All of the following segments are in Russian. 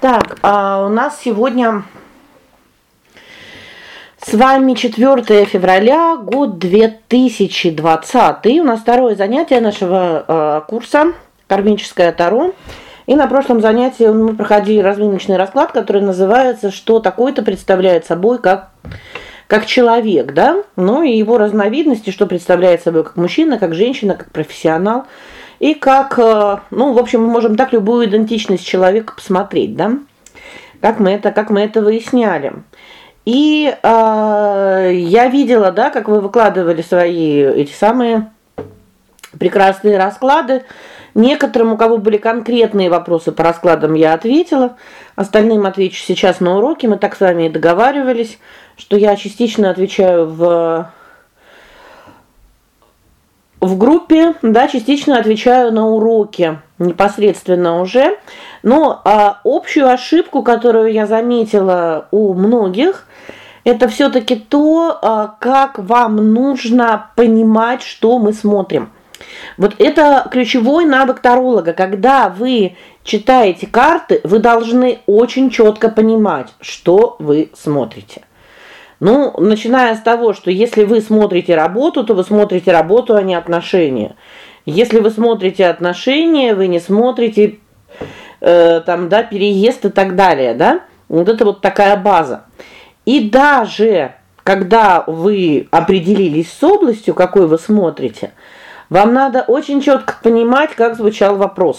Так, а у нас сегодня с вами 4 февраля, год 2020. У нас второе занятие нашего э, курса Кармическое таро. И на прошлом занятии мы проходили разминочный расклад, который называется Что такое-то представляет собой как как человек, да? Ну и его разновидности, что представляет собой как мужчина, как женщина, как профессионал и как, э, ну, в общем, мы можем так любую идентичность человека посмотреть, да? Как мы это, как мы это выясняли. И э, я видела, да, как вы выкладывали свои эти самые прекрасные расклады. Некоторым, у кого были конкретные вопросы по раскладам, я ответила. Остальным отвечу сейчас на уроке. Мы так с вами и договаривались, что я частично отвечаю в в группе, да, частично отвечаю на уроки непосредственно уже. Но а, общую ошибку, которую я заметила у многих, это все таки то, а, как вам нужно понимать, что мы смотрим. Вот это ключевой навык таролога. Когда вы читаете карты, вы должны очень четко понимать, что вы смотрите. Ну, начиная с того, что если вы смотрите работу, то вы смотрите работу, а не отношения. Если вы смотрите отношения, вы не смотрите э, там, да, переезд и так далее, да? Вот это вот такая база. И даже когда вы определились с областью, какой вы смотрите, вам надо очень четко понимать, как звучал вопрос.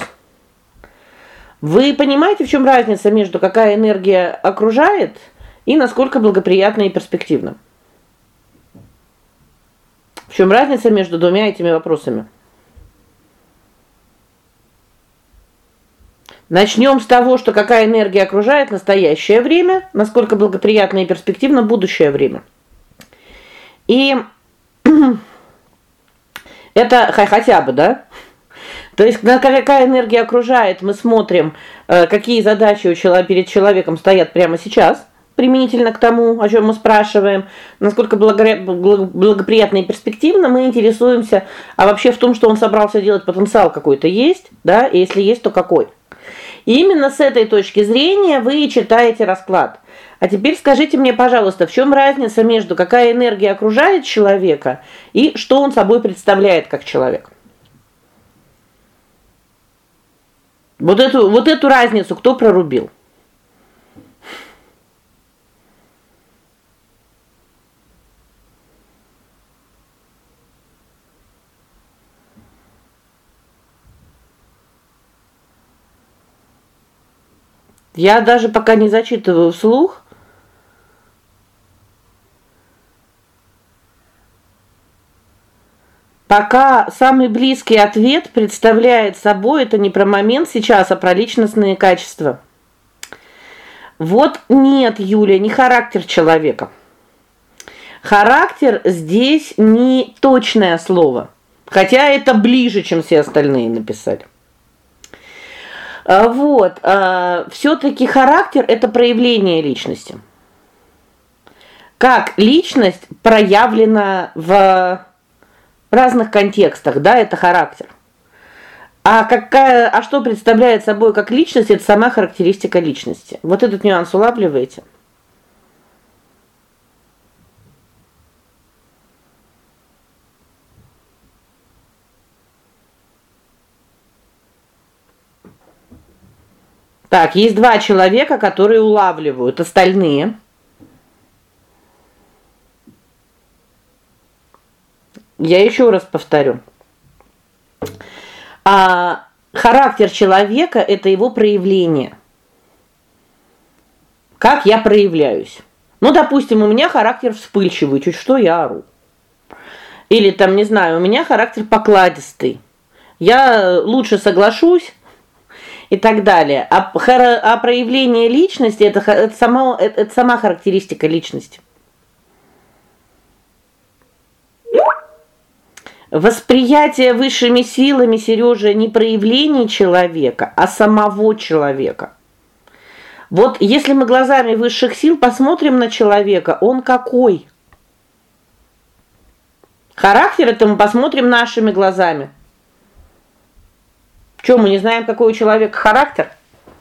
Вы понимаете, в чем разница между какая энергия окружает и насколько благоприятно и перспективно. В чем разница между двумя этими вопросами? Начнем с того, что какая энергия окружает настоящее время, насколько благоприятно и перспективно будущее время. И это хотя бы, да? То есть какая энергия окружает, мы смотрим, э, какие задачи у человека перед человеком стоят прямо сейчас применительно к тому, о чем мы спрашиваем, насколько благоприятно и перспективно, мы интересуемся, а вообще в том, что он собрался делать, потенциал какой-то есть, да? И если есть, то какой? И именно с этой точки зрения вы читаете расклад. А теперь скажите мне, пожалуйста, в чем разница между какая энергия окружает человека и что он собой представляет как человек? Вот эту вот эту разницу кто прорубил? Я даже пока не зачитываю вслух. Пока самый близкий ответ представляет собой это не про момент сейчас, а про личностные качества. Вот нет, Юля, не характер человека. Характер здесь не точное слово, хотя это ближе, чем все остальные написали. А, вот, а, все таки характер это проявление личности. Как личность проявлена в разных контекстах, да, это характер. А какая, а что представляет собой как личность это сама характеристика личности. Вот этот нюанс улавливаете? Так, есть два человека, которые улавливают, остальные Я еще раз повторю. А характер человека это его проявление. Как я проявляюсь? Ну, допустим, у меня характер вспыльчивый, чуть что я ору. Или там, не знаю, у меня характер покладистый. Я лучше соглашусь, и так далее. А, а проявление личности это это сама это, это сама характеристика личности. Восприятие высшими силами, Сережа, не проявление человека, а самого человека. Вот если мы глазами высших сил посмотрим на человека, он какой? Характер это мы посмотрим нашими глазами. Что мы не знаем, какой у человека характер?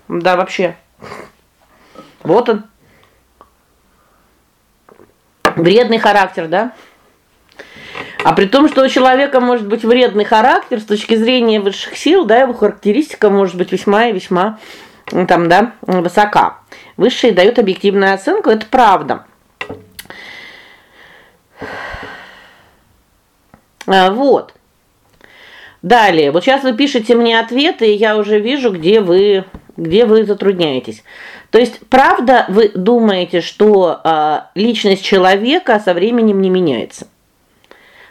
Да, вообще. Вот он. Вредный характер, да? А при том, что у человека может быть вредный характер с точки зрения высших сил, да, его характеристика может быть весьма и весьма там, да, высока. Высшие дают объективную оценку, это правда. А, вот. Далее. Вот сейчас вы пишете мне ответы, и я уже вижу, где вы где вы затрудняетесь. То есть, правда, вы думаете, что а, личность человека со временем не меняется?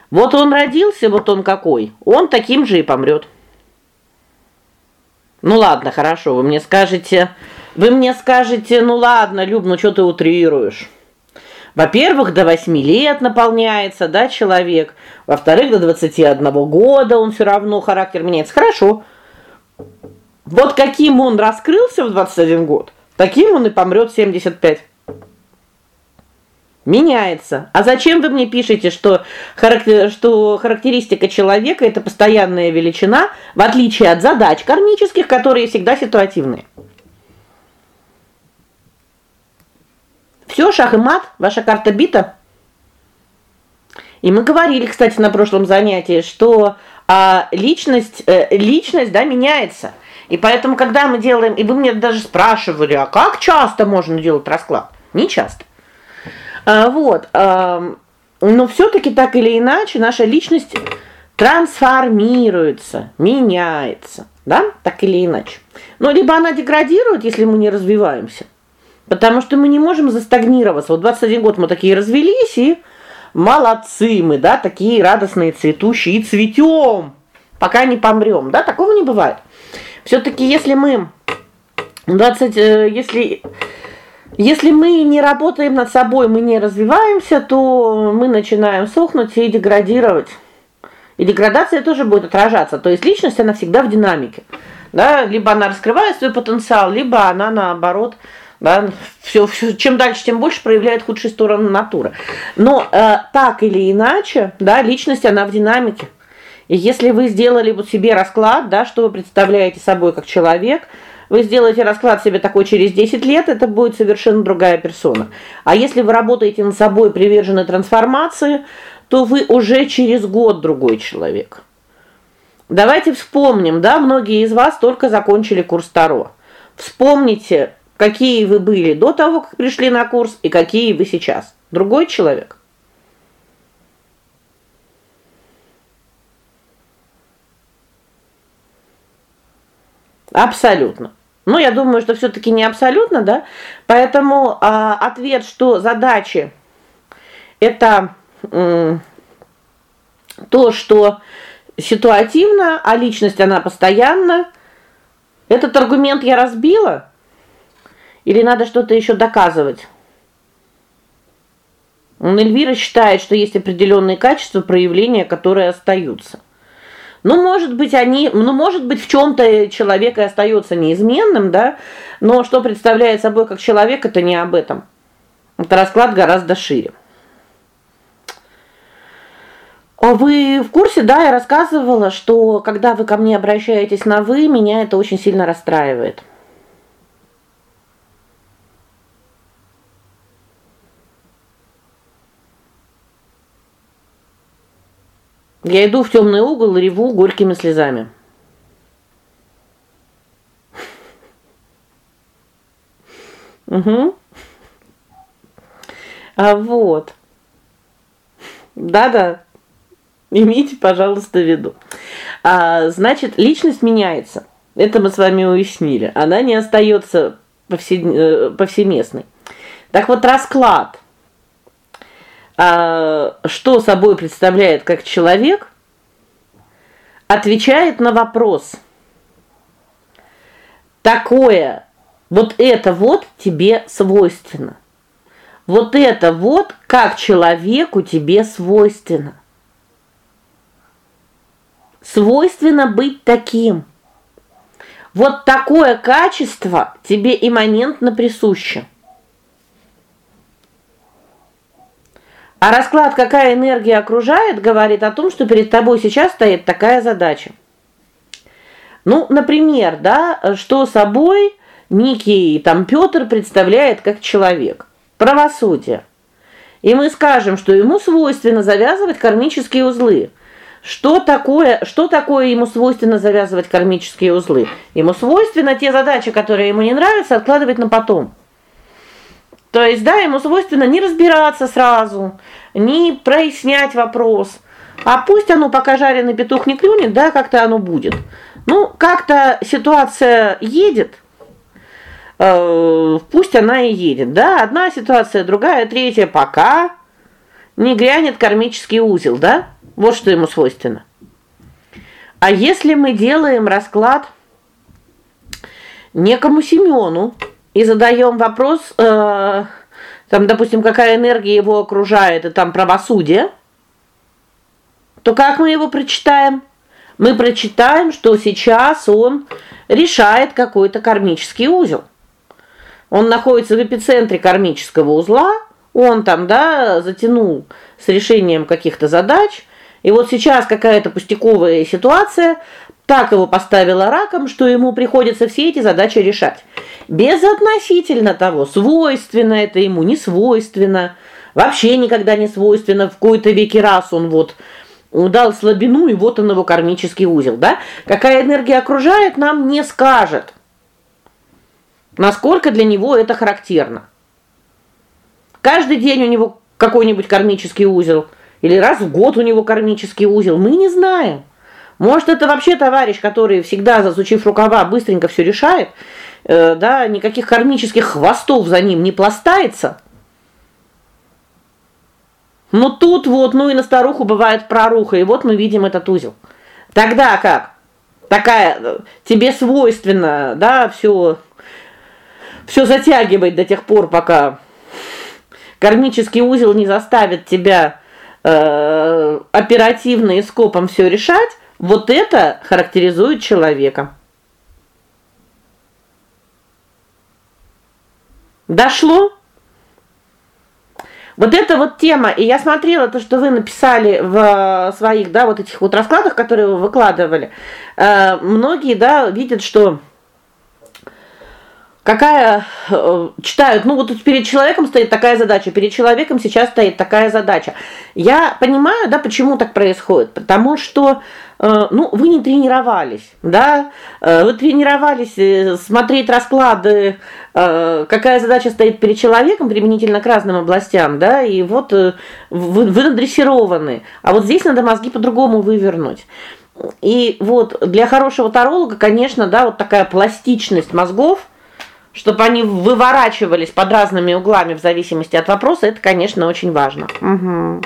Вот он родился, вот он какой. Он таким же и помрет. Ну ладно, хорошо, вы мне скажете, вы мне скажете: "Ну ладно, Люб, ну что ты утрируешь?" Во-первых, до 8 лет наполняется, да, человек. Во-вторых, до 21 года он все равно характер меняется. Хорошо. Вот каким он раскрылся в 21 год, таким он и помрет в 75. Меняется. А зачем вы мне пишете, что характер что характеристика человека это постоянная величина, в отличие от задач кармических, которые всегда ситуативные? Все, шах и мат, ваша карта бита. И мы говорили, кстати, на прошлом занятии, что а, личность э, личность, да, меняется. И поэтому, когда мы делаем, и вы мне даже спрашивали, а как часто можно делать расклад? Не часто. А, вот. А, но все таки так или иначе наша личность трансформируется, меняется, да? Так или иначе. Но либо она деградирует, если мы не развиваемся. Потому что мы не можем застагнироваться. Вот 21 год мы такие развелись и молодцы мы, да, такие радостные, цветущие и цветем, пока не помрем, да? Такого не бывает. все таки если мы 20 э, если если мы не работаем над собой, мы не развиваемся, то мы начинаем сохнуть и деградировать. И деградация тоже будет отражаться. То есть личность она всегда в динамике. Да, либо она раскрывает свой потенциал, либо она наоборот да, все, все чем дальше, тем больше проявляет худшие стороны натуры. Но э, так или иначе, да, личность она в динамике. И если вы сделали вот себе расклад, да, что вы представляете собой как человек, вы сделаете расклад себе такой через 10 лет, это будет совершенно другая персона. А если вы работаете над собой, привержены трансформации, то вы уже через год другой человек. Давайте вспомним, да, многие из вас только закончили курс Таро. Вспомните, какие вы были до того, как пришли на курс и какие вы сейчас. Другой человек. Абсолютно. Ну, я думаю, что все таки не абсолютно, да? Поэтому а, ответ, что задачи это то, что ситуативно, а личность она постоянно. Этот аргумент я разбила или надо что-то еще доказывать? Эльвира считает, что есть определенные качества проявления, которые остаются. Ну, может быть, они, ну, может быть, в чем то человек и остается неизменным, да? Но что представляет собой как человек это не об этом. Это расклад гораздо шире. Вы в курсе, да, я рассказывала, что когда вы ко мне обращаетесь на вы, меня это очень сильно расстраивает. Я иду в темный угол реву горькими слезами. Угу. А вот. Да-да. Имейте, пожалуйста, в виду. А, значит, личность меняется. Это мы с вами уяснили. Она не остается повсе... Э, повсеместной. Так вот, расклад а, что собой представляет как человек, отвечает на вопрос. Такое вот это вот тебе свойственно. Вот это вот как человеку тебе свойственно. Свойственно быть таким. Вот такое качество тебе имманентно присуще. А расклад, какая энергия окружает, говорит о том, что перед тобой сейчас стоит такая задача. Ну, например, да, что собой некий там Петр представляет как человек. Правосудие. И мы скажем, что ему свойственно завязывать кармические узлы. Что такое, что такое ему свойственно завязывать кармические узлы? Ему свойственно те задачи, которые ему не нравятся, откладывать на потом. То есть, да, ему свойственно не разбираться сразу, не прояснять вопрос. А пусть оно пока жареный петух не клюнет, да, как-то оно будет. Ну, как-то ситуация едет. Э, пусть она и едет, да? Одна ситуация, другая, третья пока не грянет кармический узел, да? Вот что ему свойственно. А если мы делаем расклад некому Семену и задаем вопрос, э, там, допустим, какая энергия его окружает, и там правосудие, то как мы его прочитаем? Мы прочитаем, что сейчас он решает какой-то кармический узел. Он находится в эпицентре кармического узла, он там, да, затянул с решением каких-то задач. И вот сейчас какая-то пустяковая ситуация так его поставила раком, что ему приходится все эти задачи решать. Безотносительно того, свойственно это ему, не свойственно, вообще никогда не свойственно, в какой-то веке раз он вот дал слабину, и вот он его кармический узел, да? Какая энергия окружает, нам не скажет. Насколько для него это характерно. Каждый день у него какой-нибудь кармический узел или раз в год у него кармический узел, мы не знаем. Может, это вообще товарищ, который всегда засучив рукава, быстренько все решает, э, да, никаких кармических хвостов за ним не пластается. Но тут вот, ну и на старуху бывает проруха, и вот мы видим этот узел. Тогда как? Такая тебе свойственно, да, все все затягивать до тех пор, пока кармический узел не заставит тебя э оперативно и скопом все решать. Вот это характеризует человека. Дошло? Вот эта вот тема, и я смотрела то, что вы написали в своих, да, вот этих вот раскладах, которые вы выкладывали. Э, многие, да, видят, что какая э, читают, ну вот перед человеком стоит такая задача, перед человеком сейчас стоит такая задача. Я понимаю, да, почему так происходит, потому что э, ну, вы не тренировались, да? Э, вы тренировались смотреть расклады, какая задача стоит перед человеком применительно к разным областям, да? И вот вы, вы надрессированы. А вот здесь надо мозги по-другому вывернуть. И вот для хорошего таролога, конечно, да, вот такая пластичность мозгов чтобы они выворачивались под разными углами в зависимости от вопроса, это, конечно, очень важно. Угу.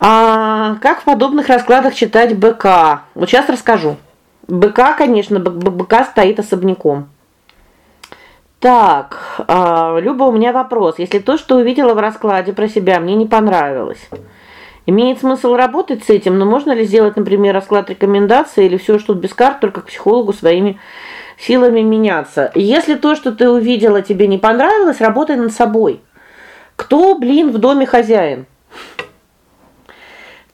А как в подобных раскладах читать БК? Вот сейчас расскажу. БК, конечно, БК стоит особняком. Так, а, Люба, у меня вопрос. Если то, что увидела в раскладе про себя, мне не понравилось, имеет смысл работать с этим, но можно ли сделать, например, расклад рекомендаций или все, что без карт, только к психологу своими силами меняться. Если то, что ты увидела, тебе не понравилось, работай над собой. Кто, блин, в доме хозяин?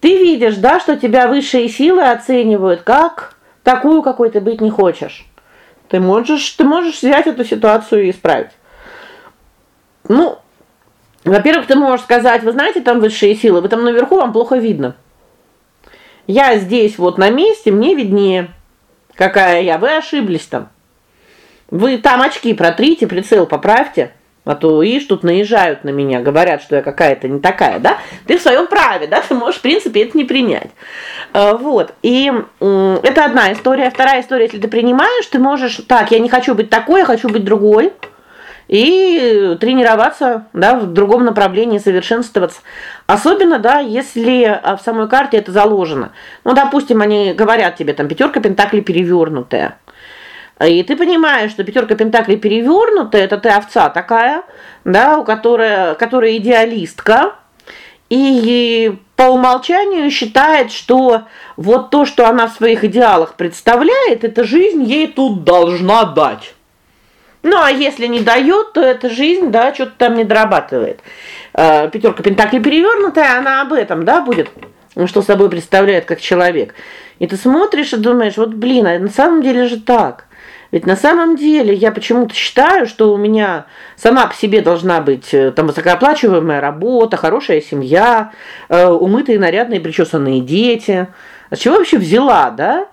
Ты видишь, да, что тебя высшие силы оценивают как такую, какой ты быть не хочешь. Ты можешь, ты можешь взять эту ситуацию и исправить. Ну, во-первых, ты можешь сказать: "Вы знаете, там высшие силы, вы там наверху, вам плохо видно. Я здесь вот на месте, мне виднее, какая я. Вы ошиблись там. Вы там очки протрите, прицел поправьте, а то и тут наезжают на меня, говорят, что я какая-то не такая, да? Ты в своем праве, да? Ты можешь, в принципе, это не принять. А, вот. И это одна история, вторая история, если ты принимаешь, ты можешь: "Так, я не хочу быть такой, я хочу быть другой" и тренироваться, да, в другом направлении совершенствоваться. Особенно, да, если а, в самой карте это заложено. Ну, допустим, они говорят тебе там пятерка пентаклей перевернутая. И ты понимаешь, что пятерка пентаклей перевернутая это ты овца такая, да, у которой которая идеалистка, и по умолчанию считает, что вот то, что она в своих идеалах представляет, эта жизнь ей тут должна дать. Ну, а если не дает, то эта жизнь, да, что-то там не дорабатывает. Э, пятерка пентаклей перевернутая, она об этом, да, будет, что собой представляет как человек. И ты смотришь и думаешь: "Вот, блин, а на самом деле же так. Ведь на самом деле я почему-то считаю, что у меня сама по себе должна быть э, там высокооплачиваемая работа, хорошая семья, э, умытые, нарядные, причесанные дети. А чего вообще взяла, да?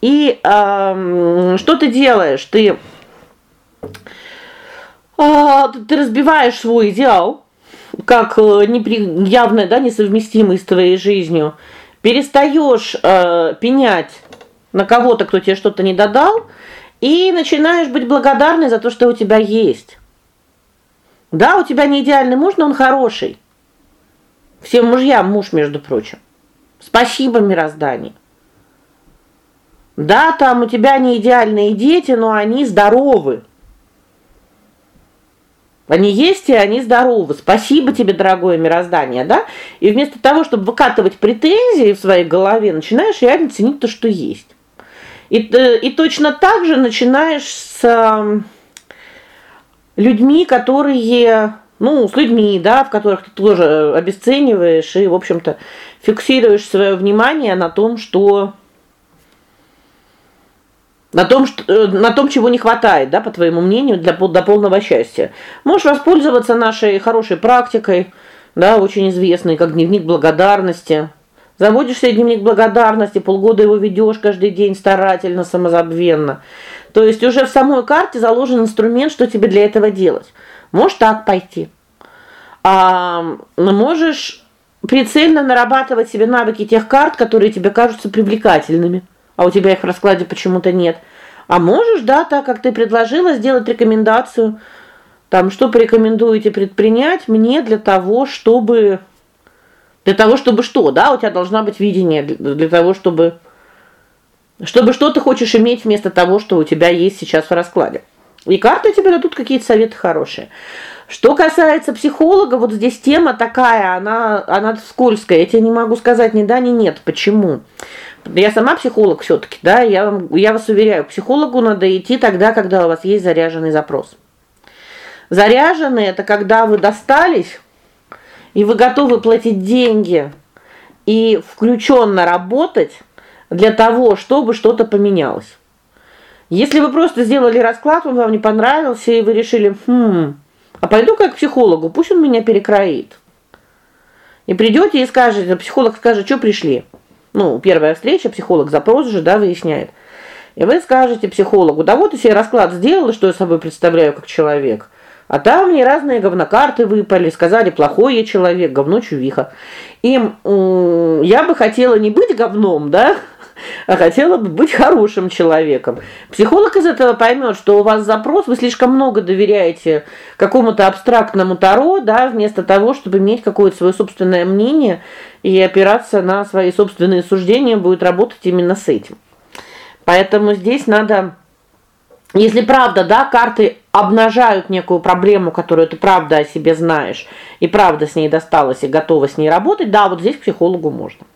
И э, что ты делаешь? Ты э, ты разбиваешь свой идеал, как э, непри... да, несовместимый с твоей жизнью. Перестаешь э, пенять на кого-то, кто тебе что-то не додал, и начинаешь быть благодарной за то, что у тебя есть. Да, у тебя не идеальный муж, но он хороший. Всем мужьям муж, между прочим. Спасибо мирозданию. Да, там у тебя не идеальные дети, но они здоровы. Они есть, и они здоровы. Спасибо тебе, дорогое мироздание, да? И вместо того, чтобы выкатывать претензии в своей голове, начинаешь реально ценить то, что есть. И э, и точно так же начинаешь с людьми, которые, ну, с людьми, да, в которых ты тоже обесцениваешь и, в общем-то, фиксируешь свое внимание на том, что на том, что э, на том, чего не хватает, да, по твоему мнению, для до полного счастья. Можешь воспользоваться нашей хорошей практикой, да, очень известной, как дневник благодарности. Заводишь себе дневник благодарности, полгода его ведешь каждый день старательно, самозабвенно. То есть уже в самой карте заложен инструмент, что тебе для этого делать. Можешь так пойти. А можешь прицельно нарабатывать себе навыки тех карт, которые тебе кажутся привлекательными а у тебя их в раскладе почему-то нет. А можешь, да, так как ты предложила, сделать рекомендацию. Там что порекомендуете предпринять мне для того, чтобы для того, чтобы что, да, у тебя должна быть видение для, того, чтобы чтобы что ты хочешь иметь вместо того, что у тебя есть сейчас в раскладе. И карты тебе дадут какие-то советы хорошие. Что касается психолога, вот здесь тема такая, она она скользкая. Я тебе не могу сказать ни да, ни нет. Почему? Я сама психолог все таки да, я вам я вас уверяю, к психологу надо идти тогда, когда у вас есть заряженный запрос. Заряженный это когда вы достались и вы готовы платить деньги и включенно работать для того, чтобы что-то поменялось. Если вы просто сделали расклад, он вам не понравился, и вы решили: "Хм, а пойду как к психологу, пусть он меня перекроит". И придете и скажете, психолог скажет: "Что пришли?" Ну, первая встреча, психолог запрос же, да, выясняет. И вы скажете психологу: "Да вот я себе расклад сделала, что я собой представляю как человек". А там мне разные говнокарты выпали, сказали: "Плохой я человек, говно чувиха". И я бы хотела не быть говном, да? а хотела бы быть хорошим человеком. Психолог из этого поймет, что у вас запрос, вы слишком много доверяете какому-то абстрактному таро, да, вместо того, чтобы иметь какое-то свое собственное мнение и опираться на свои собственные суждения, будет работать именно с этим. Поэтому здесь надо если правда, да, карты обнажают некую проблему, которую ты правда о себе знаешь, и правда с ней досталось и готова с ней работать, да, вот здесь к психологу можно.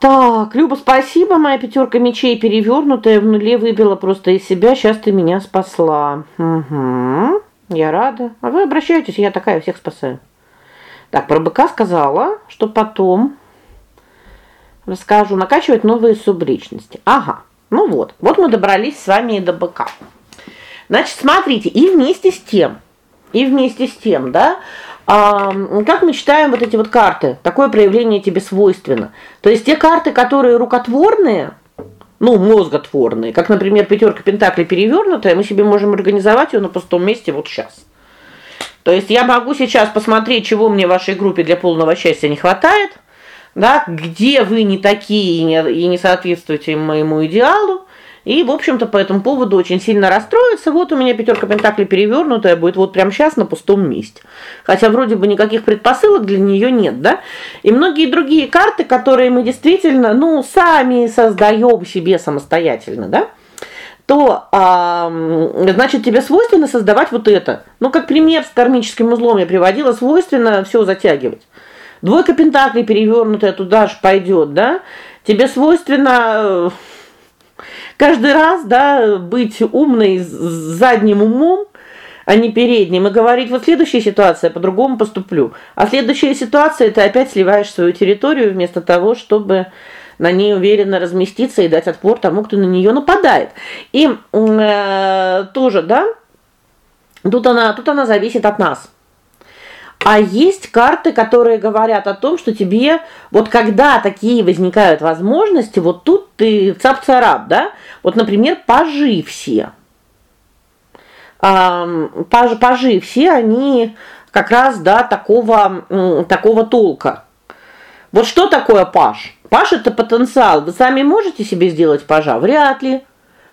Так, Люба, спасибо. Моя пятерка мечей перевернутая в нуле выбила просто из себя. Сейчас ты меня спасла. Угу. Я рада. А вы обращайтесь, я такая всех спасаю. Так, про быка сказала, что потом расскажу, накачивать новые субличности. Ага. Ну вот. Вот мы добрались с вами и до быка. Значит, смотрите, и вместе с тем, и вместе с тем, да, а, как мы читаем вот эти вот карты? Такое проявление тебе свойственно. То есть те карты, которые рукотворные, ну, мозготворные, как, например, пятерка пентаклей перевернутая, мы себе можем организовать ее на пустом месте вот сейчас. То есть я могу сейчас посмотреть, чего мне в вашей группе для полного счастья не хватает, да, где вы не такие и не, и не соответствуете моему идеалу. И, в общем-то, по этому поводу очень сильно расстроиться. Вот у меня пятерка пентаклей перевернутая будет вот прямо сейчас на пустом месте. Хотя вроде бы никаких предпосылок для нее нет, да? И многие другие карты, которые мы действительно, ну, сами создаем себе самостоятельно, да? то а, значит тебе свойственно создавать вот это. Ну, как пример с кармическим узлом я приводила, свойственно все затягивать. Двойка пентаклей перевернутая туда же пойдет, да? Тебе свойственно э, каждый раз, да, быть умной задним умом, а не передним, и говорить: "Вот следующая ситуация, по-другому поступлю". А следующая ситуация ты опять сливаешь свою территорию вместо того, чтобы на ней уверенно разместиться и дать отпор тому, кто на нее нападает. И э, тоже, да? Тут она тут она зависит от нас. А есть карты, которые говорят о том, что тебе вот когда такие возникают возможности, вот тут ты цап-царап, да? Вот, например, пажи все. А, пажи, пажи все они как раз, да, такого такого толка. Вот что такое паж? Паж это потенциал. Вы сами можете себе сделать пажа? Вряд ли.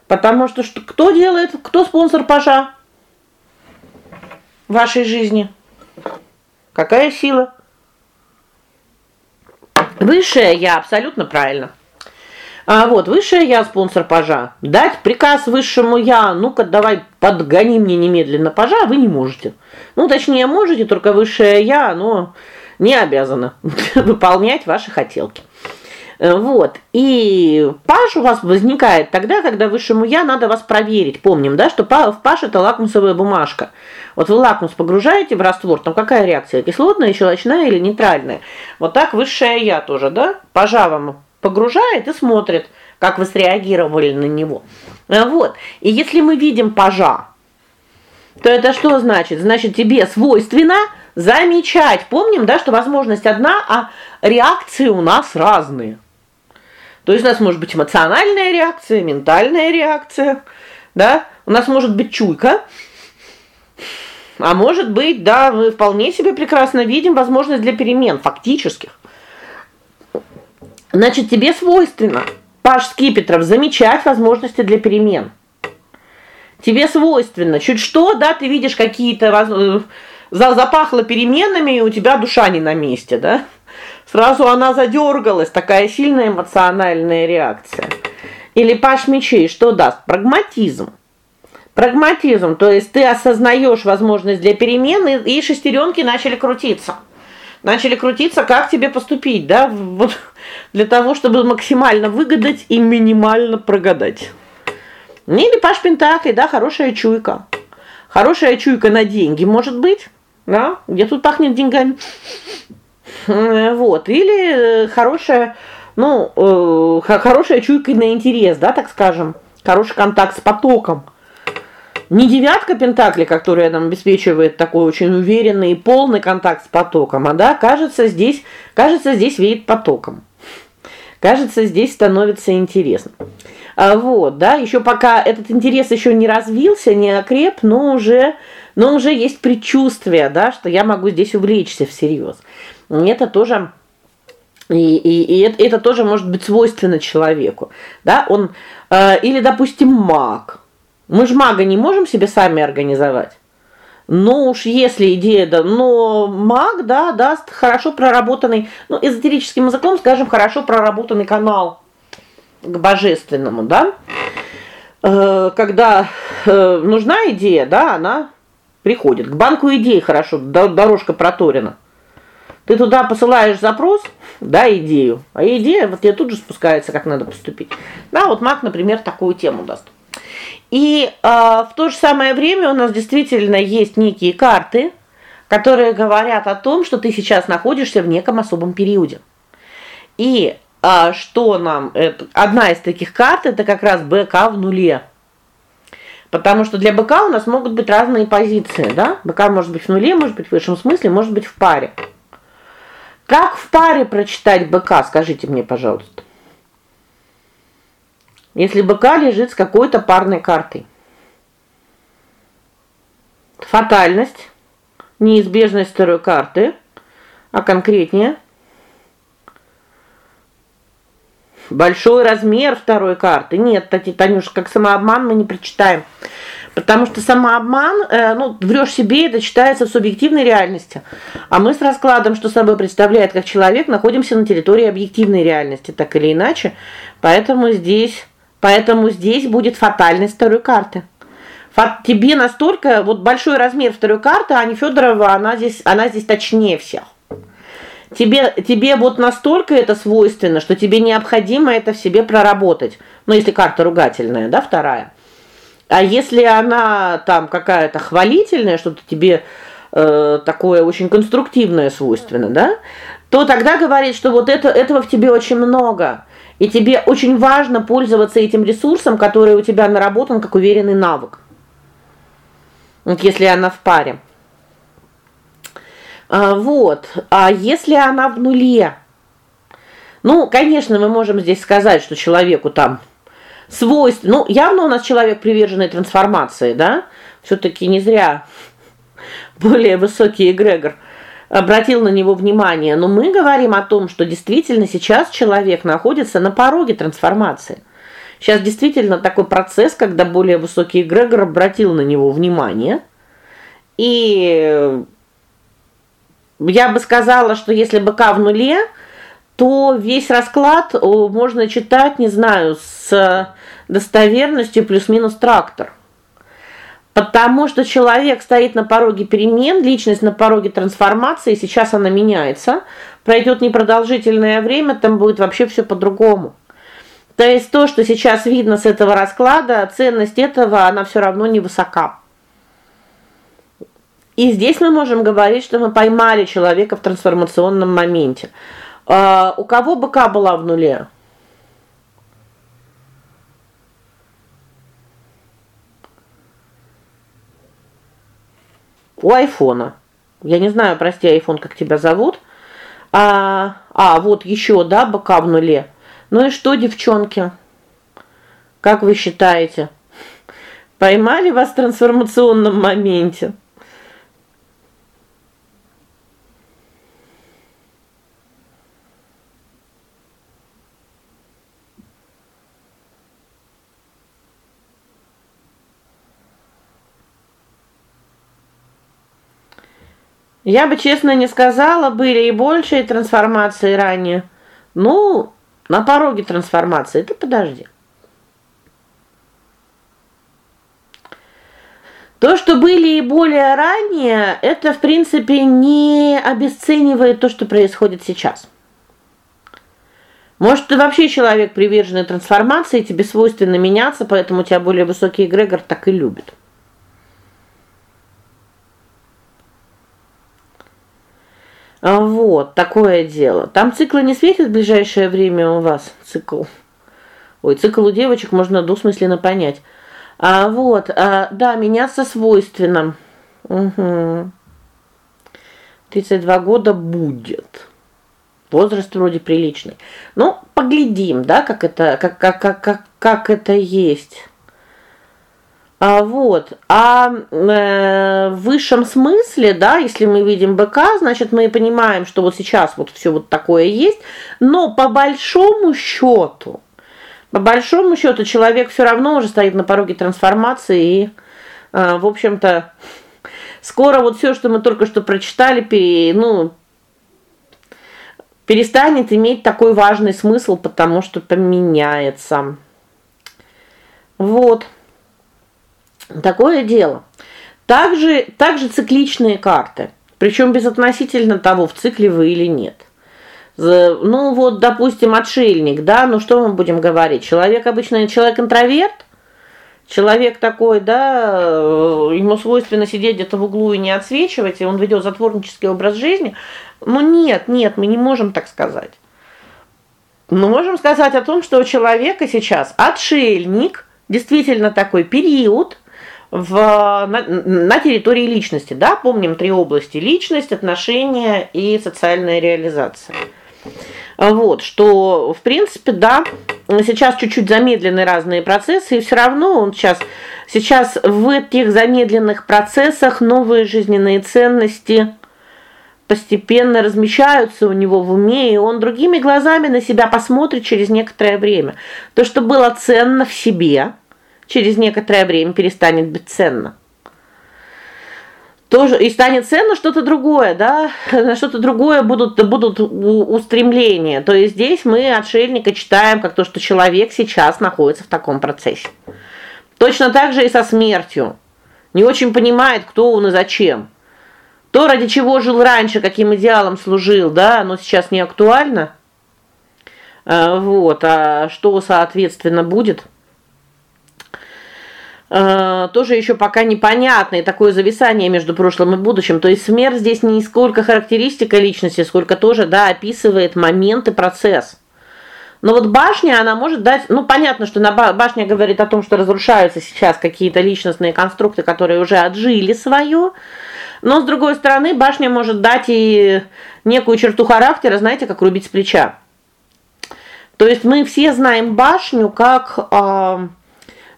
Потому что, что кто делает? Кто спонсор пажа? В вашей жизни? Какая сила? Высшее я, абсолютно правильно. А вот высшее я спонсор пажа. Дать приказ высшему я: "Ну-ка, давай подгони мне немедленно пажа", вы не можете. Ну, точнее, можете, только высшее я, но не обязано выполнять ваши хотелки. Э, вот. И паш у вас возникает тогда, когда высшему я надо вас проверить. Помним, да, что в паш это лакмусовая бумажка. Вот вы лакмус погружаете в раствор, там какая реакция? Кислотная, щелочная или нейтральная? Вот так высшее я тоже, да? Пажа вам погружает и смотрит, как вы среагировали на него. Э, вот. И если мы видим пажа, то это что значит? Значит, тебе свойственно замечать. Помним, да, что возможность одна, а реакции у нас разные. То есть у нас может быть эмоциональная реакция, ментальная реакция, да? У нас может быть чуйка. А может быть, да, мы вполне себе прекрасно видим возможность для перемен фактических. Значит, тебе свойственно, Паш Скипетров, замечать возможности для перемен. Тебе свойственно, чуть что, да, ты видишь какие-то э, запахло переменами, и у тебя душа не на месте, да? Сразу она задергалась, такая сильная эмоциональная реакция. Или паш мечей что даст? Прагматизм. Прагматизм, то есть ты осознаешь возможность для перемены, и шестеренки начали крутиться. Начали крутиться, как тебе поступить, да? Вот для того, чтобы максимально выгадать и минимально прогадать. Или паш пентаклей, да, хорошая чуйка. Хорошая чуйка на деньги, может быть, да? Где тут пахнет деньгами? Э, вот. Или э, хорошая, ну, э, хорошая чуйка на интерес, да, так скажем. Хороший контакт с потоком. Не девятка пентаклей, которая нам обеспечивает такой очень уверенный и полный контакт с потоком, а да, кажется, здесь, кажется, здесь веет потоком. Кажется, здесь становится интересно. А вот, да, еще пока этот интерес еще не развился, не окреп, но уже но уже есть предчувствие, да, что я могу здесь увлечься всерьез. Это тоже и, и, и это, тоже может быть свойственно человеку. Да? Он э, или, допустим, маг. Мы же мага не можем себе сами организовать. Ну уж если идея, да, но маг, да, даст хорошо проработанный, ну, эзотерическим языком, скажем, хорошо проработанный канал к божественному, да? Э, когда э, нужна идея, да, она приходит. К банку идей хорошо, дорожка проторена. Ты туда посылаешь запрос, да, идею. А идея вот тебе тут же спускается, как надо поступить. Да, вот Мак, например, такую тему даст. И э, в то же самое время у нас действительно есть некие карты, которые говорят о том, что ты сейчас находишься в неком особом периоде. И э, что нам это одна из таких карт это как раз БК в нуле. Потому что для БК у нас могут быть разные позиции, да? БК может быть в нуле, может быть в высшем смысле, может быть в паре. Как в паре прочитать БК, скажите мне, пожалуйста. Если БК лежит с какой-то парной картой. Фатальность, неизбежность второй карты, а конкретнее большой размер второй карты. Нет, Танюш, как самообман мы не прочитаем. Потому что самообман, э, ну, врешь себе, это читается в субъективной реальности. А мы с раскладом, что собой представляет как человек, находимся на территории объективной реальности, так или иначе. Поэтому здесь, поэтому здесь будет фатальность второй карты. Фат, тебе настолько вот большой размер второй карты, а не Федорова, она здесь она здесь точнее всех. Тебе тебе вот настолько это свойственно, что тебе необходимо это в себе проработать. Ну, если карта ругательная, да, вторая. А если она там какая-то хвалительная, что-то тебе э, такое очень конструктивное свойственно, да? То тогда говорит, что вот это этого в тебе очень много. И тебе очень важно пользоваться этим ресурсом, который у тебя наработан как уверенный навык. Вот если она в паре. А, вот. А если она в нуле? Ну, конечно, мы можем здесь сказать, что человеку там свойств. Ну, явно у нас человек приверженный трансформации, да? все таки не зря более высокий эгрегор обратил на него внимание, но мы говорим о том, что действительно сейчас человек находится на пороге трансформации. Сейчас действительно такой процесс, когда более высокий эгрегор обратил на него внимание. И я бы сказала, что если быка в нуле, то весь расклад можно читать, не знаю, с достоверностью плюс-минус трактор. Потому что человек стоит на пороге перемен, личность на пороге трансформации, сейчас она меняется. Пройдет непродолжительное время, там будет вообще все по-другому. То есть то, что сейчас видно с этого расклада, ценность этого, она все равно невысока. И здесь мы можем говорить, что мы поймали человека в трансформационном моменте. А у кого быка была в нуле? У айфона. Я не знаю, прости, айфон, как тебя зовут. А, а вот еще, да, бока в нуле. Ну и что, девчонки? Как вы считаете? Поймали вас в трансформационном моменте? Я бы честно не сказала, были и большие трансформации ранее. Ну, на пороге трансформации. Ты подожди. То, что были и более ранее, это, в принципе, не обесценивает то, что происходит сейчас. Может, ты вообще человек приверженный трансформации, тебе свойственно меняться, поэтому тебя более высокий эгрегор так и любит. Вот, такое дело. Там циклы не светят в ближайшее время у вас, цикл. Ой, цикл у девочек можно двусмысленно понять. А вот, а, да, меняться свойственно. Угу. 32 года будет. Возраст вроде приличный. Ну, поглядим, да, как это как как как как, как это есть. А вот. А э, в высшем смысле, да, если мы видим быка, значит, мы понимаем, что вот сейчас вот все вот такое есть, но по большому счету, по большому счету человек все равно уже стоит на пороге трансформации и э, в общем-то скоро вот все, что мы только что прочитали, пере, ну, перестанет иметь такой важный смысл, потому что поменяется. Вот. Такое дело. Также также цикличные карты, причем безотносительно того, в цикле вы или нет. Ну вот, допустим, отшельник, да, ну что мы будем говорить? Человек обычно человек интроверт, человек такой, да, э, ему свойственно сидеть где-то в углу и не отсвечивать, и он ведет затворнический образ жизни. Ну нет, нет, мы не можем так сказать. Мы можем сказать о том, что у человека сейчас отшельник, действительно такой период, в на, на территории личности, да? Помним три области: личность, отношения и социальная реализация. Вот, что, в принципе, да, сейчас чуть-чуть замедлены разные процессы, и все равно он сейчас сейчас в этих замедленных процессах новые жизненные ценности постепенно размещаются у него в уме, и он другими глазами на себя посмотрит через некоторое время. То, что было ценно в себе, через некоторое время перестанет быть ценно. Тоже и станет ценно что-то другое, да? На что-то другое будут будут устремления. То есть здесь мы отшельника читаем как то, что человек сейчас находится в таком процессе. Точно так же и со смертью. Не очень понимает, кто он и зачем. То, ради чего жил раньше, каким идеалом служил, да, оно сейчас не актуально. А, вот, а что, соответственно, будет? Э, тоже еще пока непонятно, и такое зависание между прошлым и будущим. То есть смерть здесь не сколько характеристика личности, сколько тоже, да, описывает момент и процесс. Но вот башня, она может дать, ну понятно, что на башня говорит о том, что разрушаются сейчас какие-то личностные конструкты, которые уже отжили свое. Но с другой стороны, башня может дать и некую черту характера, знаете, как рубить с плеча. То есть мы все знаем башню как э,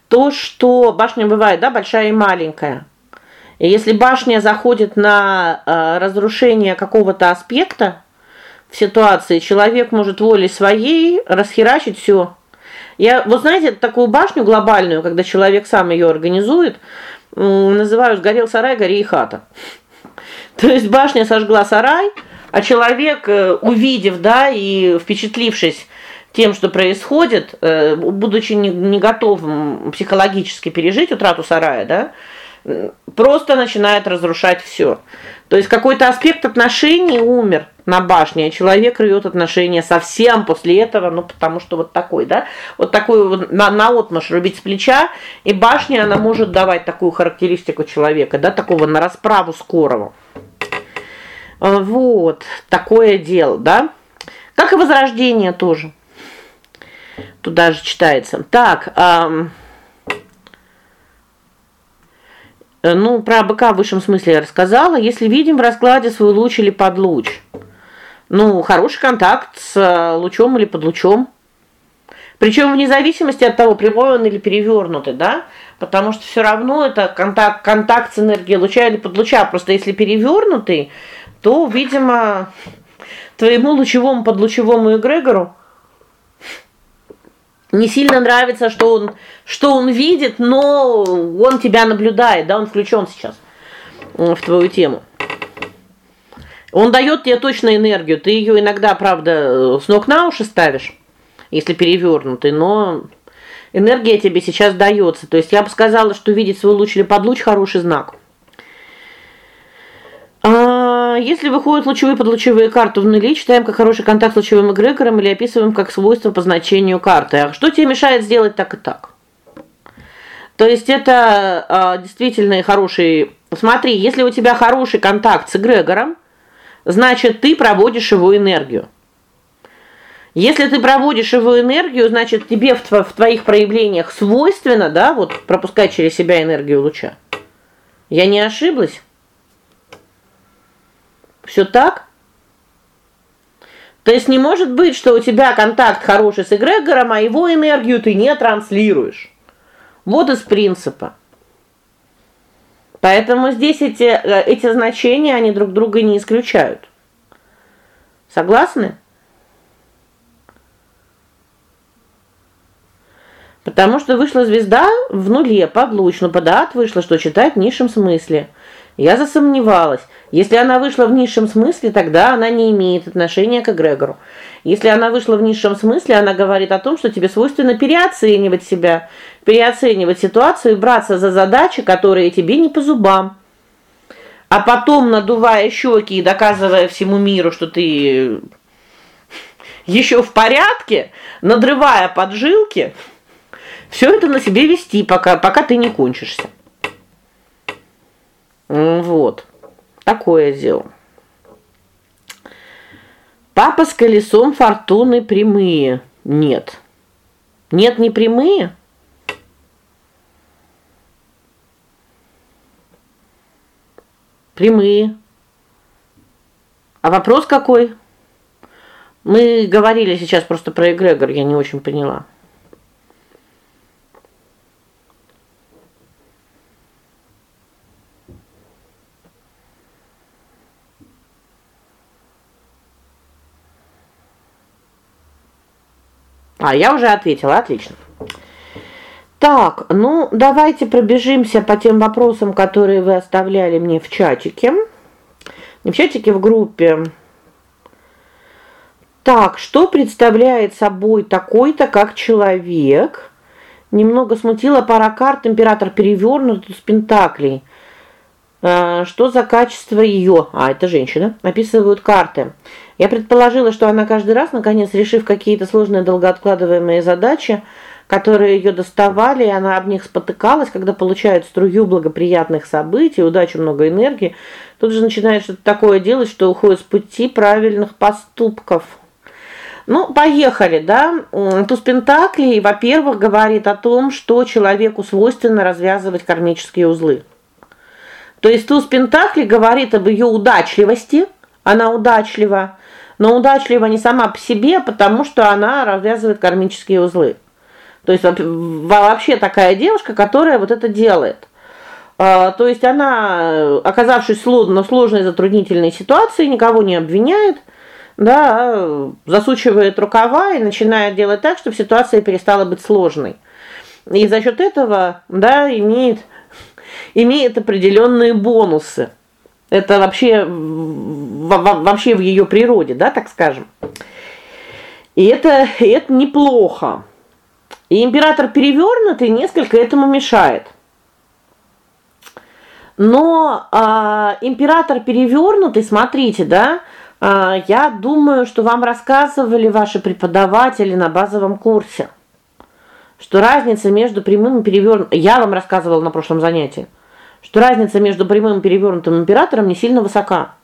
то, что башня бывает, да, большая и маленькая. И если башня заходит на э, разрушение какого-то аспекта в ситуации, человек может волей своей расхерачить все. Я, вот знаете, такую башню глобальную, когда человек сам ее организует, называют горел сарай, гори и хата. То есть башня сожгла сарай, а человек, э, увидев, да, и впечатлившись тем, что происходит, э, будучи не, не готовым психологически пережить утрату сарая, да, просто начинает разрушать все. То есть какой-то аспект отношений умер на башне, а человек рвет отношения совсем после этого, ну потому что вот такой, да? Вот такой на наотмашь рубить с плеча, и башня она может давать такую характеристику человека, да, такого на расправу скорого. А, вот, такое дело, да? Как и возрождение тоже. Туда же читается. Так, эм Ну, про быка в высшем смысле я рассказала. Если видим в раскладе свой луч или подлуч. Ну, хороший контакт с э, лучом или под лучом. Причем вне зависимости от того, прямой он или перевернутый, да? Потому что все равно это контакт контакт с энергией луча или под луча. Просто если перевернутый, то, видимо, твоему лучевому подлучевому эгрегору не сильно нравится, что он что он видит, но он тебя наблюдает, да, он включен сейчас в твою тему. Он дает тебе точно энергию. Ты ее иногда, правда, с ног на уши ставишь, если перевернутый, но энергия тебе сейчас дается. То есть я бы сказала, что видеть свой луч или подлуч хороший знак. А если выходят лучевые подлучевые карты в нули, читаем как хороший контакт с лучевым эгрегором или описываем как свойство по значению карты. А что тебе мешает сделать так и так? То есть это а, действительно хороший. Смотри, если у тебя хороший контакт с эгрегором, значит, ты проводишь его энергию. Если ты проводишь его энергию, значит, тебе в, в твоих проявлениях свойственно, да, вот пропускать через себя энергию луча. Я не ошиблась? Все так? То есть не может быть, что у тебя контакт хороший с эгрегором, а его энергию ты не транслируешь. Вот из принципа. Поэтому здесь эти э, эти значения они друг друга не исключают. Согласны? Потому что вышла звезда в нуле, подлуч, но подат вышла, что читать в низшем смысле. Я засомневалась. Если она вышла в низшем смысле, тогда она не имеет отношения к эгрегору. Если она вышла в низшем смысле, она говорит о том, что тебе свойственно переоценивать себя, переоценивать ситуацию и браться за задачи, которые тебе не по зубам. А потом, надувая щеки и доказывая всему миру, что ты еще в порядке, надрывая поджилки, все это на себе вести, пока пока ты не кончишься. Вот. Такое дело. Папа с колесом фортуны прямые. Нет. Нет, не прямые. Прямые. А вопрос какой? Мы говорили сейчас просто про эгрегор, я не очень поняла. А, я уже ответила, отлично. Так, ну, давайте пробежимся по тем вопросам, которые вы оставляли мне в чатике. Не в чатике, в группе. Так, что представляет собой такой-то как человек? Немного смутила пара карт император перевернут с пентаклей. А, что за качество ее? А, это женщина. Описывают карты. Я предположила, что она каждый раз наконец, решив какие-то сложные долгооткладываемые задачи, которые ее доставали, и она об них спотыкалась, когда получает струю благоприятных событий, удачу, много энергии, тут же начинает что-то такое делать, что уходит с пути правильных поступков. Ну, поехали, да? Туз пентаклей, во-первых, говорит о том, что человеку свойственно развязывать кармические узлы. То есть туз пентаклей говорит об ее удачливости, она удачлива, но удачлива не сама по себе, потому что она развязывает кармические узлы. То есть вообще такая девушка, которая вот это делает. А, то есть она, оказавшись в сложной затруднительной ситуации, никого не обвиняет, да, засучивает рукава и начинает делать так, чтобы ситуация перестала быть сложной. И за счет этого, да, имеет имеет определенные бонусы. Это вообще вообще в ее природе, да, так скажем. И это это неплохо. И император перевернутый несколько этому мешает. Но а, император перевернутый, смотрите, да? А, я думаю, что вам рассказывали ваши преподаватели на базовом курсе, что разница между прямым и перевернутым, я вам рассказывала на прошлом занятии, что разница между прямым и перевернутым императором не сильно высока.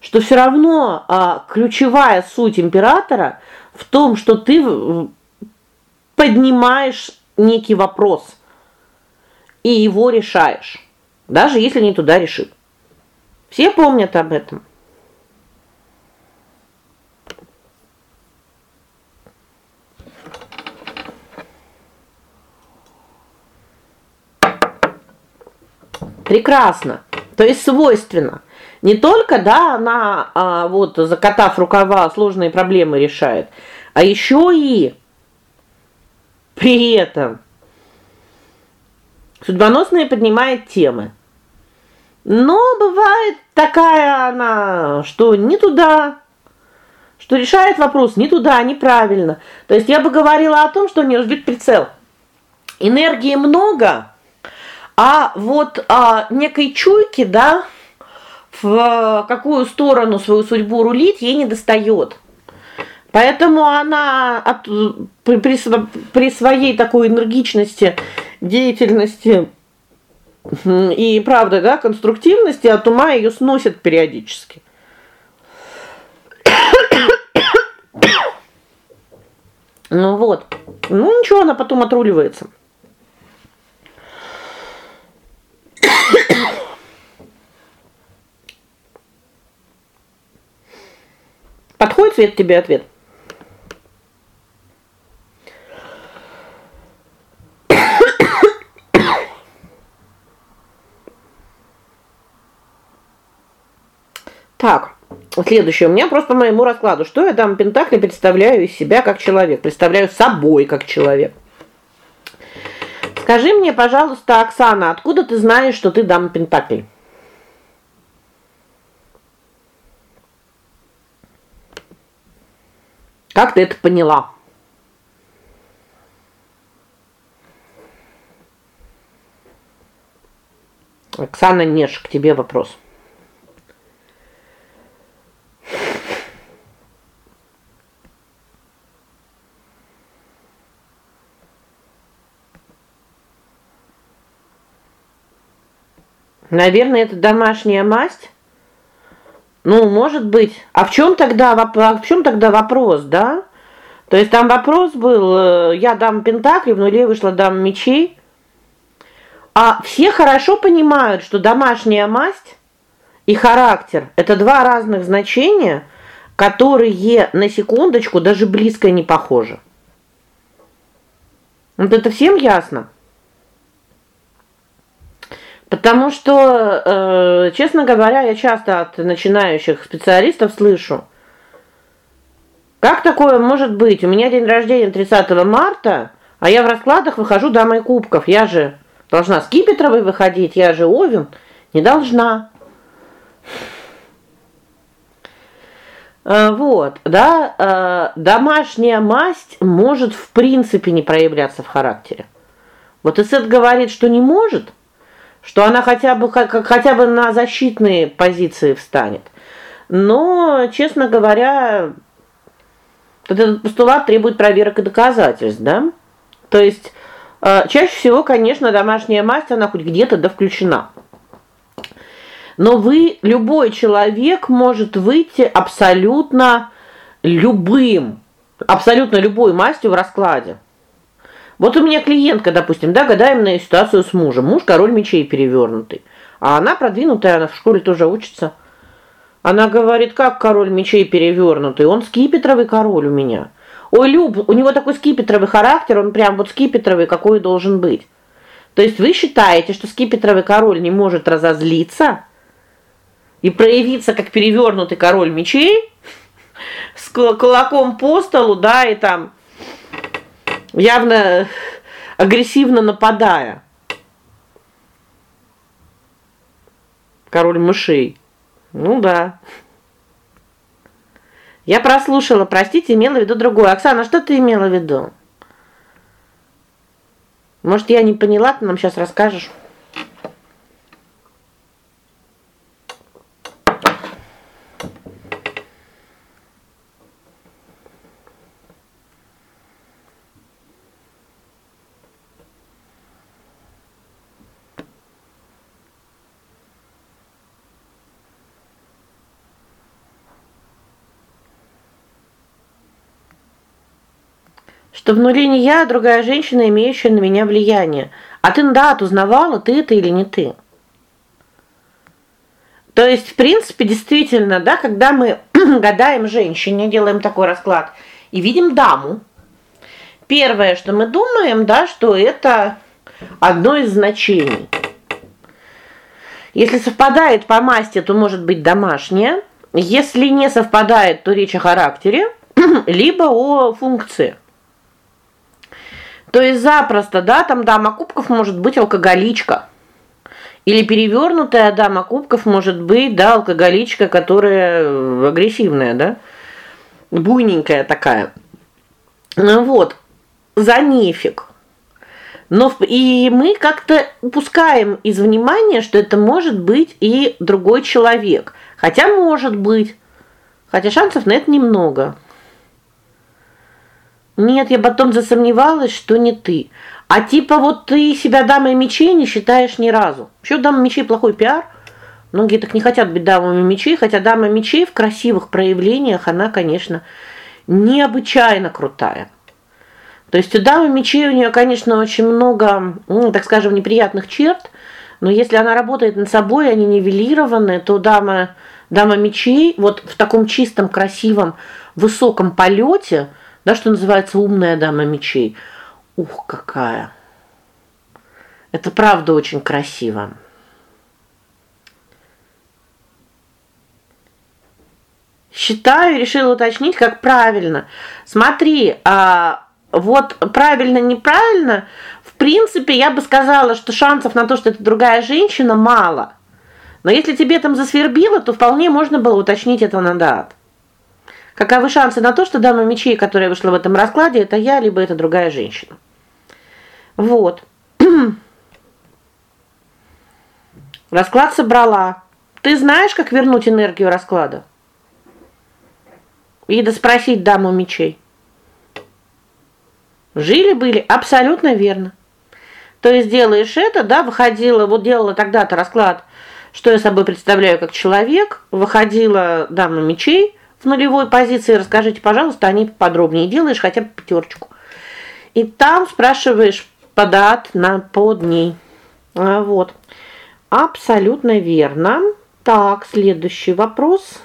Что все равно а, ключевая суть императора в том, что ты поднимаешь некий вопрос и его решаешь, даже если не туда решил. Все помнят об этом. Прекрасно. То есть свойственно. Не только, да, она а, вот закатав рукава сложные проблемы решает, а еще и при этом судьбоносная поднимает темы. Но бывает такая она, что не туда, что решает вопрос не туда, неправильно. То есть я бы говорила о том, что не разбит прицел. Энергии много, а вот а, некой чуйки, да, в какую сторону свою судьбу рулить ей не достает. Поэтому она от, при, при, при своей такой энергичности, деятельности и правда, да, конструктивности от ума ее сносит периодически. Ну вот. Ну ничего, она потом отруливается. Подходит Свет тебе ответ? Так, следующее. У меня просто по моему раскладу, что я там пентакли представляю из себя как человек, представляю собой как человек. Скажи мне, пожалуйста, Оксана, откуда ты знаешь, что ты дама пентаклей? Как ты это поняла? Оксана Неш, к тебе вопрос. Наверное, это домашняя масть. Ну, может быть. А в чем тогда а в чем тогда вопрос, да? То есть там вопрос был, э, я дам пентакли, в нуле вышла дам мечей. А все хорошо понимают, что домашняя масть и характер это два разных значения, которые на секундочку даже близко не похожи. Вот это всем ясно. Потому что, э, честно говоря, я часто от начинающих специалистов слышу: "Как такое может быть? У меня день рождения 30 марта, а я в раскладах выхожу дамой кубков. Я же должна с Кипетровой выходить, я же Овен, не должна". Э, вот, да, э, домашняя масть может в принципе не проявляться в характере. Вот Исет говорит, что не может, что она хотя бы хотя бы на защитные позиции встанет. Но, честно говоря, этот постулат требует проверок и доказательств, да? То есть э, чаще всего, конечно, домашняя масть она хоть где-то да включена. Но вы любой человек может выйти абсолютно любым, абсолютно любой мастью в раскладе. Вот у меня клиентка, допустим, да, гадаем на ситуацию с мужем. Муж король мечей перевернутый. А она продвинутая, она в школе тоже учится. Она говорит: "Как король мечей перевернутый? Он скипетровый король у меня". Ой, Люб, у него такой скипетровый характер, он прям вот скипетровый, какой должен быть. То есть вы считаете, что скипетровый король не может разозлиться и проявиться как перевернутый король мечей с кулаком по столу, да, и там явно агрессивно нападая. Король мышей. Ну да. Я прослушала, простите, имела в виду другое. Оксана, что ты имела в виду? Может, я не поняла, ты нам сейчас расскажешь. Что в нуле не я, а другая женщина, имеющая на меня влияние. А ты да, узнавала, ты это или не ты? То есть, в принципе, действительно, да, когда мы гадаем женщине, делаем такой расклад и видим даму, первое, что мы думаем, да, что это одно из значений. Если совпадает по масти, то может быть домашняя. Если не совпадает, то речь о характере, либо о функции. То есть запросто, да, там дама кубков может быть алкоголичка. Или перевернутая дама кубков может быть, да, алкоголичка, которая э, агрессивная, да? Буйненькая такая. Ну вот. За нефиг. Но и мы как-то упускаем из внимания, что это может быть и другой человек. Хотя может быть. Хотя шансов на это немного. Нет, я потом засомневалась, что не ты. А типа вот ты себя дамой мечей не считаешь ни разу. Еще дама мечей плохой пиар. Многие так не хотят быть дамами мечей, хотя дама мечей в красивых проявлениях, она, конечно, необычайно крутая. То есть у дамы мечей у нее, конечно, очень много, ну, так скажем, неприятных черт, но если она работает над собой, они нивелированы, то дама дама мечей вот в таком чистом, красивом, высоком полете – да, что называется умная дама мечей. Ух, какая. Это правда очень красиво. Считаю, решила уточнить, как правильно. Смотри, а вот правильно, неправильно, в принципе, я бы сказала, что шансов на то, что это другая женщина, мало. Но если тебе там засвербило, то вполне можно было уточнить это на дат. Каковы шансы на то, что дама мечей, которая вышла в этом раскладе, это я, либо это другая женщина? Вот. Расклад собрала. Ты знаешь, как вернуть энергию расклада? И спросить даму мечей. Жили были абсолютно верно. То есть делаешь это, да, выходила, вот делала тогда-то расклад, что я собой представляю как человек, выходила дама мечей, нулевой позиции, расскажите, пожалуйста, о ней подробнее. Делаешь хотя бы пятерочку. И там спрашиваешь подат на под ней. А, вот. Абсолютно верно. Так, следующий вопрос.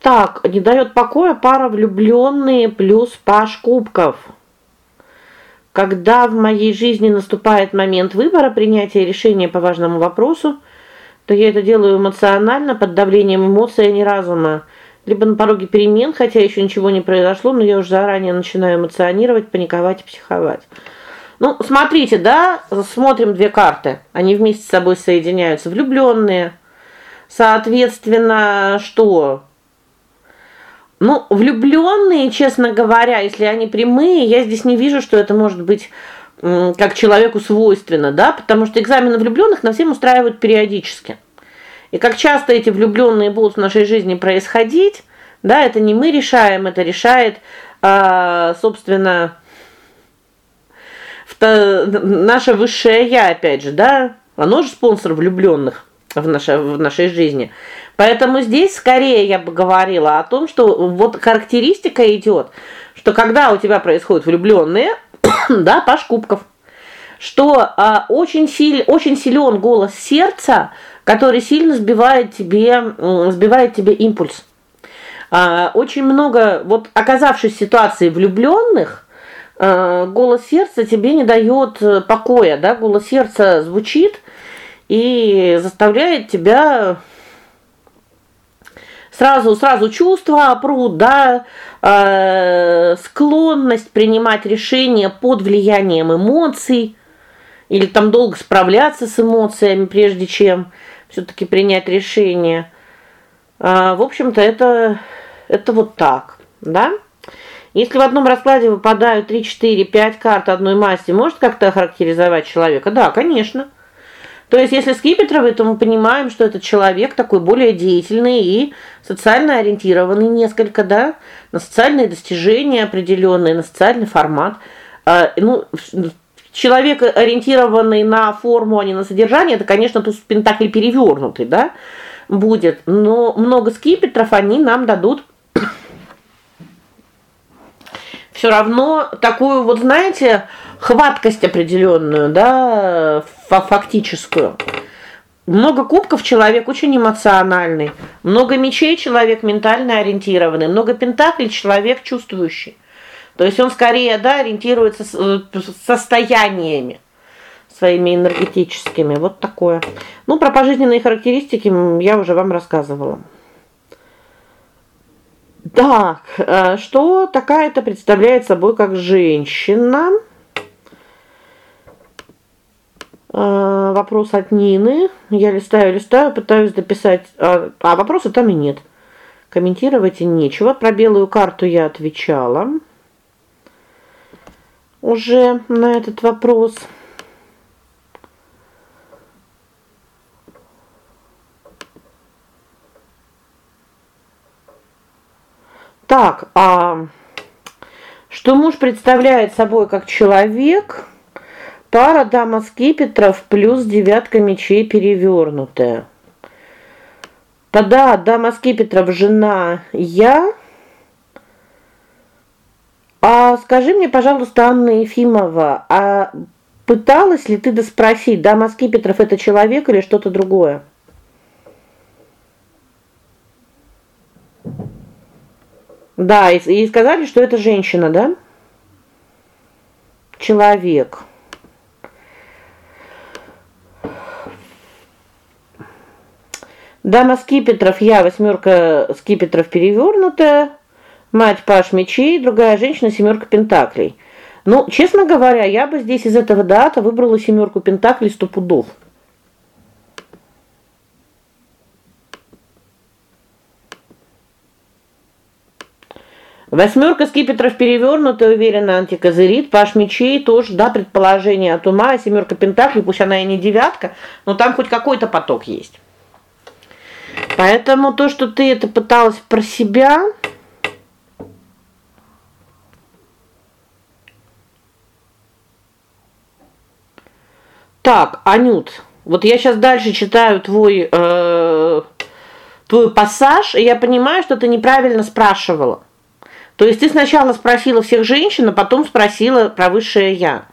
Так, не дает покоя пара влюбленные плюс паш кубков. Когда в моей жизни наступает момент выбора, принятия решения по важному вопросу, то я это делаю эмоционально, под давлением эмоций, а не разума. Либо на пороге перемен, хотя еще ничего не произошло, но я уже заранее начинаю эмоционировать, паниковать психовать. Ну, смотрите, да, смотрим две карты. Они вместе с собой соединяются. Влюбленные. Соответственно, что? Ну, влюбленные, честно говоря, если они прямые, я здесь не вижу, что это может быть как человеку свойственно, да, потому что экзамены влюбленных на всем устраивают периодически. И как часто эти влюбленные будут в нашей жизни происходить, да, это не мы решаем, это решает, а, собственно, наше высшее я опять же, да? Оно же спонсор влюбленных в нашей в нашей жизни. Поэтому здесь скорее я бы говорила о том, что вот характеристика идет, что когда у тебя происходят влюбленные, да, паш кубков, что а, очень силь очень силен голос сердца, который сильно сбивает тебе сбивает тебе импульс. А, очень много вот оказавшись в ситуации влюбленных, а, голос сердца тебе не дает э, покоя, да? Голос сердца звучит и заставляет тебя сразу сразу чувства пруд, да, э, склонность принимать решения под влиянием эмоций или там долго справляться с эмоциями, прежде чем все таки принять решение. А, в общем-то, это это вот так, да? Если в одном раскладе выпадают 3, 4, 5 карт одной масти, может как-то охарактеризовать человека? Да, конечно. То есть, если скипетровый, то мы понимаем, что этот человек такой более деятельный и социально ориентированный несколько, да, на социальные достижения определенные, на социальный формат. А, ну, человек ориентированный на форму, а не на содержание, это, конечно, тут пентакль перевернутый, да, будет. Но много скипетров они нам дадут все равно такую вот, знаете, хваткость определенную, да, фактическую. Много кубков человек очень эмоциональный, много мечей человек ментально ориентированный, много пентаклей человек чувствующий. То есть он скорее, да, ориентируется э, состояниями своими энергетическими. Вот такое. Ну, про пожизненные характеристики я уже вам рассказывала. Так, э, что такая-то представляет собой как женщина? Э, вопрос от Нины. Я листаю, листаю, пытаюсь дописать, а, а вопроса там и нет. Комментировать и нечего. Про белую карту я отвечала. Уже на этот вопрос. Так, а что муж представляет собой как человек? Пара дама скипетров плюс девятка мечей перевернутая. Тогда дама скипетров жена я. А скажи мне, пожалуйста, Анна Ефимова, а пыталась ли ты доспросить, дама скипетров это человек или что-то другое? Да, и, и сказали, что это женщина, да? Человек. Дама скипетров, я восьмерка скипетров перевернутая, мать паш мечей, другая женщина семерка пентаклей. Ну, честно говоря, я бы здесь из этого дата выбрала семерку пентаклей сто пудов. Восьмерка скипетров перевернутая, уверенно антикозырит, паш мечей тоже, да, предположение от ума, семерка пентаклей, пусть она и не девятка, но там хоть какой-то поток есть. Поэтому то, что ты это пыталась про себя, Так, Анют, вот я сейчас дальше читаю твой э твой пассаж, и я понимаю, что ты неправильно спрашивала. То есть ты сначала спросила всех женщин, а потом спросила про высшее я.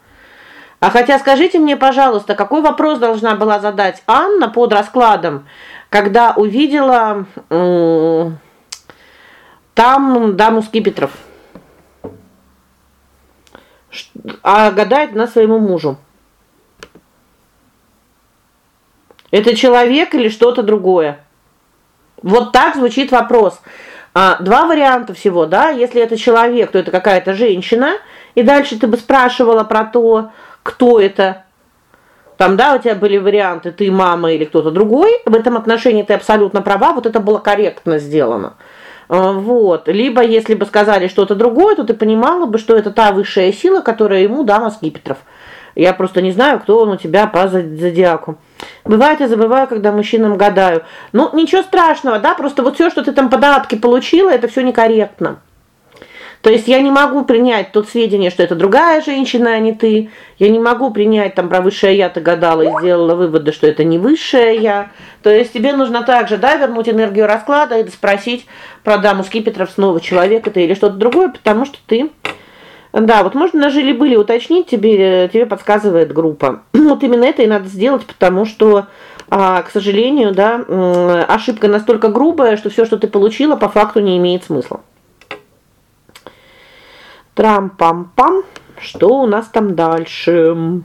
А хотя скажите мне, пожалуйста, какой вопрос должна была задать Анна под раскладом, когда увидела там даму скипетров? А гадает на своему мужу. Это человек или что-то другое? Вот так звучит вопрос. А два варианта всего, да? Если это человек, то это какая-то женщина, и дальше ты бы спрашивала про то, кто это. Там, да, у тебя были варианты ты мама или кто-то другой. В этом отношении ты абсолютно права, вот это было корректно сделано. А, вот. Либо если бы сказали что-то другое, то ты понимала бы, что это та высшая сила, которая ему дама скипетров. Я просто не знаю, кто он у тебя по зодиаку. Бывает, я забываю, когда мужчинам гадаю. Ну, ничего страшного, да, просто вот все, что ты там подарки получила, это все некорректно. То есть я не могу принять тот сведения, что это другая женщина, а не ты. Я не могу принять там про высшее я ты гадала и сделала выводы, что это не высшее я. То есть тебе нужно также, да, вернуть энергию расклада и спросить про даму скипетров снова человек это или что-то другое, потому что ты да, вот можно на жили были уточнить, тебе тебе подсказывает группа. Вот именно это и надо сделать, потому что а, к сожалению, да, ошибка настолько грубая, что все, что ты получила, по факту не имеет смысла. Трам-пам-пам. Что у нас там дальше?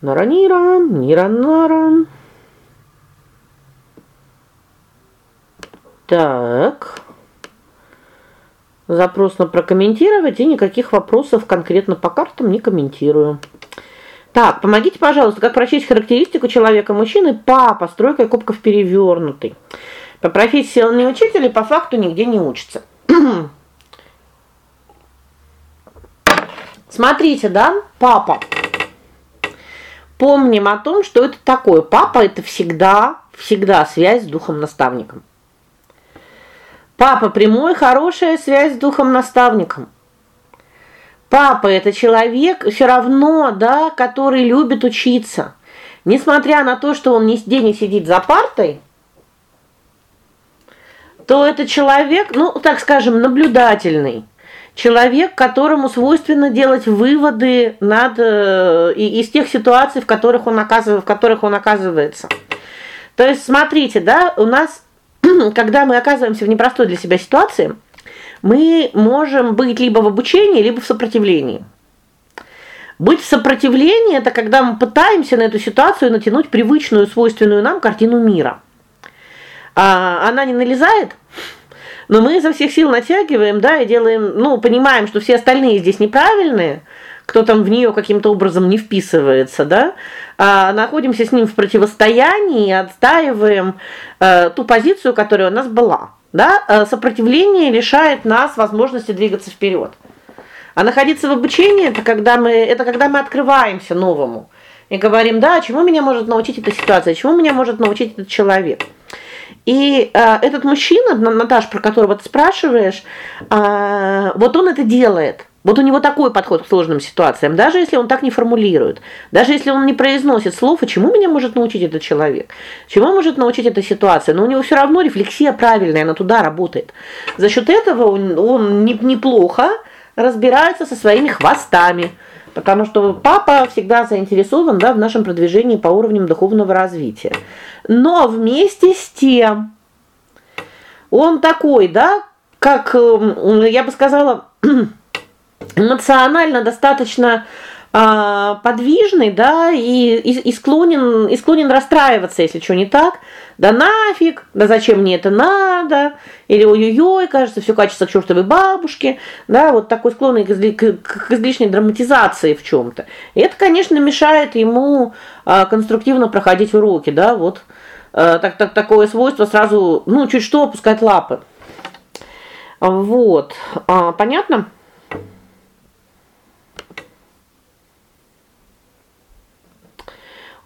Наранира, Ниранара. Так. Запрос на прокомментировать и никаких вопросов конкретно по картам не комментирую. Так, помогите, пожалуйста, как прочесть характеристику человека мужчины папа с тройкой кубков перевернутый. По профессии он не учитель и по факту нигде не учится. Смотрите, да? Папа. Помним о том, что это такое. Папа это всегда, всегда связь с духом-наставником. Папа прямой, хорошая связь с духом-наставником. Папа это человек все равно, да, который любит учиться. Несмотря на то, что он день не сидит за партой, то это человек, ну, так скажем, наблюдательный. Человек, которому свойственно делать выводы над э, из тех ситуаций, в которых он оказывается, в которых он оказывается. То есть смотрите, да, у нас когда мы оказываемся в непростой для себя ситуации, мы можем быть либо в обучении, либо в сопротивлении. Быть в сопротивлении это когда мы пытаемся на эту ситуацию натянуть привычную, свойственную нам картину мира. А она не налезает, но мы изо всех сил натягиваем, да, и делаем, ну, понимаем, что все остальные здесь неправильные, кто там в нее каким-то образом не вписывается, да? А находимся с ним в противостоянии отстаиваем э, ту позицию, которая у нас была. Да? Э, сопротивление лишает нас возможности двигаться вперед. А находиться в обучении это когда мы это когда мы открываемся новому и говорим: "Да, чему меня может научить эта ситуация, чему меня может научить этот человек?" И э, этот мужчина, Наташ, про которого ты спрашиваешь, э, вот он это делает. Вот у него такой подход к сложным ситуациям, даже если он так не формулирует, даже если он не произносит слов, и чему меня может научить этот человек? Чему может научить эта ситуация? Но у него все равно рефлексия правильная, она туда работает. За счет этого он, он неплохо разбирается со своими хвостами, потому что папа всегда заинтересован, да, в нашем продвижении по уровням духовного развития. Но вместе с тем он такой, да, как я бы сказала, эмоционально достаточно а, подвижный, да, и, и и склонен и склонен расстраиваться, если что не так. Да нафиг, да зачем мне это надо? Или ой-ой-ой, кажется, все качество к чертовой бабушке, да, вот такой склонный к, к, к излишней драматизации в чем то И это, конечно, мешает ему а, конструктивно проходить уроки, да, вот. А, так так такое свойство сразу, ну, чуть что опускать лапы. Вот. А, понятно?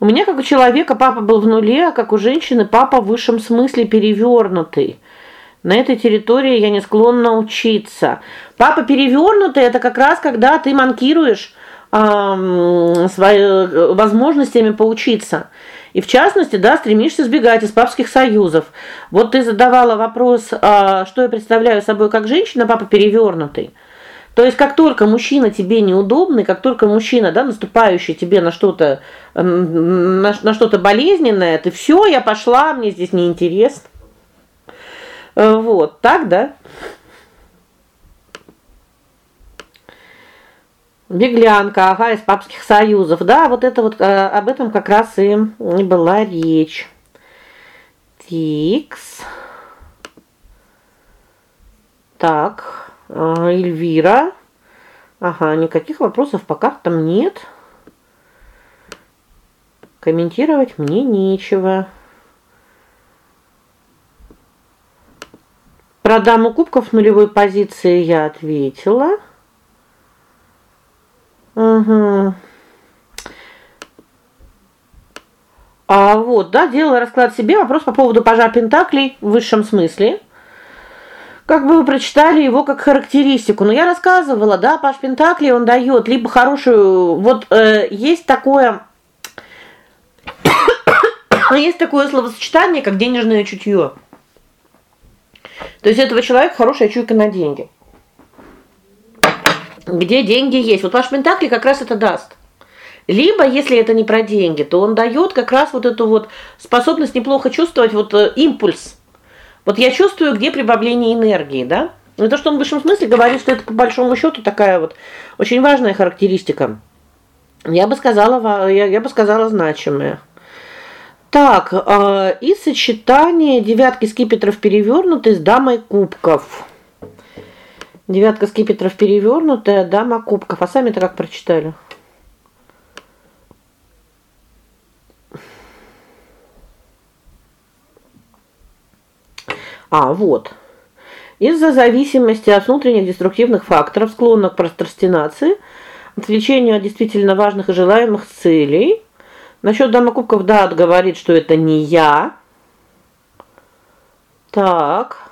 У меня как у человека папа был в нуле, а как у женщины папа в высшем смысле перевернутый. На этой территории я не склонна учиться. Папа перевернутый это как раз когда ты манкируешь э, свои возможностями поучиться. И в частности, да, стремишься сбегать из папских союзов. Вот ты задавала вопрос, э, что я представляю собой как женщина, папа перевернутый. То есть как только мужчина тебе неудобный, как только мужчина, да, наступающий тебе на что-то на, на что-то болезненное, ты все, я пошла, мне здесь не интересно. Э, вот, так, да? Беглянка, ага, из папских союзов. Да, вот это вот э, об этом как раз и была речь. Тикс. Так. А, Эльвира. Ага, никаких вопросов пока там нет. Комментировать мне нечего. Про даму кубков нулевой позиции я ответила. Угу. А вот, да, делала расклад себе. Вопрос по поводу пажа пентаклей в высшем смысле. Как бы вы прочитали его как характеристику. Но я рассказывала, да, Паш Пентакли он дает либо хорошую, вот э, есть такое есть такое словосочетание, как денежное чутье. То есть этого человека хорошая чуйка на деньги. Где деньги есть. Вот ваш Пентакли как раз это даст. Либо, если это не про деньги, то он дает как раз вот эту вот способность неплохо чувствовать вот э, импульс. Вот я чувствую, где прибавление энергии, да? Ну то, что он в высшем смысле говорит, что это по большому счету такая вот очень важная характеристика. Я бы сказала, я, я бы сказала значимая. Так, э, и сочетание девятки скипетров перевернутой с дамой кубков. Девятка скипетров перевернутая, дама кубков. А сами-то как прочитали? А, вот. Из-за зависимости от внутренних деструктивных факторов, склонных к прокрастинации, отвлечению от действительно важных и желаемых целей, Насчет дама кубков да, говорит, что это не я. Так.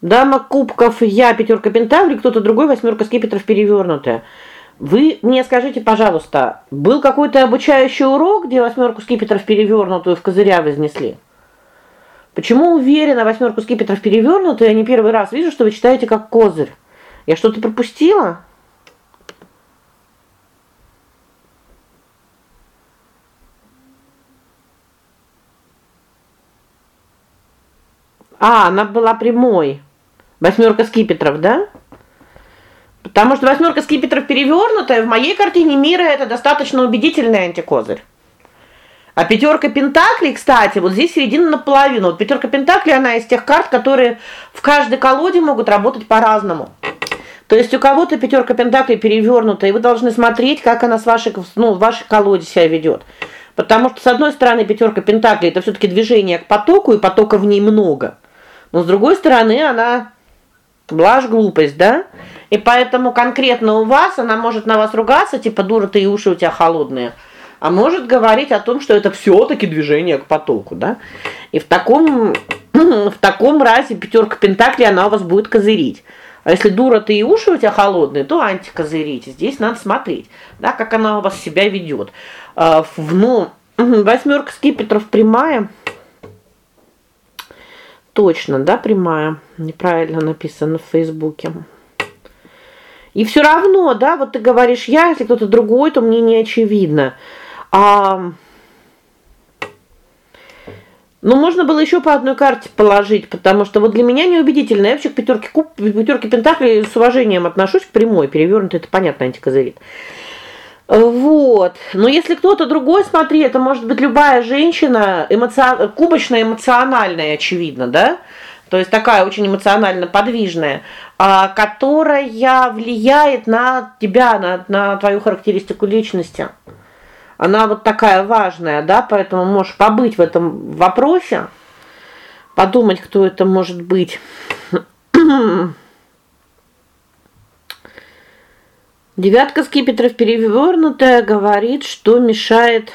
Дама кубков я, пятерка пентаклей, кто-то другой, восьмерка скипетров перевернутая. Вы мне скажите, пожалуйста, был какой-то обучающий урок, где восьмерку скипетров перевернутую в козыря вознесли? Почему уверена, восьмерку скипетров перевернутую, я не первый раз вижу, что вы читаете как козырь. Я что-то пропустила? А, она была прямой. Восьмерка скипетров, да? Потому что восьмерка скипетров перевернутая в моей картине мира это достаточно убедительный антикозырь. А пятерка пентаклей, кстати, вот здесь середина наполовину. Вот пятерка пентаклей она из тех карт, которые в каждой колоде могут работать по-разному. То есть у кого-то пятерка пентаклей перевернута, и вы должны смотреть, как она с вашей, ну, в вашей колоде себя ведет. Потому что с одной стороны пятерка пентаклей это все таки движение к потоку, и потока в ней много. Но с другой стороны, она блажь глупость, да? И поэтому конкретно у вас она может на вас ругаться, типа дура ты и уши у тебя холодные. А может говорить о том, что это все таки движение к потоку, да? И в таком в таком разе пятерка пентаклей она у вас будет козырить. А если дура ты и уши у тебя холодные, то антикозырить. Здесь надо смотреть, да, как она у вас себя ведет. А, ну, восьмерка скипетров прямая Точно, да, прямая. Неправильно написано в Фейсбуке. И все равно, да, вот ты говоришь я, если кто-то другой, то мне не очевидно. А Ну, можно было еще по одной карте положить, потому что вот для меня неубедительно. Я вообще к пятерке куб, пятерке пентаклей с уважением отношусь к прямой, перевернутой это понятно, антикозырит. Вот. Но если кто-то другой, смотри, это может быть любая женщина, эмоцион... кубочная, эмоциональная, очевидно, да? То есть такая очень эмоционально подвижная, а, которая влияет на тебя, на на твою характеристику личности. Она вот такая важная, да, поэтому можешь побыть в этом вопросе, подумать, кто это может быть. Девятка скипетров перевернутая говорит, что мешает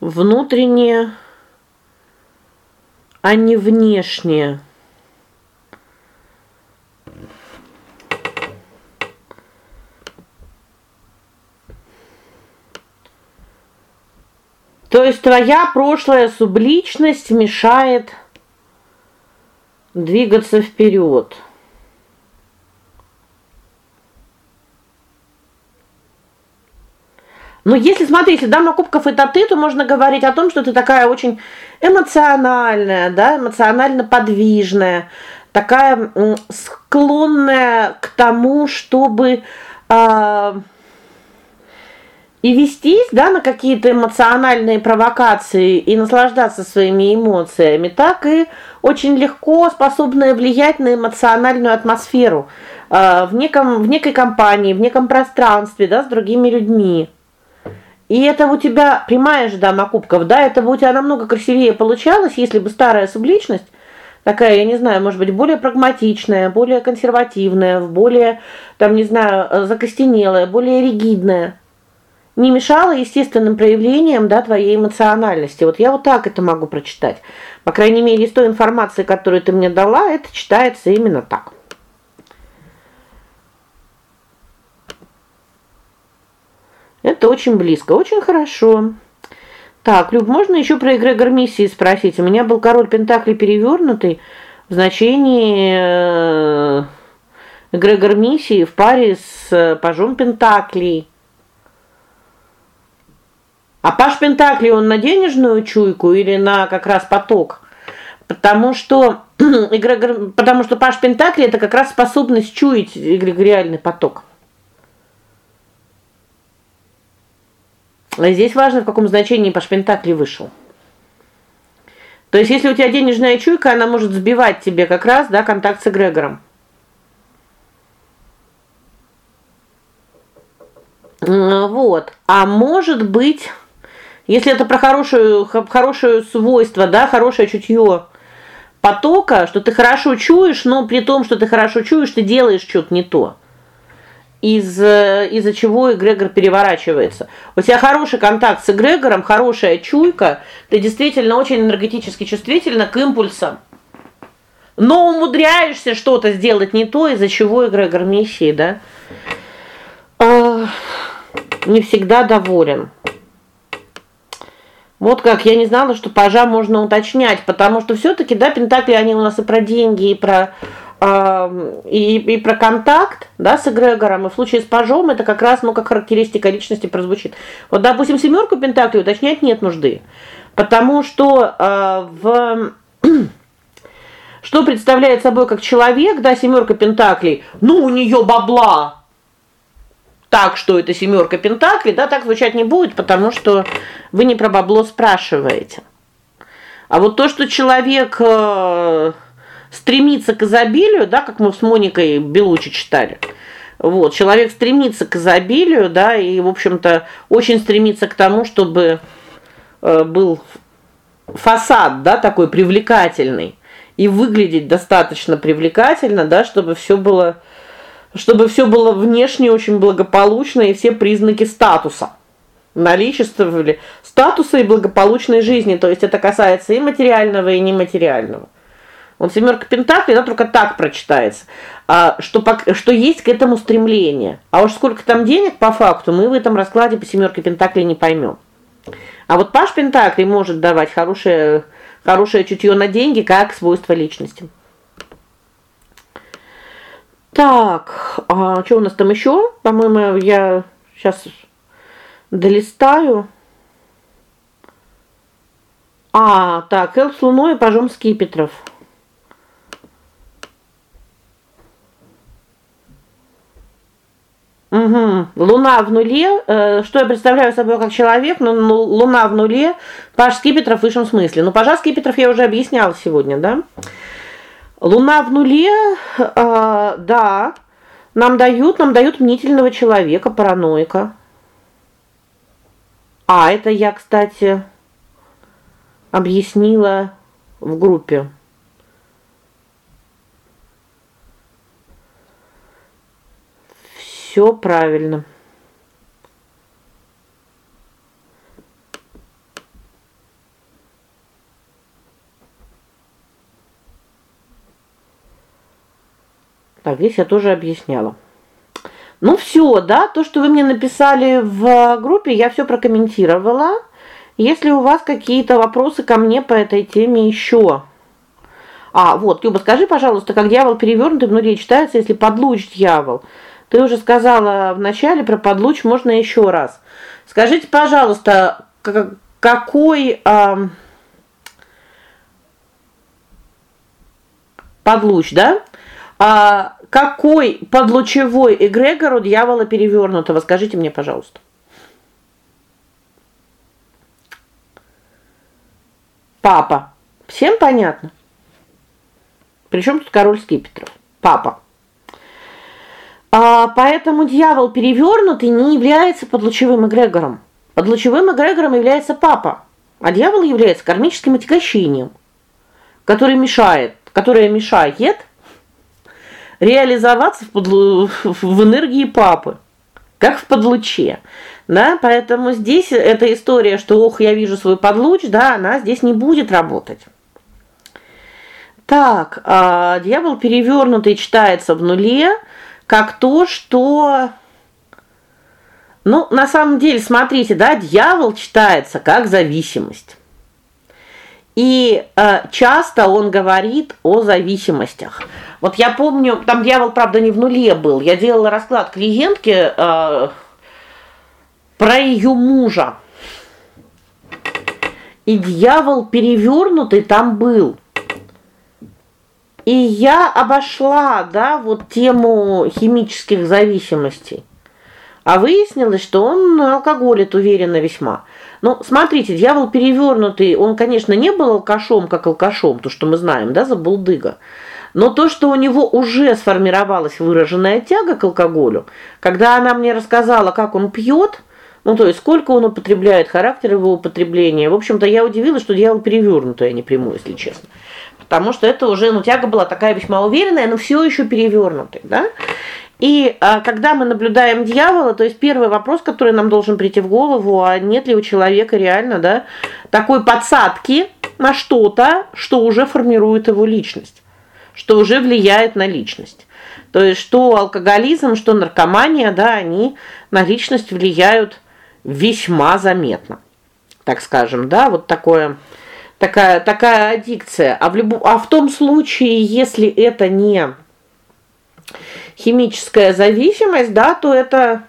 внутреннее, а не внешнее. То есть твоя прошлая субличность мешает двигаться вперед. Но если смотри, если дама кубков это ты, то можно говорить о том, что ты такая очень эмоциональная, да, эмоционально подвижная, такая склонная к тому, чтобы э, и вестись, да, на какие-то эмоциональные провокации и наслаждаться своими эмоциями, так и очень легко способная влиять на эмоциональную атмосферу э, в неком в некой компании, в неком пространстве, да, с другими людьми. И это у тебя прямая же дама кубков, да, это бы у тебя намного красивее получалось, если бы старая субличность такая, я не знаю, может быть, более прагматичная, более консервативная, более там, не знаю, закостенелая, более ригидная не мешало естественным проявлениям, да, твоей эмоциональности. Вот я вот так это могу прочитать. По крайней мере, из той информации, которую ты мне дала, это читается именно так. Это очень близко, очень хорошо. Так, Люб, можно еще про эгрегор миссии спросить? У меня был король пентаклей перевернутый в значении э, эгрегор миссии в паре с э, пажом пентаклей. А паж пентаклей он на денежную чуйку или на как раз поток? Потому что потому что паж пентаклей это как раз способность чуять эгрегориальный поток. А здесь важно, в каком значении по шпентакли вышел. То есть если у тебя денежная чуйка, она может сбивать тебе как раз, да, контакт с эгрегором. Вот. А может быть, если это про хорошую хорошее свойство, да, хорошее чутье потока, что ты хорошо чуешь, но при том, что ты хорошо чуешь, ты делаешь что-то не то из э, из-за чего эгрегор переворачивается. У тебя хороший контакт с эгрегором, хорошая чуйка, ты действительно очень энергетически чувствительна к импульсам. Но умудряешься что-то сделать не то, из-за чего эгрегор миссии, да? Не всегда доволен. Вот как я не знала, что пажа можно уточнять, потому что все таки да, пентакли они у нас и про деньги, и про и и про контакт, да, с эгрегором, и в случае с пажом это как раз, ну, как характеристика личности прозвучит. Вот, допустим, семерку пентаклей уточнять нет нужды. Потому что э, в что представляет собой как человек, да, семерка пентаклей, ну, у нее бабла. Так что это семерка пентаклей, да, так звучать не будет, потому что вы не про бабло спрашиваете. А вот то, что человек э, стремится к изобилию, да, как мы с Моникой Белучи читали. Вот, человек стремится к изобилию, да, и, в общем-то, очень стремится к тому, чтобы э, был фасад, да, такой привлекательный и выглядеть достаточно привлекательно, да, чтобы все было чтобы все было внешне очень благополучно и все признаки статуса наличествовали статуса и благополучной жизни. То есть это касается и материального, и нематериального. Он семерка пентаклей, она только так прочитается. А что что есть к этому стремление. А уж сколько там денег по факту, мы в этом раскладе по семерке пентаклей не поймем. А вот паш пентаклей может давать хорошее хорошее чутье на деньги как свойство личности. Так, а что у нас там еще? По-моему, я сейчас долистаю. А, так, Эл с Луной и пажом Скипетров. Угу. Луна в нуле, э, что я представляю собой как человек, но ну, Луна в нуле, Паш Скипетров в высшем смысле. Ну, Пажа Скипетров я уже объясняла сегодня, да? Луна в нуле, э, да, нам дают, нам дают мнительного человека, параноика. А, это я, кстати, объяснила в группе. Все правильно. Так, здесь я тоже объясняла. Ну все, да, то, что вы мне написали в группе, я все прокомментировала. Если у вас какие-то вопросы ко мне по этой теме еще. А, вот, Люба, скажи, пожалуйста, как дьявол перевернутый внутри читается, если подлуч дьявол? Ты уже сказала в начале про подлуч, можно еще раз. Скажите, пожалуйста, какой а, подлуч, да? А какой подлучевой эгрегор у дьявола перевернутого? Скажите мне, пожалуйста. Папа. Всем понятно? Причем тут король скипетров? Папа. А, поэтому дьявол перевернутый не является подлучевым эгрегором. Подлучевым эгрегором является папа, а дьявол является кармическим отягощением, который мешает, которое мешает реализоваться в, подлу... в энергии папы, как в подлуче. Да? Поэтому здесь эта история, что ох, я вижу свой подлуч, да, она здесь не будет работать. Так, а дьявол перевернутый читается в нуле, как то, что Ну, на самом деле, смотрите, да, дьявол читается как зависимость. И э, часто он говорит о зависимостях. Вот я помню, там дьявол, правда, не в нуле был. Я делала расклад клиентке э, про ее мужа. И дьявол перевернутый там был. И я обошла, да, вот тему химических зависимостей. А выяснилось, что он алкоголит уверенно весьма. Ну, смотрите, дьявол перевернутый, он, конечно, не был алкашом, как алкашом, то, что мы знаем, да, за булдыга. Но то, что у него уже сформировалась выраженная тяга к алкоголю, когда она мне рассказала, как он пьет, ну, то есть сколько он употребляет, характер его употребления. В общем-то, я удивилась, что дьявол перевернутый, а не прямой, если честно потому что это уже, ну, тяга была такая весьма уверенная, но все еще перевернутая, да? И а, когда мы наблюдаем дьявола, то есть первый вопрос, который нам должен прийти в голову, а нет ли у человека реально, да, такой подсадки на что-то, что уже формирует его личность, что уже влияет на личность. То есть что алкоголизм, что наркомания, да, они на личность влияют весьма заметно. Так скажем, да, вот такое такая такая аддикция. А в любом а в том случае, если это не химическая зависимость, да, то это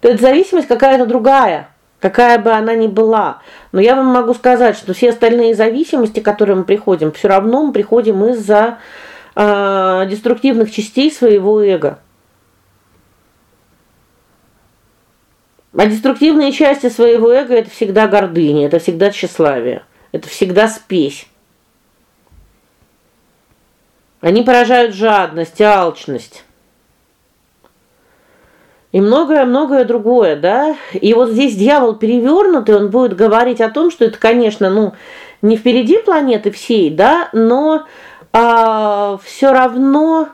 то это зависимость какая-то другая, какая бы она ни была. Но я вам могу сказать, что все остальные зависимости, к которым мы приходим, все равно мы приходим из-за э, деструктивных частей своего эго. А деструктивные части своего эго это всегда гордыня, это всегда тщеславие. Это всегда спесь. Они поражают жадность, алчность. И многое-многое другое, да? И вот здесь дьявол перевернутый, он будет говорить о том, что это, конечно, ну, не впереди планеты всей, да, но а все равно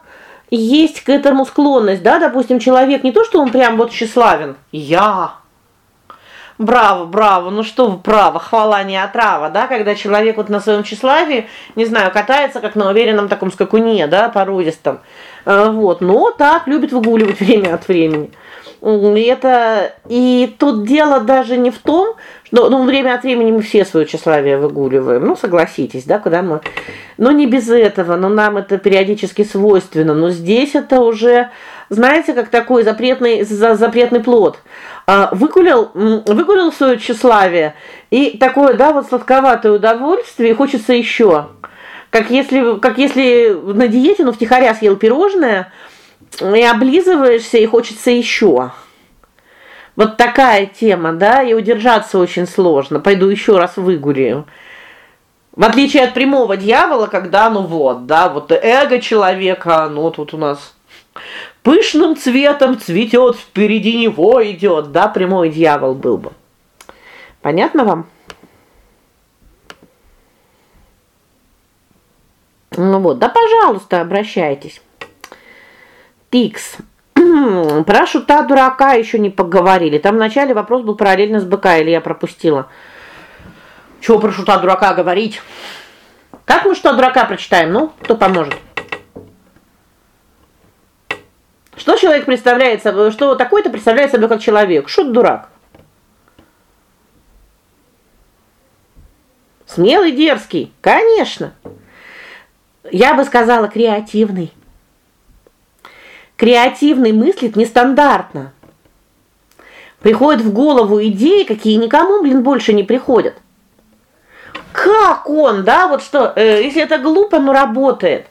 есть к этому склонность, да? Допустим, человек не то, что он прям вот тщеславен. Я Браво, браво. Ну что вы, право, хвала не отрава, да, когда человек вот на своем тщеславии, не знаю, катается как на уверенном таком скакуне, да, породистом. Э, вот. Но так любит выгуливать время от времени. И это и тут дело даже не в том, что ну время от времени мы все свое тщеславие выгуливаем. Ну, согласитесь, да, когда мы Но не без этого, но нам это периодически свойственно. Но здесь это уже, знаете, как такой запретный запретный плод. А выгулял выгулял свое тщеславие, и такое, да, вот сладковатое удовольствие, хочется еще. Как если как если на диете, ну втихаря съел пирожное, и облизываешься, и хочется еще. Вот такая тема, да, и удержаться очень сложно. Пойду еще раз выгуляю. В отличие от прямого дьявола, когда ну вот, да, вот эго человека, оно тут у нас пышным цветом цветет, впереди него идет, да, прямой дьявол был бы. Понятно вам? Ну вот, да, пожалуйста, обращайтесь. Тикс. Про шута дурака еще не поговорили. Там вначале вопрос был параллельно с БК, или я пропустила. Чего про шута дурака говорить? Как мы что дурака прочитаем? Ну, кто поможет? Что человек представляет собой? Что такой-то представляет собой как человек? Шут дурак. Смелый, дерзкий, конечно. Я бы сказала креативный. Креативный мыслит нестандартно. Приходят в голову идеи, какие никому, блин, больше не приходят. Как он, да, вот что, э, если это глупо, но работает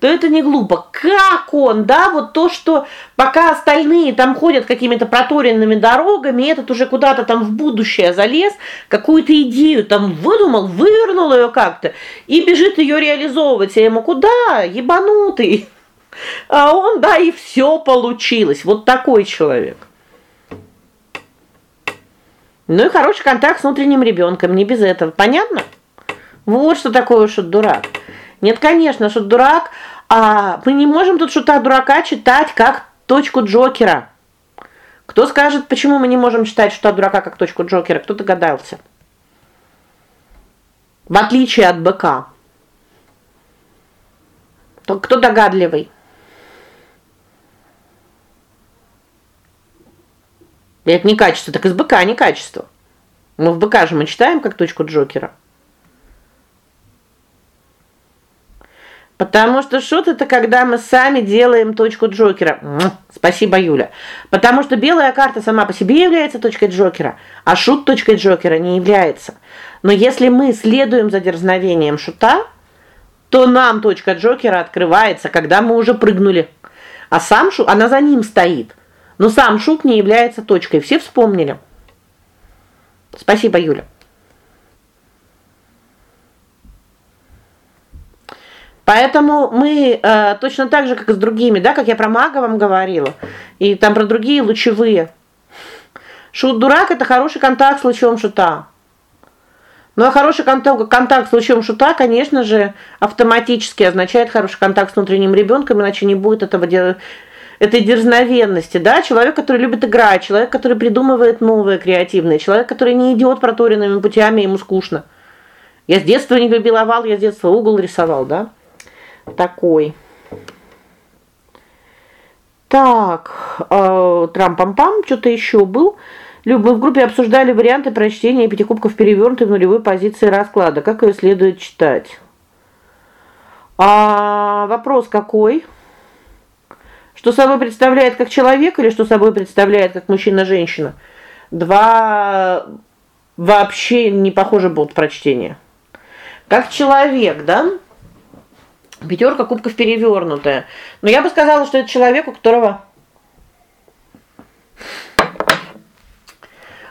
то это не глупо. Как он, да, вот то, что пока остальные там ходят какими-то проторенными дорогами, этот уже куда-то там в будущее залез, какую-то идею там выдумал, вывернул ее как-то и бежит ее реализовывать. Я ему: "Куда, ебанутый?" А он, да, и все получилось. Вот такой человек. Ну и хороший контакт с внутренним ребенком, не без этого. Понятно? Вот что такое шут дурак. Нет, конечно, шут дурак, а мы не можем тут шута дурака читать как точку Джокера. Кто скажет, почему мы не можем читать что дурака как точку Джокера? Кто догадался? В отличие от быка. То кто догадливый? Это не качество, так из быка не качество. Мы в быка же мы читаем как точку Джокера. Потому что шут это когда мы сами делаем точку Джокера. Спасибо, Юля. Потому что белая карта сама по себе является точкой Джокера, а шут точкой Джокера не является. Но если мы следуем за дерзновением шута, то нам точка Джокера открывается, когда мы уже прыгнули. А сам шут, она за ним стоит. Но сам шут не является точкой. Все вспомнили. Спасибо, Юля. Поэтому мы э, точно так же, как и с другими, да, как я про мага вам говорила, и там про другие лучевые. Шут дурак это хороший контакт с лучом шута. Ну а хороший контакт, контакт с лучом шута, конечно же, автоматически означает хороший контакт с внутренним ребенком, иначе не будет этого дела этой дерзновенности, да? Человек, который любит играть, человек, который придумывает новое креативное, человек, который не идет проторенными путями, ему скучно. Я с детства не любил овал, я с детства угол рисовал, да? такой. Так, э, трам-пам-пам, что-то еще был. Мы в группе обсуждали варианты прочтения пяти кубков перевернутой в нулевой позиции расклада. Как ее следует читать? А вопрос какой? Что собой представляет как человек или что собой представляет как мужчина-женщина? Два вообще не похожи будут прочтения. Как человек, да? Пятерка кубков перевернутая. Но я бы сказала, что это человек, у которого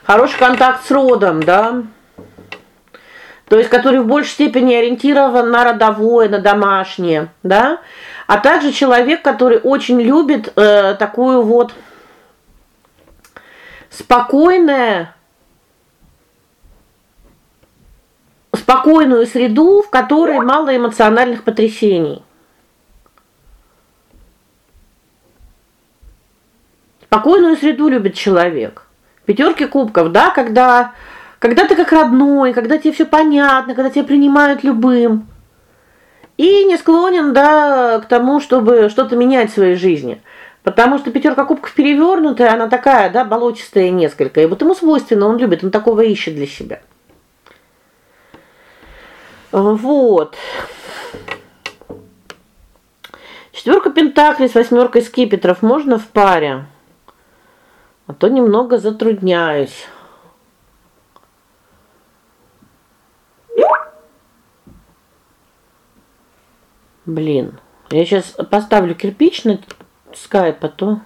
хороший контакт с родом, да? То есть который в большей степени ориентирован на родовое, на домашнее, да? А также человек, который очень любит э, такую вот спокойное спокойную среду, в которой мало эмоциональных потрясений. Спокойную среду любит человек. Пятерки кубков, да, когда когда ты как родной, когда тебе все понятно, когда тебя принимают любым. И не склонен, да, к тому, чтобы что-то менять в своей жизни. Потому что пятерка кубков перевернутая, она такая, да, болотистая несколько. И вот ему свойственно, он любит, он такого ищет для себя. Вот. Четверка пентаклей с восьмеркой скипетров можно в паре? А то немного затрудняюсь. Блин. Я сейчас поставлю кирпич на скайп, а то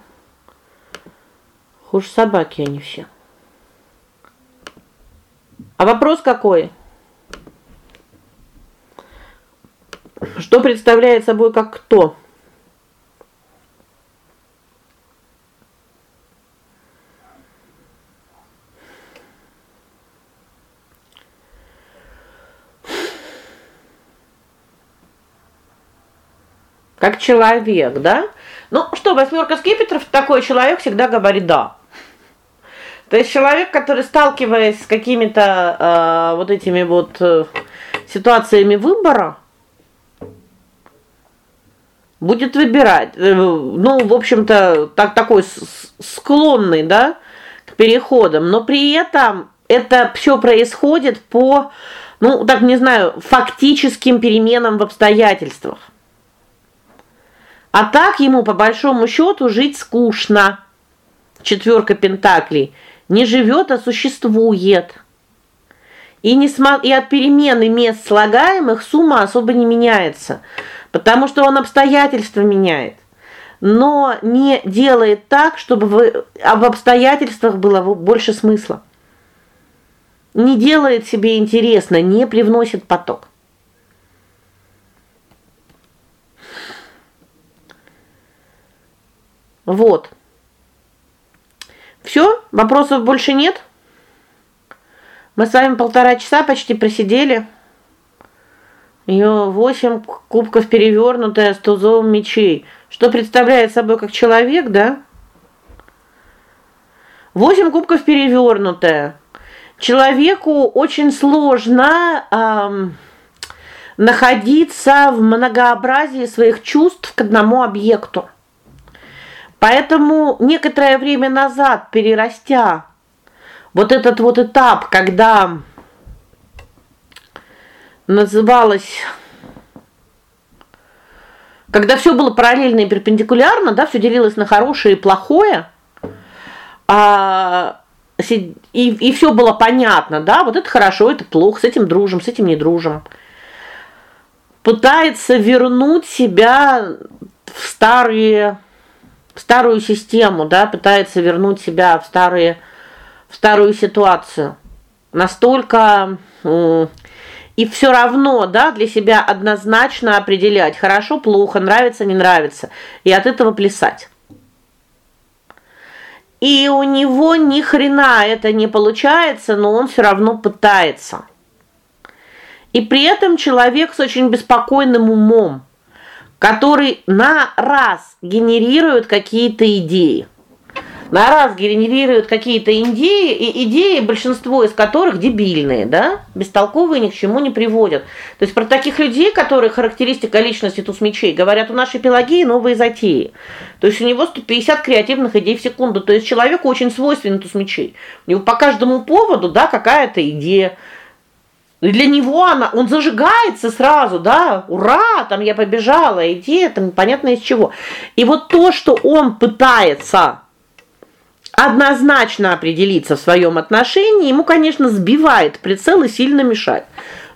хуже собаки они все. А вопрос какой? Что представляет собой как кто? Как человек, да? Ну, что, восьмерка скипетров такой человек всегда говорит да. То есть человек, который сталкиваясь с какими-то э, вот этими вот э, ситуациями выбора, будет выбирать. Э, ну, в общем-то, так такой склонный, да, к переходам, но при этом это все происходит по, ну, так не знаю, фактическим переменам в обстоятельствах. А так ему по большому счету жить скучно. Четверка пентаклей. Не живет, а существует. И не смо... и от перемены мест слагаемых сумма особо не меняется потому что он обстоятельства меняет, но не делает так, чтобы в, в обстоятельствах было больше смысла. Не делает себе интересно, не привносит поток. Вот. Все, вопросов больше нет. Мы с вами полтора часа почти просидели. Ее восемь кубков перевернутая с тузом мечей. Что представляет собой как человек, да? 8 кубков перевернутая. Человеку очень сложно эм, находиться в многообразии своих чувств к одному объекту. Поэтому некоторое время назад, перерастя вот этот вот этап, когда называлось когда все было параллельно и перпендикулярно, да, все делилось на хорошее и плохое, а и и все было понятно, да? Вот это хорошо, это плохо, с этим дружим, с этим не дружим. Пытается вернуть себя в старые в старую систему, да, пытается вернуть себя в старые в старую ситуацию. Настолько и все равно, да, для себя однозначно определять: хорошо, плохо, нравится, не нравится, и от этого плясать. И у него ни хрена это не получается, но он все равно пытается. И при этом человек с очень беспокойным умом, который на раз генерирует какие-то идеи на раз генерируют какие-то идеи, и идеи, большинство из которых дебильные, да? Бестолковые ни к чему не приводят. То есть про таких людей, которые характеристика личности туз мечей, говорят, у нашей Пелагеи новые затеи. То есть у него 150 креативных идей в секунду. То есть человеку очень свойственен туз мечей. У него по каждому поводу, да, какая-то идея. Для него она он зажигается сразу, да? Ура, там я побежала, идея там непонятно из чего. И вот то, что он пытается однозначно определиться в своем отношении, ему, конечно, сбивает прицел и сильно мешает.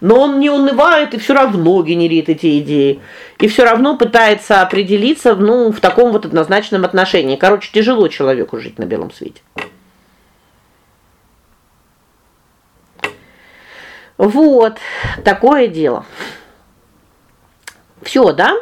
Но он не унывает и все равно генерит эти идеи. И все равно пытается определиться, ну, в таком вот однозначном отношении. Короче, тяжело человеку жить на белом свете. Вот, такое дело. Все, да?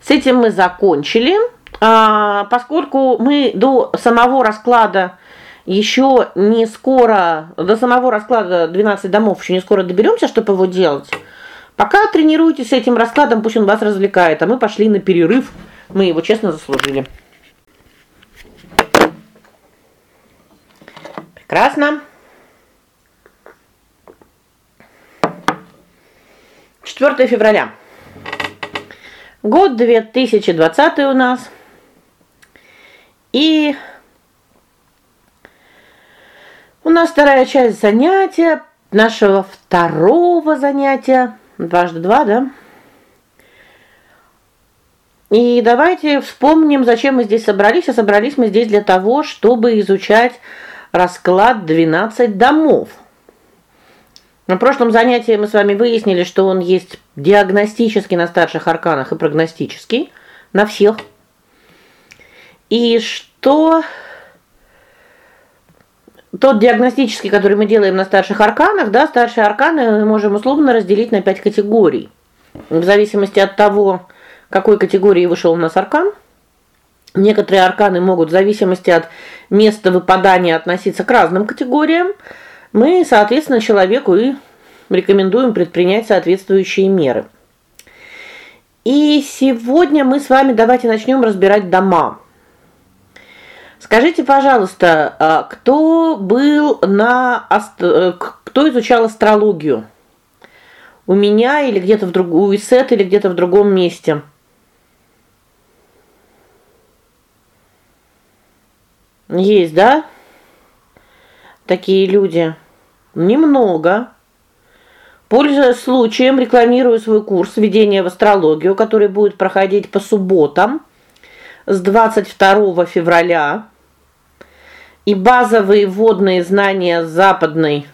С этим мы закончили. А, поскольку мы до самого расклада еще не скоро, до самого расклада 12 домов еще не скоро доберемся, чтобы его делать. Пока тренируйтесь с этим раскладом, пусть он вас развлекает, а мы пошли на перерыв. Мы его честно заслужили. Прекрасно. 4 февраля. Год 2020 у нас. И у нас вторая часть занятия, нашего второго занятия, дважды два, да? И давайте вспомним, зачем мы здесь собрались. А собрались мы здесь для того, чтобы изучать расклад 12 домов. На прошлом занятии мы с вами выяснили, что он есть диагностический на старших арканах и прогностический на всех. И что тот диагностический, который мы делаем на старших арканах, да, старшие арканы мы можем условно разделить на пять категорий. В зависимости от того, какой категории вышел у нас аркан, некоторые арканы могут в зависимости от места выпадания относиться к разным категориям. Мы, соответственно, человеку и рекомендуем предпринять соответствующие меры. И сегодня мы с вами давайте начнем разбирать дома. Скажите, пожалуйста, а кто был на э, кто изучал астрологию? У меня или где-то в другую, у Исет или где-то в другом месте? Есть, да? Такие люди. Немного. Пользуясь случаем, рекламирую свой курс введения в астрологию, который будет проходить по субботам с 22 февраля. И базовые вводные знания западной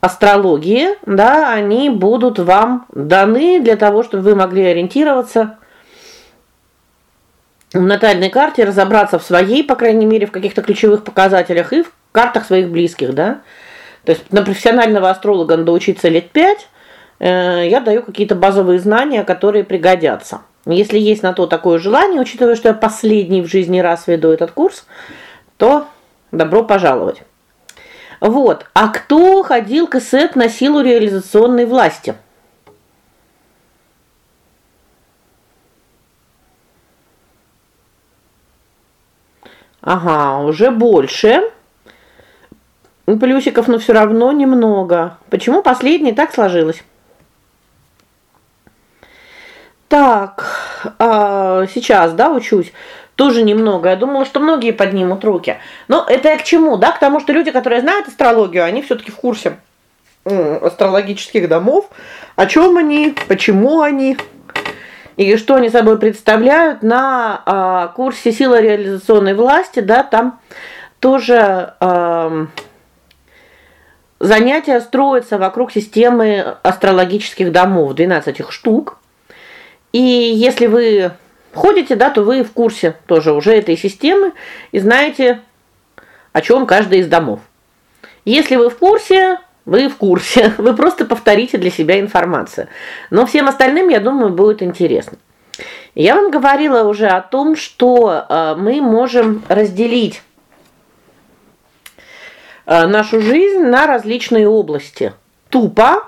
астрологии, да, они будут вам даны для того, чтобы вы могли ориентироваться в натальной карте, разобраться в своей, по крайней мере, в каких-то ключевых показателях и в картах своих близких, да? То есть на профессионального астролога надо учиться лет пять. Э, я даю какие-то базовые знания, которые пригодятся. Если есть на то такое желание, учитывая, что я последний в жизни раз веду этот курс, то добро пожаловать. Вот. А кто ходил к ИСЭК на силу реализационной власти? Ага, уже больше. Плюсиков, но все равно немного. Почему последний так сложилось? Так, а, сейчас, да, учусь. Тоже немного. Я думала, что многие поднимут руки. Но это я к чему, да? К тому, что люди, которые знают астрологию, они все таки в курсе астрологических домов, о чем они, почему они и что они собой представляют на а, курсе Сила реализационной власти, да, там тоже а, занятия строятся вокруг системы астрологических домов, 12 их штук. И если вы ходите, да, то вы в курсе тоже уже этой системы и знаете, о чем каждый из домов. Если вы в курсе, вы в курсе. Вы просто повторите для себя информацию. Но всем остальным, я думаю, будет интересно. Я вам говорила уже о том, что э, мы можем разделить нашу жизнь на различные области. Тупо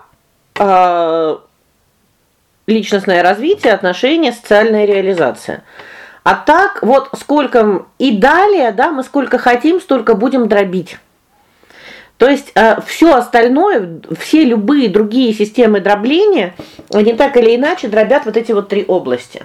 э, личностное развитие, отношения, социальная реализация. А так, вот сколько и далее, да, мы сколько хотим, столько будем дробить. То есть э, все остальное, все любые другие системы дробления, они так или иначе дробят вот эти вот три области.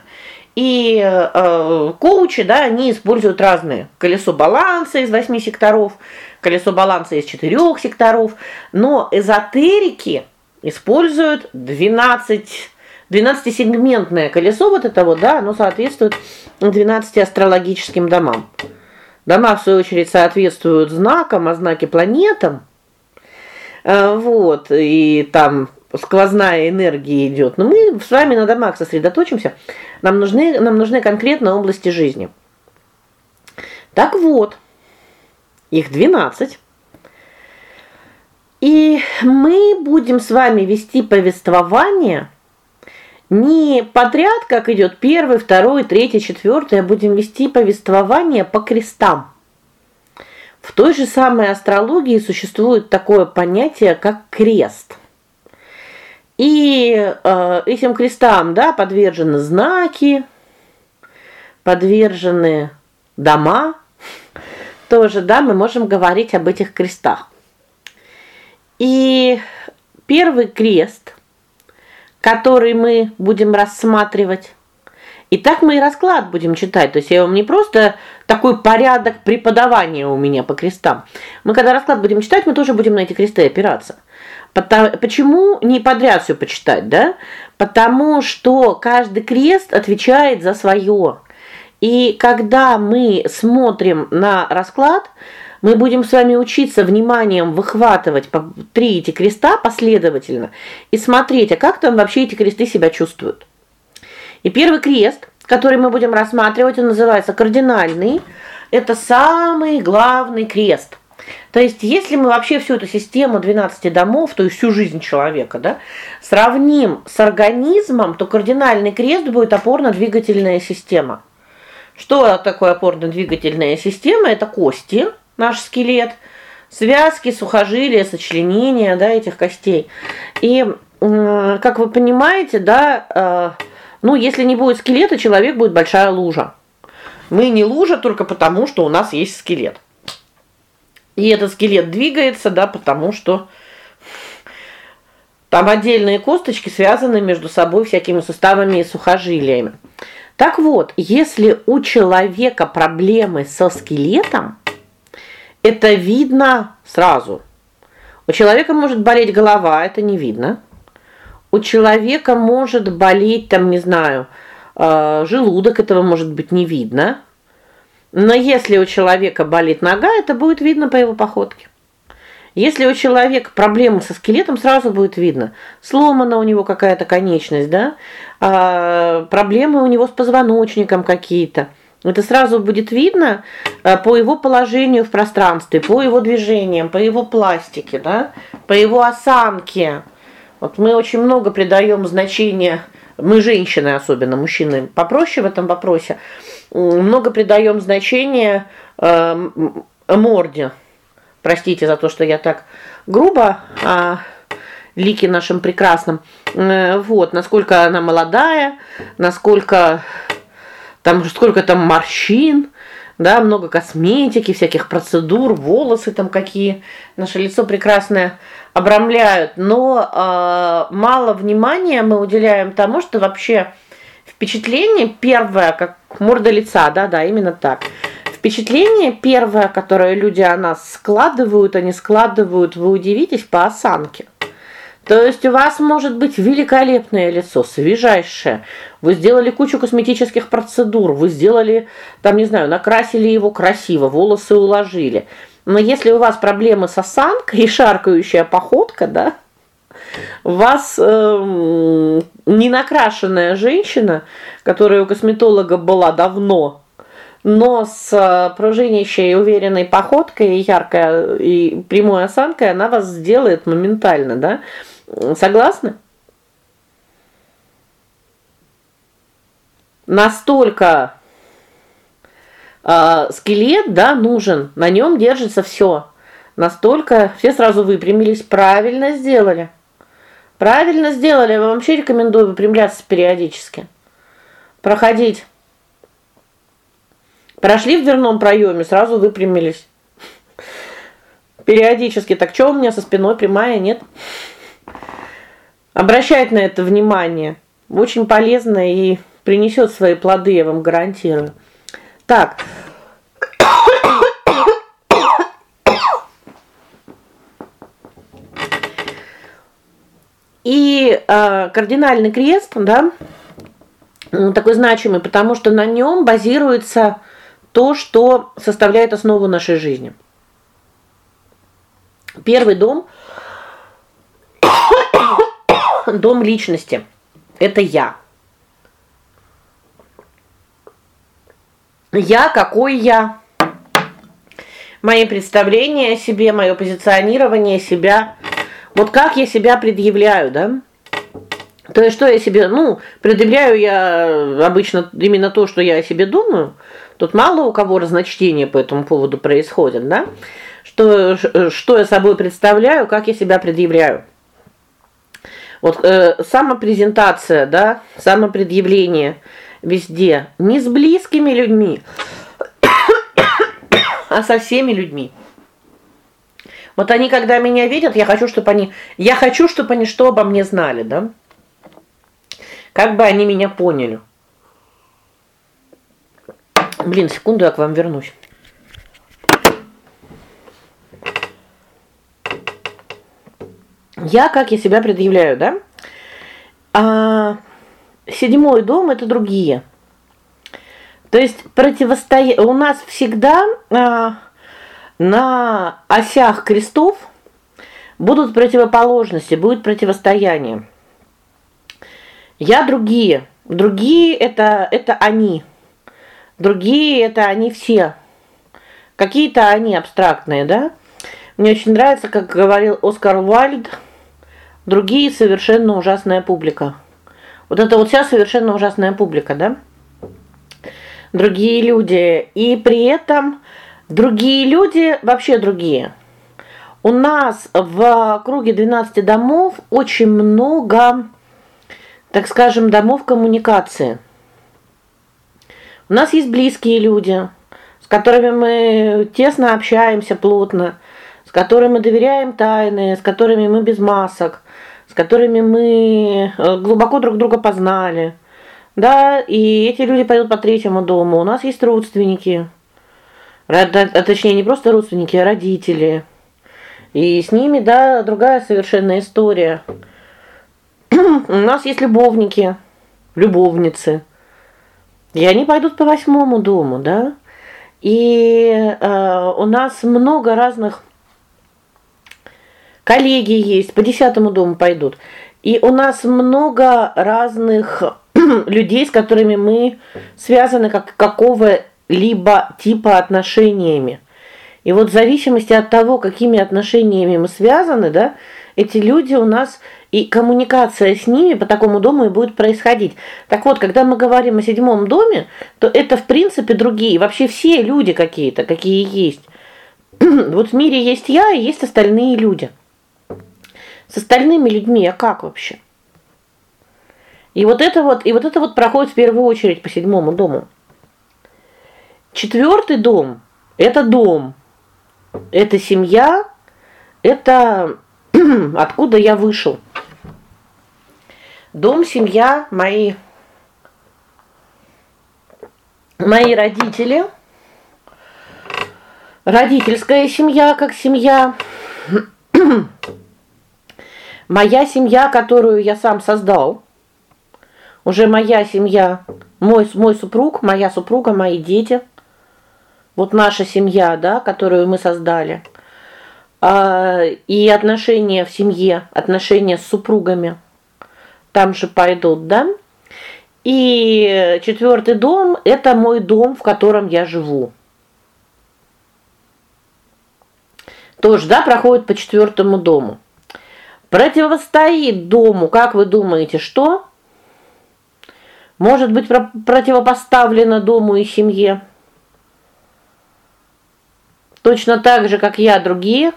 И э, коучи, да, они используют разные. Колесо баланса из восьми секторов, колесо баланса из четырех секторов, но эзотерики используют 12 12-сегментное колесо вот это вот, да, оно соответствует 12 астрологическим домам. Дома в свою очередь соответствуют знакам, а знаки планетам. Э, вот, и там сквозная энергия идет. Но мы с вами на домах сосредоточимся. Нам нужны нам нужны конкретно области жизни. Так вот, их 12. И мы будем с вами вести повествование не подряд, как идет первый, второй, третий, четвертый, а будем вести повествование по крестам. В той же самой астрологии существует такое понятие, как крест. И э, этим крестам, да, подвержены знаки, подвержены дома. Тоже, да, мы можем говорить об этих крестах. И первый крест, который мы будем рассматривать, и так мы и расклад будем читать. То есть я вам не просто такой порядок преподавания у меня по крестам. Мы когда расклад будем читать, мы тоже будем на эти кресты опираться. Почему не подряд все почитать, да? Потому что каждый крест отвечает за свое. И когда мы смотрим на расклад, мы будем с вами учиться вниманием выхватывать три эти креста последовательно и смотреть, а как там вообще эти кресты себя чувствуют. И первый крест, который мы будем рассматривать, он называется кардинальный. Это самый главный крест. То есть, если мы вообще всю эту систему 12 домов, то есть всю жизнь человека, да, сравним с организмом, то кардинальный крест будет опорно-двигательная система. Что такое опорно-двигательная система? Это кости, наш скелет, связки, сухожилия, сочленения, да, этих костей. И как вы понимаете, да, э, ну, если не будет скелета, человек будет большая лужа. Мы не лужа только потому, что у нас есть скелет. И этот скелет двигается, да, потому что там отдельные косточки связаны между собой всякими суставами и сухожилиями. Так вот, если у человека проблемы со скелетом, это видно сразу. У человека может болеть голова, это не видно у человека может болеть там, не знаю, э, желудок, этого может быть не видно. Но если у человека болит нога, это будет видно по его походке. Если у человека проблемы со скелетом, сразу будет видно. Сломана у него какая-то конечность, да? А, проблемы у него с позвоночником какие-то. Это сразу будет видно э, по его положению в пространстве, по его движениям, по его пластике, да? По его осанке. Вот мы очень много придаем значения, мы женщины особенно, мужчины попроще в этом вопросе, много придаем значения э, морде. Простите за то, что я так грубо о лике нашим прекрасном. Э, вот, насколько она молодая, насколько там сколько там морщин, Да, много косметики, всяких процедур, волосы там какие. Наше лицо прекрасное обрамляют, но э, мало внимания мы уделяем тому, что вообще впечатление первое, как морда лица, да-да, именно так. Впечатление первое, которое люди о нас складывают, они складывают, вы удивитесь, по осанке. То есть у вас может быть великолепное лицо, свежайшее. Вы сделали кучу косметических процедур, вы сделали, там, не знаю, накрасили его красиво, волосы уложили. Но если у вас проблемы с осанкой и шаркающая походка, да, вас э, не накрашенная женщина, которая у косметолога была давно, но с э, пружинящей уверенной походкой и яркой и прямой осанкой она вас сделает моментально, да? Согласны? Настолько э, скелет, да, нужен. На нем держится все. Настолько все сразу выпрямились, правильно сделали. Правильно сделали. Я вам вообще рекомендую выпрямляться периодически. Проходить. Прошли в дверном проеме, сразу выпрямились. Периодически. Так что у меня со спиной прямая, нет? Обращать на это внимание. Очень полезно и принесет свои плоды, я вам гарантирую. Так. И э, кардинальный крест, да, такой значимый, потому что на нем базируется то, что составляет основу нашей жизни. Первый дом дом личности. Это я. Я какой я? Мои представления о себе, мое позиционирование себя. Вот как я себя предъявляю, да? То есть что я себе, ну, предъявляю я обычно именно то, что я о себе думаю. Тут мало у кого разночтения по этому поводу происходит, да? Что что я собой представляю, как я себя предъявляю. Вот э, самопрезентация, да, самопредъявление везде, не с близкими людьми, а со всеми людьми. Вот они когда меня видят, я хочу, чтобы они я хочу, чтобы они что обо мне знали, да? Как бы они меня поняли. Блин, секунду, я к вам вернусь. Я как я себя предъявляю, да? А седьмой дом это другие. То есть противостоя у нас всегда а, на осях крестов будут противоположности, будет противостояние. Я другие. Другие это это они. Другие это они все. Какие-то они абстрактные, да? Мне очень нравится, как говорил Оскар Уайльд, другие совершенно ужасная публика. Вот это вот вся совершенно ужасная публика, да? Другие люди, и при этом другие люди вообще другие. У нас в круге 12 домов очень много, так скажем, домов коммуникации. У нас есть близкие люди, с которыми мы тесно общаемся, плотно, с которыми мы доверяем тайны, с которыми мы без масок с которыми мы э, глубоко друг друга познали. Да, и эти люди пойдут по третьему дому. У нас есть родственники. А точнее, не просто родственники, а родители. И с ними, да, другая совершенно история. У нас есть любовники, любовницы. И они пойдут по восьмому дому, да? И э, у нас много разных коллеги есть, по десятому дому пойдут. И у нас много разных людей, с которыми мы связаны как какого-либо типа отношениями. И вот в зависимости от того, какими отношениями мы связаны, да, эти люди у нас и коммуникация с ними по такому дому и будет происходить. Так вот, когда мы говорим о седьмом доме, то это в принципе другие, вообще все люди какие-то, какие есть. вот в мире есть я и есть остальные люди. С остальными людьми, а как вообще? И вот это вот, и вот это вот проходит в первую очередь по седьмому дому. Четвертый дом это дом. Это семья, это откуда я вышел. Дом, семья, мои мои родители. Родительская семья как семья. Моя семья, которую я сам создал. Уже моя семья, мой мой супруг, моя супруга, мои дети. Вот наша семья, да, которую мы создали. А, и отношения в семье, отношения с супругами там же пойдут, да? И четвертый дом это мой дом, в котором я живу. Тоже, да, проходит по четвертому дому. Противостоит дому, как вы думаете, что? Может быть противопоставлено дому и семье? Точно так же, как я, другие?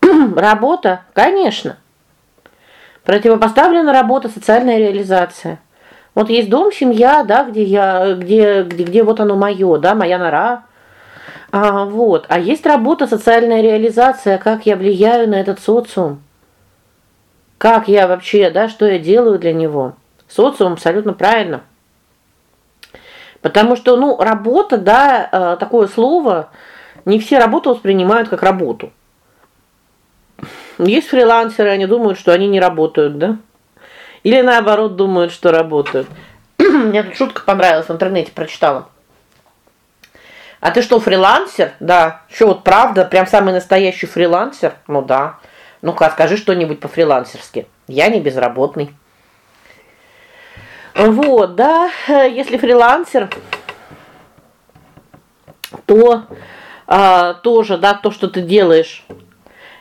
Работа, конечно. Противопоставлена работа, социальная реализация. Вот есть дом, семья, да, где я, где где, где вот оно мое, да, моя нора. А вот, а есть работа, социальная реализация, как я влияю на этот социум. Как я вообще, да, что я делаю для него? Социум абсолютно правильно. Потому что, ну, работа, да, э, такое слово, не все работу воспринимают как работу. Есть фрилансеры, они думают, что они не работают, да? Или наоборот думают, что работают. Мне тут шутка понравилась в интернете, прочитала. А ты что, фрилансер? Да. Что вот правда, прям самый настоящий фрилансер? Ну да. Ну-ка, скажи что-нибудь по-фрилансерски. Я не безработный. Вот, да, если фрилансер, то а, тоже, да, то, что ты делаешь.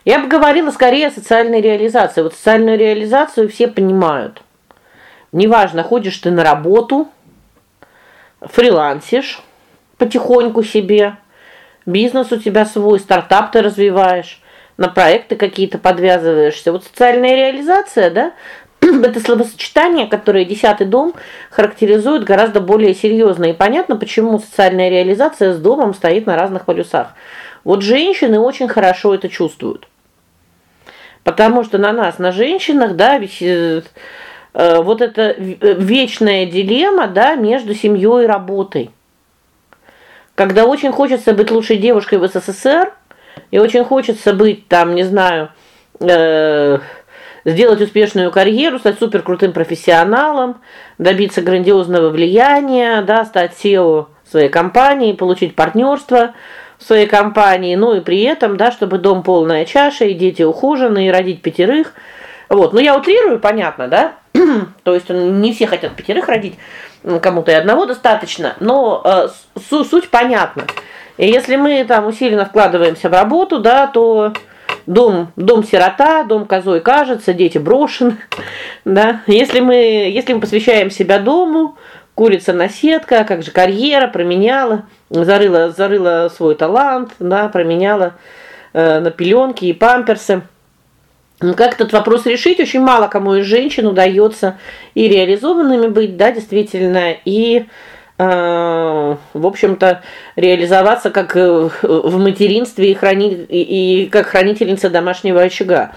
Я бы говорила скорее о социальной реализации. Вот социальную реализацию все понимают. Неважно, ходишь ты на работу, фрилансишь потихоньку себе, бизнес у тебя свой, стартап ты развиваешь, на проекты какие-то подвязываешься. Вот социальная реализация, да, это словосочетание, которое десятый дом характеризует гораздо более серьезно. И понятно, почему социальная реализация с домом стоит на разных полюсах. Вот женщины очень хорошо это чувствуют. Потому что на нас, на женщинах, да, э, э вот эта вечная дилемма, да, между семьей и работой. Когда очень хочется быть лучшей девушкой в СССР, и очень хочется быть там, не знаю, э сделать успешную карьеру, стать суперкрутым профессионалом, добиться грандиозного влияния, да, стать SEO своей компании, получить партнерство своей компании, ну и при этом, да, чтобы дом полная чаша, и дети ухоженные, и родить пятерых. Вот. Ну я утрирую, понятно, да? То есть не все хотят пятерых родить, кому-то и одного достаточно, но э, суть понятна. И если мы там усиленно вкладываемся в работу, да, то Дом дом сирота, дом козой кажется, дети брошены. Да? Если мы если мы посвящаем себя дому, курица наседка, как же карьера променяла, зарыла зарыла свой талант, да, променяла э, на пеленки и памперсы. Ну, как этот вопрос решить? Очень мало кому из женщин удается и реализованными быть, да, действительно, и Э, в общем-то, реализоваться как э, в материнстве и храни и, и как хранительница домашнего очага.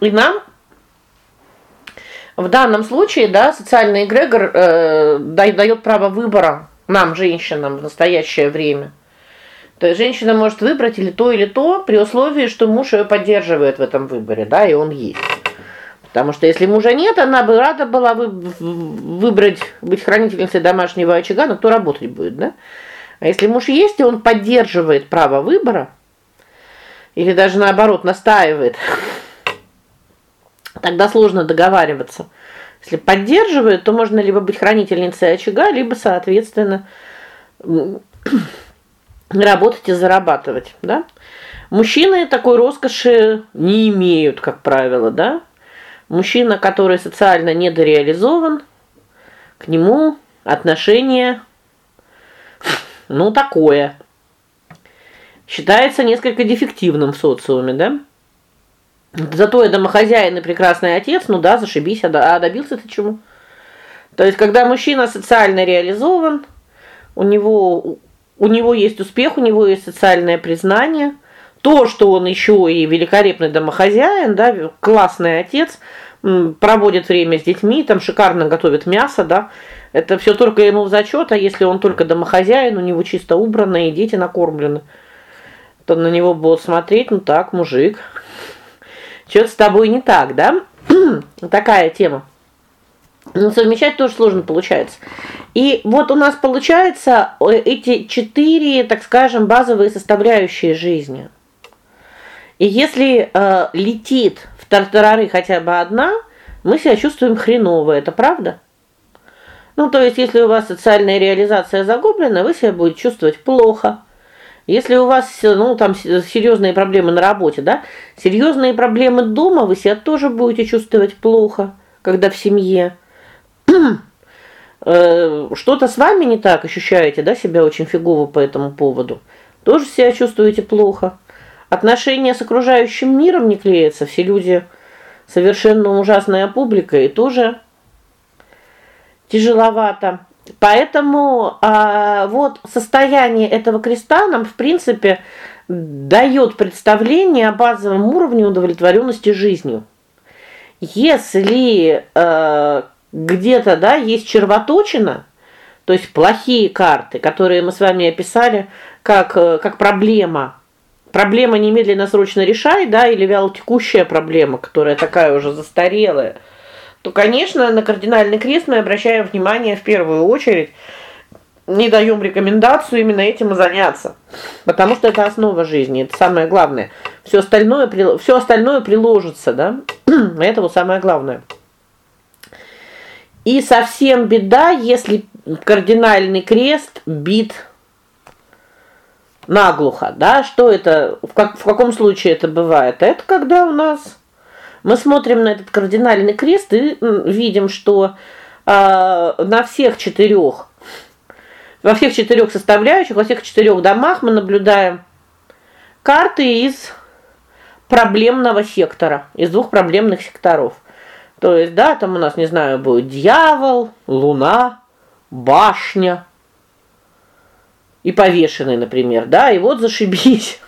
И нам в данном случае, да, социальный эгрегор э, дает право выбора нам, женщинам, в настоящее время. То есть женщина может выбрать или то, или то, при условии, что муж ее поддерживает в этом выборе, да, и он есть. Потому что если мужа нет, она бы рада была вы, выбрать быть хранительницей домашнего очага, но кто работать будет, да? А если муж есть, и он поддерживает право выбора, или даже наоборот настаивает, тогда сложно договариваться. Если поддерживает, то можно либо быть хранительницей очага, либо, соответственно, работать и зарабатывать, да? Мужчины такой роскоши не имеют, как правило, да? Мужчина, который социально недореализован, к нему отношение ну такое. Считается несколько дефективным в социуме, да? Зато я домохозяин и прекрасный отец, ну да, зашибись, а добился ты чему? То есть когда мужчина социально реализован, у него у него есть успех, у него есть социальное признание, то, что он еще и великолепный домохозяин, да, классный отец, проводит время с детьми, там шикарно готовит мясо, да. Это все только ему в зачет, а если он только домохозяин, у него чисто убрано и дети накормлены, то на него будут смотреть, ну так, мужик. Что-то с тобой не так, да? Такая тема. Но совмещать тоже сложно получается. И вот у нас получается э, эти четыре, так скажем, базовые составляющие жизни. И если э, летит в тартарары хотя бы одна, мы себя чувствуем хреново, это правда? Ну, то есть, если у вас социальная реализация загублена, вы себя будете чувствовать плохо. Если у вас, ну, там серьезные проблемы на работе, да? Серьезные проблемы дома, вы себя тоже будете чувствовать плохо, когда в семье. Э, что-то с вами не так, ощущаете, да, себя очень фигово по этому поводу. Тоже себя чувствуете плохо. Отношения с окружающим миром не клеятся, все люди совершенно ужасная публика и тоже тяжеловато. Поэтому а, вот состояние этого креста нам, в принципе, дает представление о базовом уровне удовлетворенности жизнью. Если э, где-то, да, есть червоточина, то есть плохие карты, которые мы с вами описали как э, как проблема. Проблема немедленно срочно решай, да, или вялотекущая проблема, которая такая уже застарелая. То, конечно, на кардинальный крест мы обращаем внимание в первую очередь, не даем рекомендацию именно этим и заняться. Потому что это основа жизни, это самое главное. Все остальное все остальное приложится, да? это вот самое главное. И совсем беда, если кардинальный крест бит наглухо, да? Что это в как в каком случае это бывает? Это когда у нас мы смотрим на этот кардинальный крест и видим, что э, на всех четырех во всех четырех составляющих, во всех четырех домах мы наблюдаем карты из проблемного сектора, из двух проблемных секторов. То есть, да, там у нас, не знаю, будет дьявол, луна, башня и повешенный, например, да? И вот зашибись.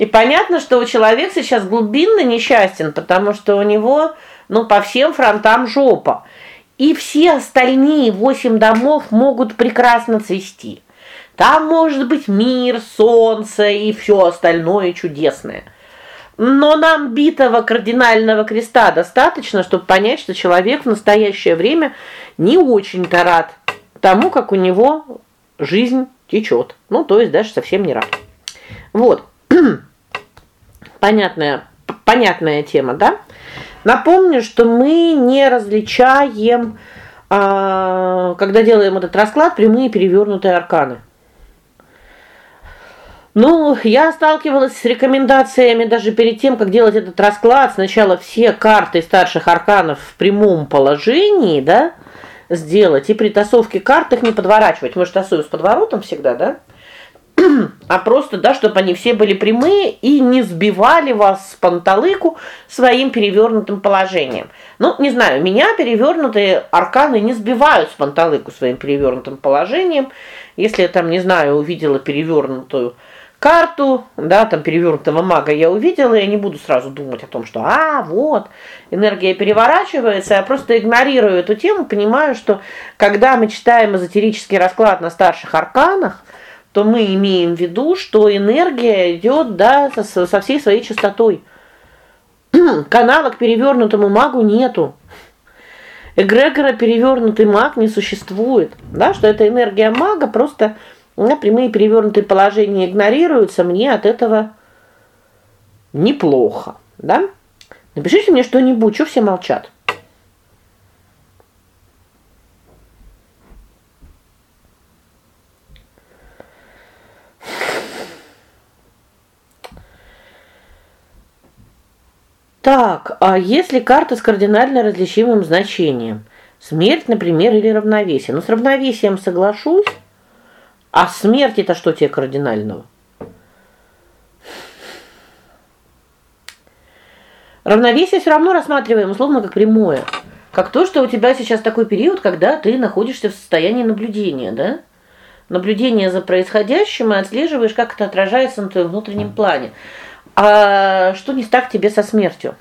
И понятно, что у человека сейчас глубинно несчастен, потому что у него, ну, по всем фронтам жопа. И все остальные восемь домов могут прекрасно цвести. Там может быть мир, солнце и все остальное чудесное. Но нам битого кардинального креста достаточно, чтобы понять, что человек в настоящее время не очень-то рад тому, как у него жизнь течет. Ну, то есть даже совсем не рад. Вот. Понятная понятная тема, да? Напомню, что мы не различаем, а, когда делаем этот расклад, прямые перевернутые арканы. Ну, я сталкивалась с рекомендациями даже перед тем, как делать этот расклад, сначала все карты старших арканов в прямом положении, да, сделать и при тасовке карт их не подворачивать. Мы же тасуем с подворотом всегда, да? а просто, да, чтобы они все были прямые и не сбивали вас с панталыку своим перевернутым положением. Ну, не знаю, меня перевернутые арканы не сбивают с панталыку своим перевернутым положением. Если я там, не знаю, увидела перевернутую карту, да, там перевернутого мага я увидела, я не буду сразу думать о том, что а, вот, энергия переворачивается, я просто игнорирую эту тему, понимаю, что когда мы читаем эзотерический расклад на старших арканах, то мы имеем в виду, что энергия идет, да, со, со всей своей частотой. Канала к перевернутому магу нету. Эгрегора перевернутый маг не существует. Да, что это энергия мага, просто меня прямые перевернутые положения игнорируются, мне от этого неплохо, да? Напишите мне что-нибудь, что все молчат. Так, а если карта с кардинально различимым значением? Смерть, например, или равновесие? Ну, с равновесием соглашусь. А смерть это что тебе кардинального? Равновесие все равно рассматриваем условно как прямое. Как то, что у тебя сейчас такой период, когда ты находишься в состоянии наблюдения, да? Наблюдение за происходящим и отслеживаешь, как это отражается на твоем внутреннем плане. А что не так тебе со смертью?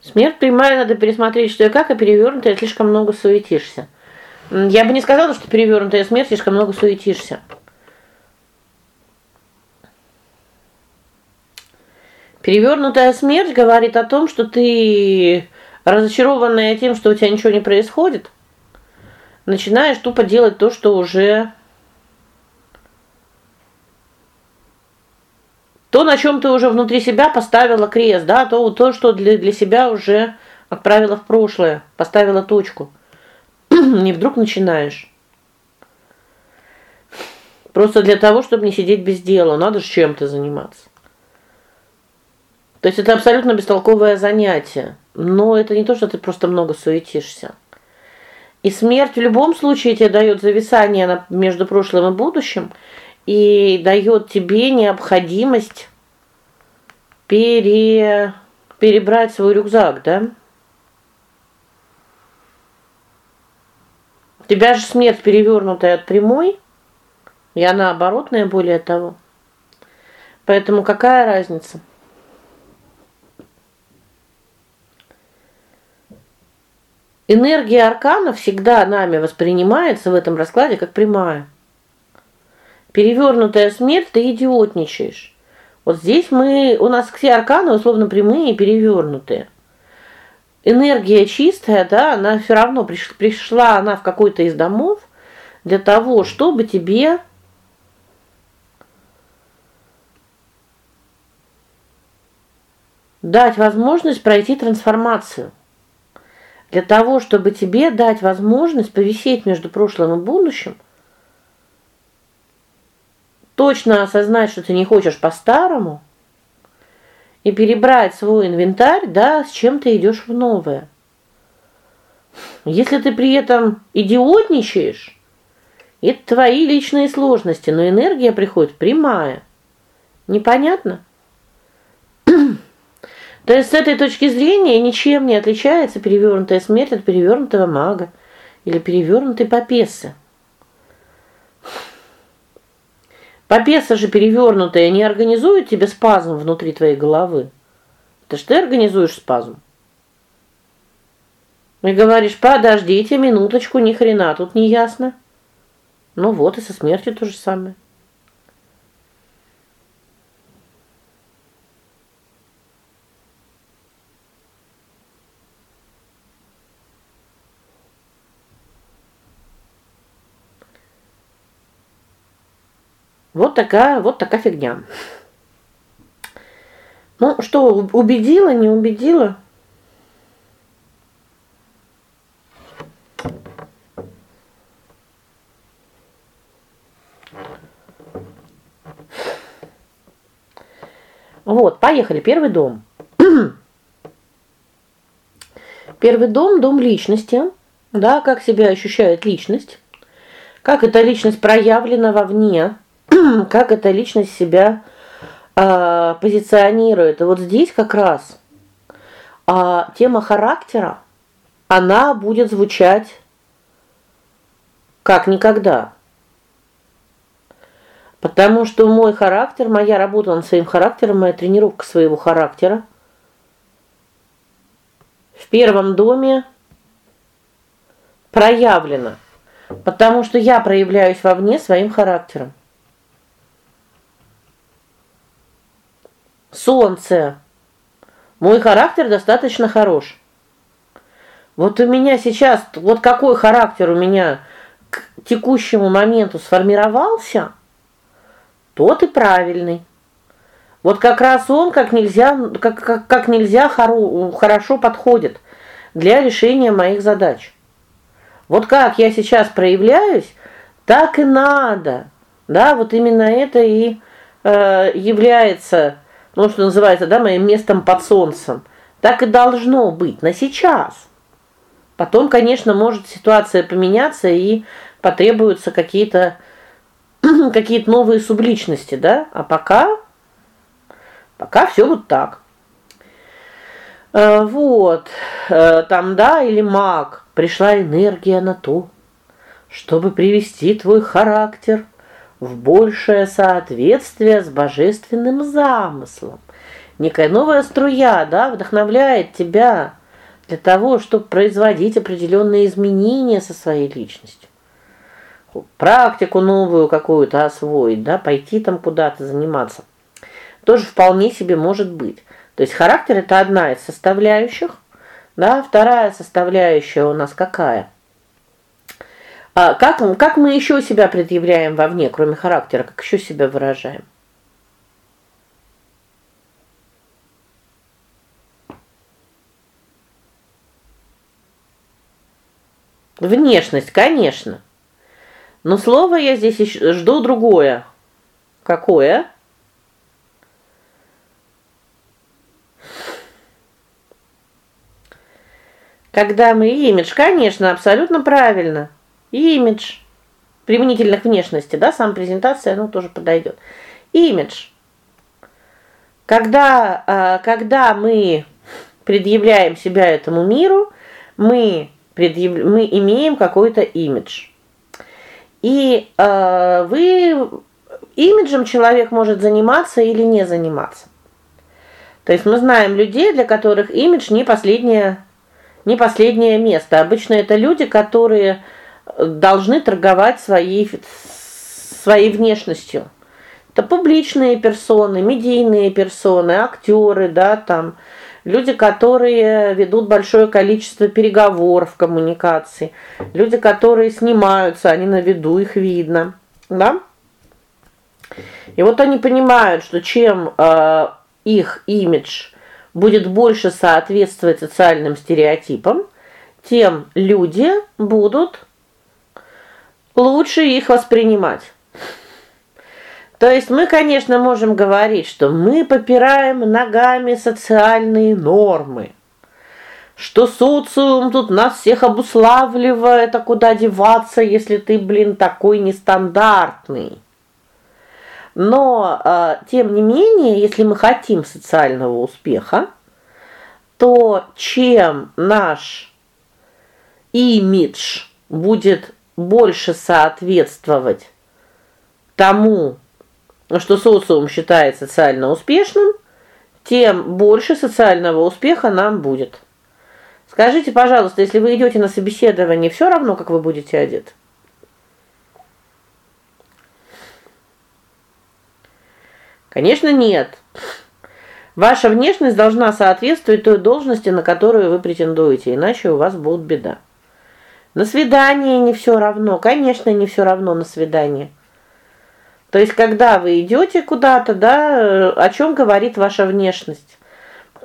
Смерть прямая надо пересмотреть, что и как, а перевернутая слишком много суетишься. Я бы не сказала, что перевернутая смерть слишком много суетишься. Перевернутая смерть говорит о том, что ты разочарованная тем, что у тебя ничего не происходит, начинаешь тупо делать то, что уже то, на чем ты уже внутри себя поставила крест, да, то то, что для для себя уже отправила в прошлое, поставила точку. не вдруг начинаешь. Просто для того, чтобы не сидеть без дела, надо же чем-то заниматься. То есть это абсолютно бестолковое занятие, но это не то, что ты просто много суетишься. И смерть в любом случае тебе дает зависание между прошлым и будущим и дает тебе необходимость пере перебрать свой рюкзак, да? У тебя же смерть перевернутая от прямой, и она оборотная более того. Поэтому какая разница? Энергия аркана всегда нами воспринимается в этом раскладе как прямая. Перевернутая смерть ты идиотничаешь. Вот здесь мы у нас все арканы условно прямые и перевернутые. Энергия чистая, да, она все равно пришла, пришла она в какой-то из домов для того, чтобы тебе дать возможность пройти трансформацию для того, чтобы тебе дать возможность повисеть между прошлым и будущим, точно осознать, что ты не хочешь по-старому, и перебрать свой инвентарь, да, с чем ты идешь в новое. Если ты при этом идиотничаешь, это твои личные сложности, но энергия приходит прямая. Непонятно? То есть с этой точки зрения ничем не отличается перевернутая смерть от перевернутого мага или перевернутой папессы. Папесса же перевернутая не организует тебе спазм внутри твоей головы. Это ж ты организуешь спазм. И говоришь: "Подождите минуточку, ни хрена тут не ясно". Ну вот и со смертью то же самое. Вот такая, вот такая фигня. Ну, что, убедила, не убедила? Вот, поехали. Первый дом. Первый дом дом личности. Да, как себя ощущает личность? Как эта личность проявлена вовне? как эта личность себя э, позиционирует. И вот здесь как раз а тема характера, она будет звучать как никогда. Потому что мой характер, моя работа над своим характером, моя тренировка своего характера в первом доме проявлена. Потому что я проявляюсь вовне своим характером. Солнце. Мой характер достаточно хорош. Вот у меня сейчас, вот какой характер у меня к текущему моменту сформировался, тот и правильный. Вот как раз он как нельзя как как, как нельзя хоро, хорошо подходит для решения моих задач. Вот как я сейчас проявляюсь, так и надо. Да, вот именно это и э, является ну, что называется, да, моим местом под солнцем. Так и должно быть на сейчас. Потом, конечно, может ситуация поменяться и потребуются какие-то какие-то новые субличности, да? А пока пока все вот так. Э, вот. Э, там да или маг, пришла энергия на то, чтобы привести твой характер в большее соответствие с божественным замыслом. Некая новая струя, да, вдохновляет тебя для того, чтобы производить определенные изменения со своей личностью. Практику новую какую-то освоить, да, пойти там куда-то заниматься. Тоже вполне себе может быть. То есть характер это одна из составляющих, да, вторая составляющая у нас какая? А как как мы еще себя предъявляем вовне, кроме характера, как еще себя выражаем? Внешность, конечно. Но слово я здесь жду другое. Какое? Когда мы имидж, конечно, абсолютно правильно. Имидж применительно к внешности, да, сам презентация, ну тоже подойдет. Имидж. Когда а, когда мы предъявляем себя этому миру, мы предъяв... мы имеем какой-то имидж. И э, вы имиджем человек может заниматься или не заниматься. То есть мы знаем людей, для которых имидж не последнее не последнее место. Обычно это люди, которые должны торговать своей своей внешностью. Это публичные персоны, медийные персоны, актеры, да, там люди, которые ведут большое количество переговоров, коммуникаций, люди, которые снимаются, они на виду, их видно, да? И вот они понимают, что чем э, их имидж будет больше соответствовать социальным стереотипам, тем люди будут лучше их воспринимать. То есть мы, конечно, можем говорить, что мы попираем ногами социальные нормы. Что социум тут нас всех обуславливает, а куда деваться, если ты, блин, такой нестандартный. Но э, тем не менее, если мы хотим социального успеха, то чем наш имидж будет больше соответствовать тому, что социум считает социально успешным, тем больше социального успеха нам будет. Скажите, пожалуйста, если вы идете на собеседование, все равно, как вы будете одеты? Конечно, нет. Ваша внешность должна соответствовать той должности, на которую вы претендуете, иначе у вас будет беда. На свидание не все равно, конечно, не все равно на свидание. То есть когда вы идете куда-то, да, о чем говорит ваша внешность?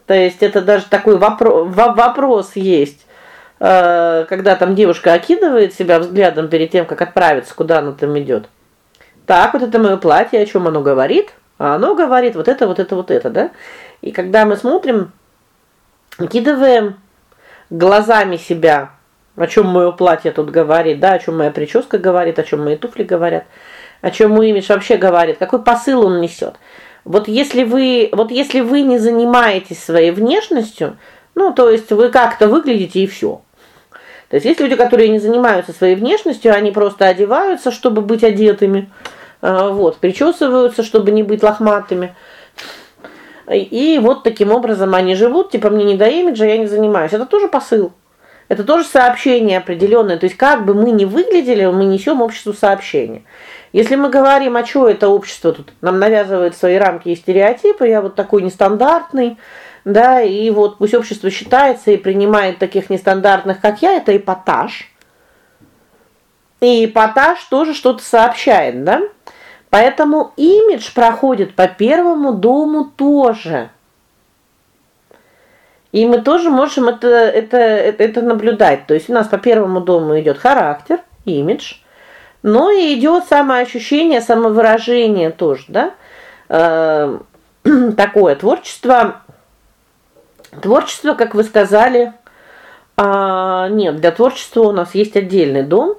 То есть это даже такой вопрос вопрос есть. Э, когда там девушка окидывает себя взглядом перед тем, как отправиться, куда она там идет. Так, вот это моё платье, о чем оно говорит? А оно говорит вот это, вот это, вот это, да? И когда мы смотрим, окидываем глазами себя, о чем моё платье тут говорит, да, о чем моя прическа говорит, о чем мои туфли говорят о чем мой имидж вообще говорит, какой посыл он несет. Вот если вы, вот если вы не занимаетесь своей внешностью, ну, то есть вы как-то выглядите и все. То есть есть люди, которые не занимаются своей внешностью, они просто одеваются, чтобы быть одетыми. А, вот, причесываются, чтобы не быть лохматыми. И вот таким образом они живут, типа мне не до имиджа, я не занимаюсь. Это тоже посыл. Это тоже сообщение определенное. То есть как бы мы ни выглядели, мы несем обществу сообщение. Если мы говорим, а что это общество тут нам навязывает свои рамки и стереотипы, я вот такой нестандартный, да, и вот пусть общество считается и принимает таких нестандартных, как я, это эпатаж. И эпатаж тоже что-то сообщает, да? Поэтому имидж проходит по первому дому тоже. И мы тоже можем это это это, наблюдать. То есть у нас по первому дому идет характер, имидж, но и идет самоощущение, самовыражение тоже, да? Э, такое творчество Творчество, как вы сказали, а, нет, для творчества у нас есть отдельный дом.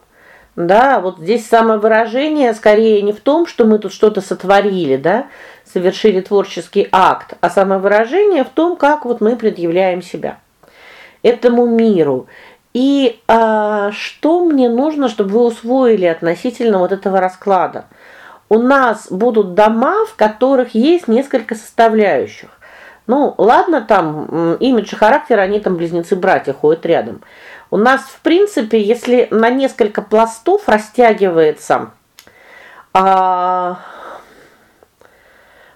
Да, вот здесь самовыражение скорее не в том, что мы тут что-то сотворили, да, совершили творческий акт, а самовыражение в том, как вот мы предъявляем себя этому миру. И а, что мне нужно, чтобы вы усвоили относительно вот этого расклада? У нас будут дома, в которых есть несколько составляющих. Ну, ладно, там имидж и характер, они там близнецы-братья ходят рядом. У нас, в принципе, если на несколько пластов растягивается а,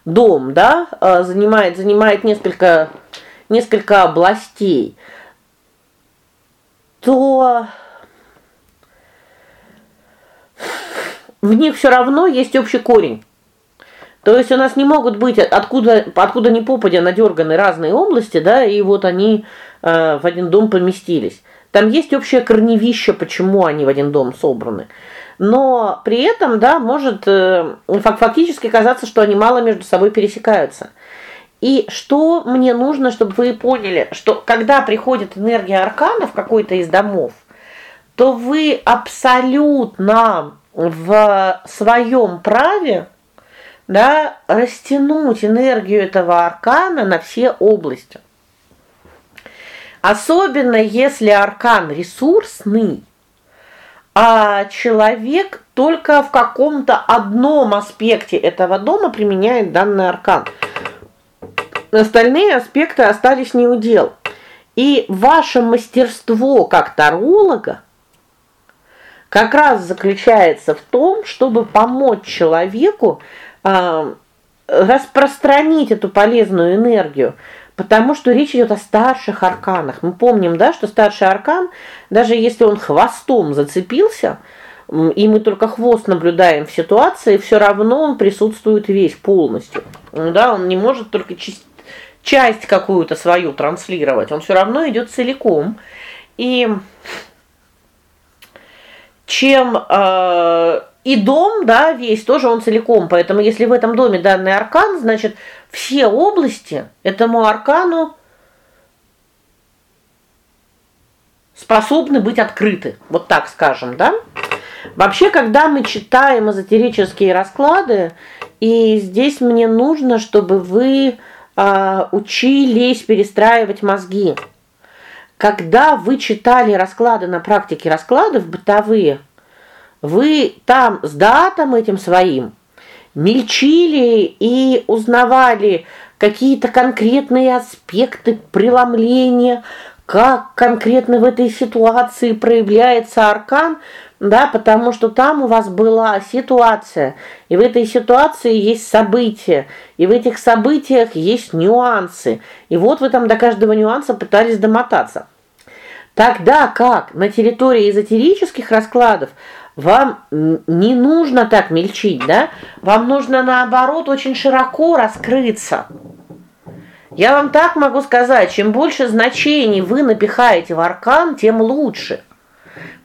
дом, да, а, занимает занимает несколько несколько областей, то в них все равно есть общий корень. То есть у нас не могут быть откуда откуда ни попадя надерганы разные области, да, и вот они э, в один дом поместились. Там есть общее корневище, почему они в один дом собраны. Но при этом, да, может э, фактически казаться, что они мало между собой пересекаются. И что мне нужно, чтобы вы поняли, что когда приходит энергия аркана в какой-то из домов, то вы абсолютно в своем праве, да, растянуть энергию этого аркана на все области. Особенно если аркан ресурсный, а человек только в каком-то одном аспекте этого дома применяет данный аркан. Остальные аспекты остались не у дел. И ваше мастерство как таролога как раз заключается в том, чтобы помочь человеку э, распространить эту полезную энергию, потому что речь идет о старших арканах. Мы помним, да, что старший аркан, даже если он хвостом зацепился, и мы только хвост наблюдаем в ситуации, все равно он присутствует весь полностью. Да, он не может только часть часть какую-то свою транслировать. Он все равно идет целиком. И чем э, и дом, да, весь тоже он целиком. Поэтому если в этом доме данный аркан, значит, все области этому аркану способны быть открыты. Вот так скажем, да? Вообще, когда мы читаем эзотерические расклады, и здесь мне нужно, чтобы вы а, учились перестраивать мозги. Когда вы читали расклады на практике раскладов бытовые, вы там с датом этим своим мельчили и узнавали какие-то конкретные аспекты преломления, как конкретно в этой ситуации проявляется аркан, да, потому что там у вас была ситуация, и в этой ситуации есть события, и в этих событиях есть нюансы. И вот вы там до каждого нюанса пытались домотаться. Тогда как на территории эзотерических раскладов вам не нужно так мельчить, да? Вам нужно наоборот очень широко раскрыться. Я вам так могу сказать, чем больше значений вы напихаете в аркан, тем лучше.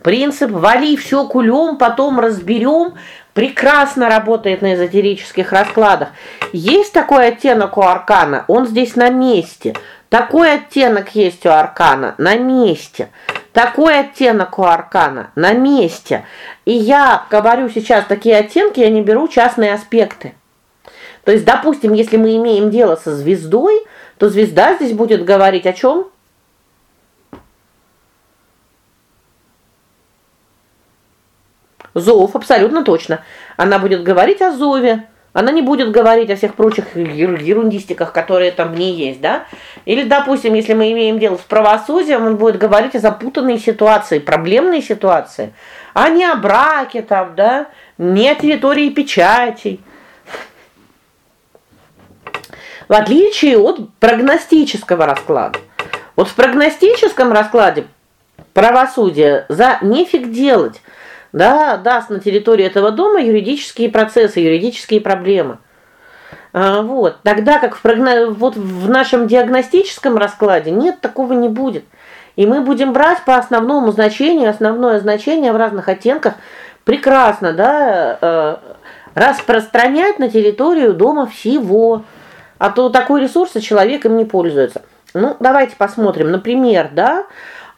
Принцип вали все кулем, потом разберем прекрасно работает на эзотерических раскладах. Есть такой оттенок у аркана, он здесь на месте. Такой оттенок есть у аркана на месте. Такой оттенок у аркана на месте. И я говорю сейчас такие оттенки, я не беру частные аспекты. То есть, допустим, если мы имеем дело со звездой, то звезда здесь будет говорить о чем? Зов абсолютно точно. Она будет говорить о зове. Она не будет говорить о всех прочих ерундистиках, которые там в ней есть, да? Или, допустим, если мы имеем дело с правосудием, он будет говорить о запутанной ситуации, проблемной ситуации, а не о браке там, да? Не о территории печатей. В отличие от прогностического расклада. Вот в прогностическом раскладе правосудие за нефиг делать да, даст на территории этого дома юридические процессы, юридические проблемы. А, вот. Тогда как в вот в нашем диагностическом раскладе нет, такого не будет. И мы будем брать по основному значению, основное значение в разных оттенках прекрасно, да, э, распространять на территорию дома всего. А то такой ресурс человек им не пользуется. Ну, давайте посмотрим, например, да,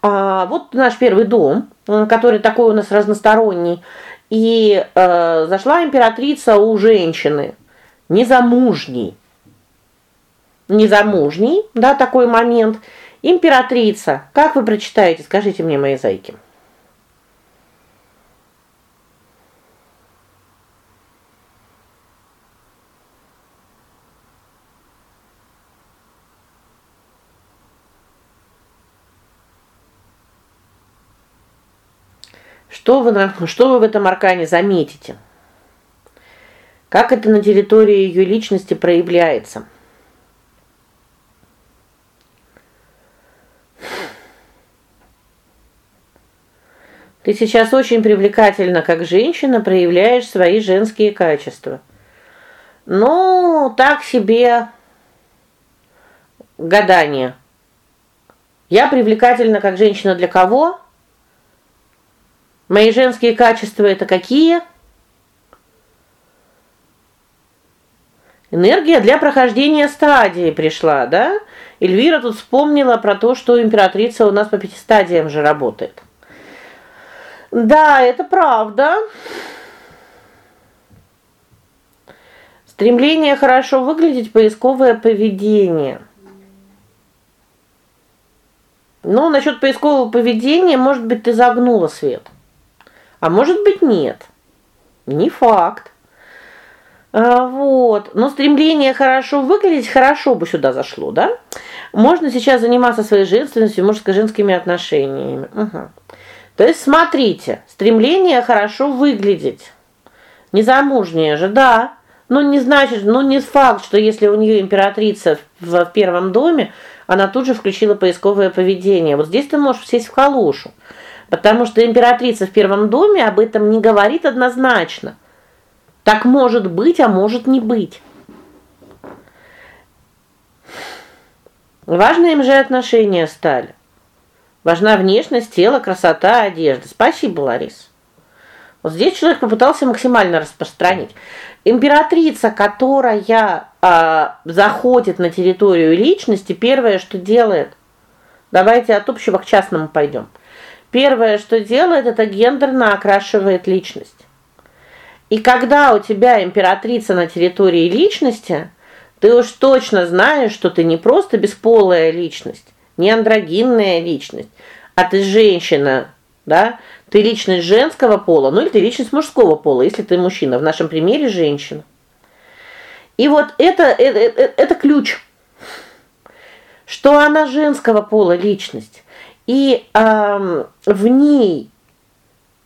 а, вот наш первый дом, который такой у нас разносторонний, и э, зашла императрица у женщины, незамужней. Незамужней, да, такой момент. Императрица. Как вы прочитаете, скажите мне, мои зайки? Что вы на что вы в этом аркане заметите? Как это на территории ее личности проявляется? Ты сейчас очень привлекательна как женщина, проявляешь свои женские качества. Ну, так себе гадание. Я привлекательна как женщина для кого? Мои женские качества это какие? Энергия для прохождения стадии пришла, да? Эльвира тут вспомнила про то, что императрица у нас по пяти стадиям же работает. Да, это правда. Стремление хорошо выглядеть, поисковое поведение. Ну, насчет поискового поведения, может быть, ты загнула свет. А может быть, нет. Не факт. А, вот. Но стремление хорошо выглядеть хорошо бы сюда зашло, да? Можно сейчас заниматься своей женственностью, мужско-женскими отношениями. Угу. То есть смотрите, стремление хорошо выглядеть. Незамужняя же, да. Но не значит, ну не факт, что если у нее императрица в, в первом доме, она тут же включила поисковое поведение. Вот здесь ты можешь сесть в калошу. Потому что императрица в первом доме об этом не говорит однозначно. Так может быть, а может не быть. Важны им же отношения стали. Важна внешность, тело, красота, одежда. Спасибо, Ларис. Вот здесь человек попытался максимально распространить. Императрица, которая а, заходит на территорию личности, первое, что делает, давайте от общего к частному пойдем. Первое, что делает, это гендерно окрашивает личность. И когда у тебя императрица на территории личности, ты уж точно знаешь, что ты не просто бесполая личность, не андрогинная личность, а ты женщина, да? Ты личность женского пола, ну или ты личность мужского пола, если ты мужчина, в нашем примере женщина. И вот это это, это, это ключ. Что она женского пола личность. И э, в ней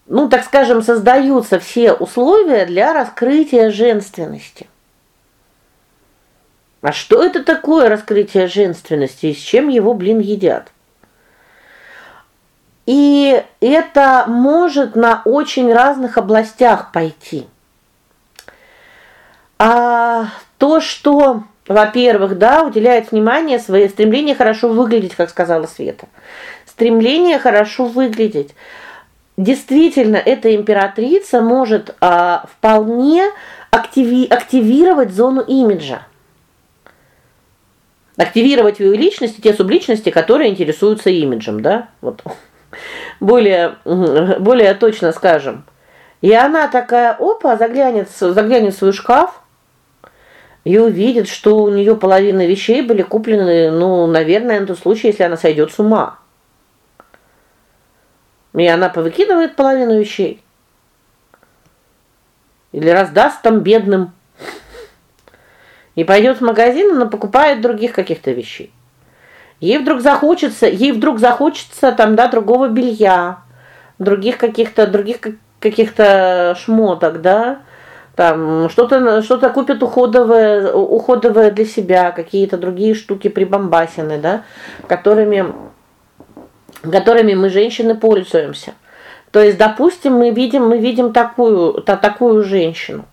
ну, так скажем, создаются все условия для раскрытия женственности. А что это такое раскрытие женственности и с чем его, блин, едят? И это может на очень разных областях пойти. А то, что, во-первых, да, уделяет внимание своей стремлению хорошо выглядеть, как сказала Света. Стремление хорошо выглядеть действительно эта императрица может а, вполне активи активировать зону имиджа. Активировать свою личность и те субличности, которые интересуются имиджем, да? Вот. Более более точно скажем. И она такая, опа, заглянет, заглянет в свой шкаф и увидит, что у нее половина вещей были куплены, ну, наверное, на тот случай, если она сойдет с ума. И она повыкидывает половину вещей. Или раздаст там бедным. И пойдет в магазин, но покупает других каких-то вещей. Ей вдруг захочется, ей вдруг захочется там, да, другого белья, других каких-то других каких-то шмоток, да? Там что-то что-то купит уходовое, уходовое для себя, какие-то другие штуки прибамбасины, да, которыми которыми мы женщины пользуемся. То есть, допустим, мы видим, мы видим такую, та, такую женщину.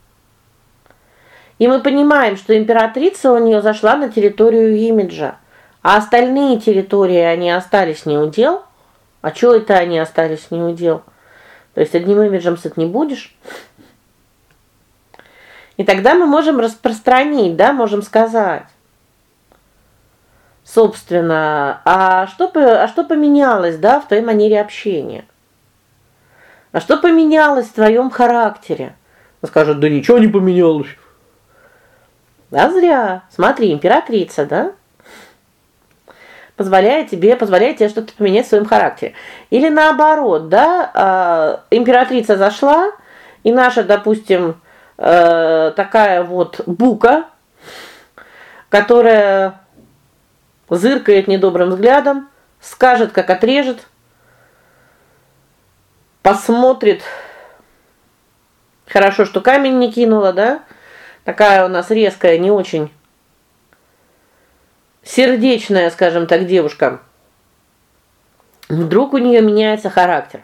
И мы понимаем, что императрица у нее зашла на территорию имиджа, а остальные территории они остались не удел. А что это они остались не удел? То есть одним имиджем сыт не будешь. И тогда мы можем распространить, да, можем сказать: Собственно, а что а что поменялось, да, в твоей манере общения? А что поменялось в твоем характере? Он скажет: "Да ничего не поменялось". А зря. Смотри, императрица, да? Позволяет тебе, позволяет тебе что-то поменять в своем характере. Или наоборот, да, э, императрица зашла, и наша, допустим, э, такая вот бука, которая зыркает недобрым взглядом, скажет, как отрежет, посмотрит. Хорошо, что камень не кинула, да? Такая у нас резкая, не очень сердечная, скажем так, девушка. Вдруг у нее меняется характер.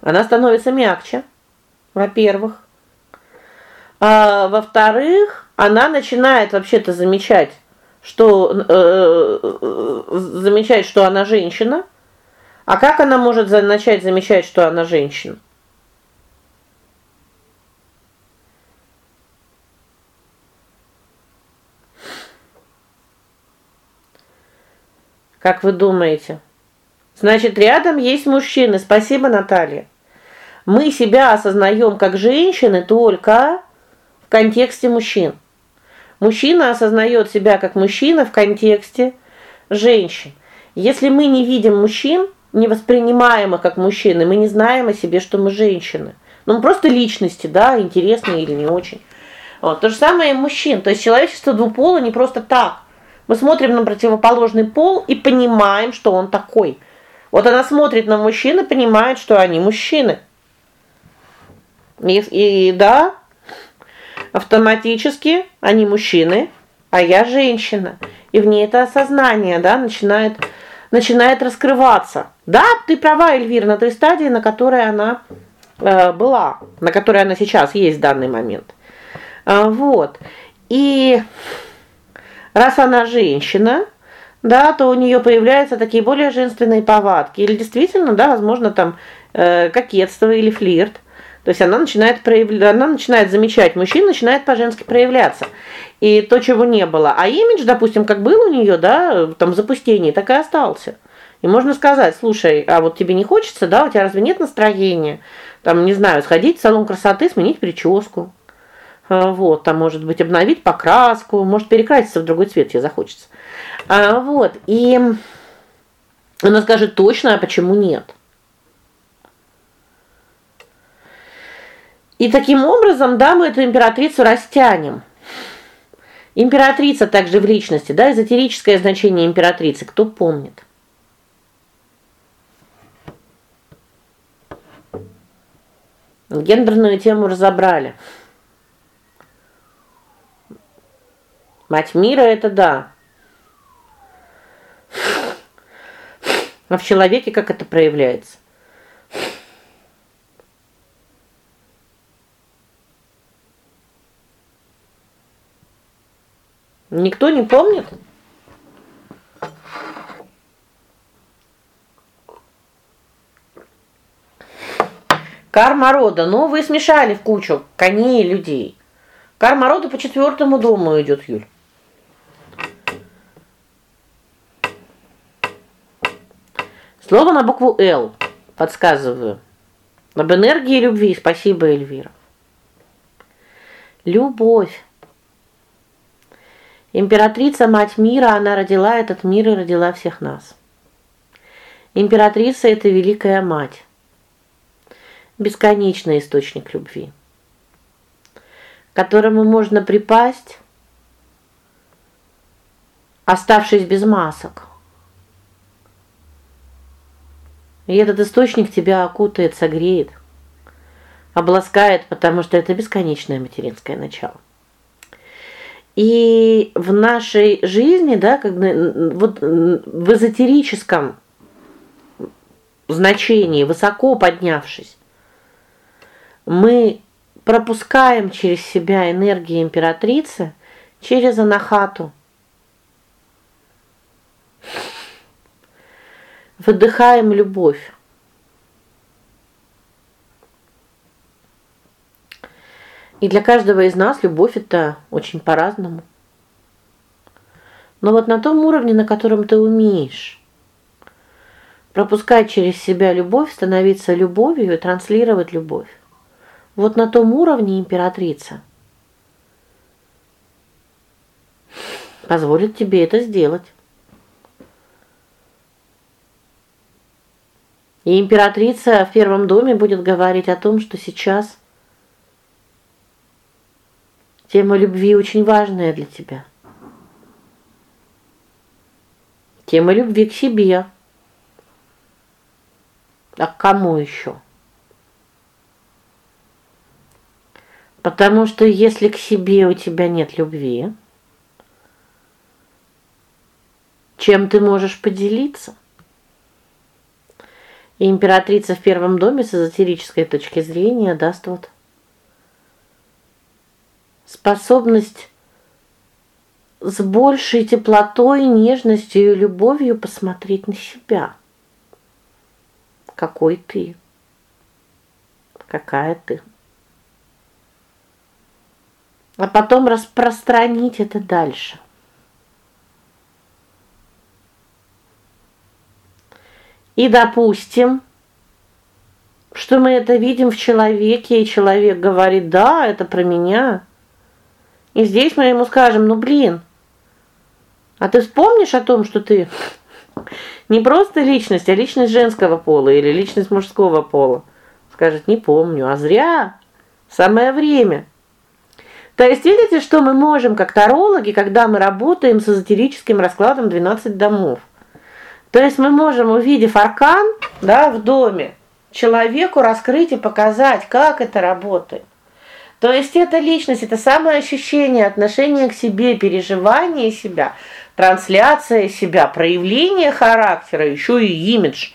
Она становится мягче, во-первых. А во-вторых, она начинает вообще-то замечать, что э, э, замечать, что она женщина. А как она может начать замечать, что она женщина? Как вы думаете? Значит, рядом есть мужчины. Спасибо, Наталья. Мы себя осознаем как женщины только в контексте мужчин. Мужчина осознает себя как мужчина в контексте женщин. Если мы не видим мужчин, не воспринимаем их как мужчины, мы не знаем о себе, что мы женщины. Ну, мы просто личности, да, интересные или не очень. Вот. То же самое и мужчин. То есть человечество двуполо не просто так. Мы смотрим на противоположный пол и понимаем, что он такой. Вот она смотрит на мужчин и понимает, что они мужчины. И, и да, автоматически они мужчины, а я женщина. И в ней это осознание, да, начинает начинает раскрываться. Да, ты права, Эльвира, на той стадии, на которой она э, была, на которой она сейчас есть в данный момент. А, вот. И раз она женщина, да, то у нее появляются такие более женственные повадки. Или действительно, да, возможно, там э, кокетство или флирт. То есть она начинает проявляться, она начинает замечать мужчин, начинает по-женски проявляться. И то, чего не было. А имидж, допустим, как был у нее, да, там в запустении, так и остался. И можно сказать: "Слушай, а вот тебе не хочется, да, у тебя разве нет настроения, там, не знаю, сходить в салон красоты, сменить прическу?" А, вот, там, может быть, обновить покраску, может перекраситься в другой цвет, тебе захочется. А вот, и она скажет точно, а почему нет? И таким образом, да, мы эту императрицу растянем. Императрица также в личности, да, эзотерическое значение императрицы, кто помнит? Гендерную тему разобрали. Мать мира это да. А в человеке как это проявляется? Никто не помнит? Карма рода. Ну, вы смешали в кучу коней и людей. Карма рода по четвертому дому идет, Юль. Слово на букву Л. Подсказываю. Об энергии любви. Спасибо, Эльвира. Любовь. Императрица мать мира, она родила этот мир и родила всех нас. Императрица это великая мать. Бесконечный источник любви, к которому можно припасть, оставшись без масок. И этот источник тебя окутает, согреет, обласкает, потому что это бесконечное материнское начало. И в нашей жизни, да, как вот в эзотерическом значении, высоко поднявшись, мы пропускаем через себя энергию императрицы через анахату. выдыхаем любовь. И для каждого из нас любовь это очень по-разному. но вот на том уровне, на котором ты умеешь пропускать через себя любовь, становиться любовью и транслировать любовь. Вот на том уровне императрица позволит тебе это сделать. И императрица в первом доме будет говорить о том, что сейчас тема любви очень важная для тебя. Тема любви к себе. А к кому еще? Потому что если к себе у тебя нет любви, чем ты можешь поделиться? И императрица в первом доме с эзотерической точки зрения даст вот способность с большей теплотой, нежностью и любовью посмотреть на себя. Какой ты? Какая ты? А потом распространить это дальше. И допустим, что мы это видим в человеке, и человек говорит: "Да, это про меня". И здесь мы ему скажем: "Ну, блин, а ты вспомнишь о том, что ты не просто личность, а личность женского пола или личность мужского пола?" Скажет: "Не помню, а зря. Самое время". То есть видите, что мы можем как тарологи, когда мы работаем с эзотерическим раскладом 12 домов. То есть мы можем, увидев аркан, да, в доме, человеку раскрыть и показать, как это работает. То есть это личность, это самое ощущение, отношение к себе, переживание себя, трансляция себя, проявление характера, еще и имидж.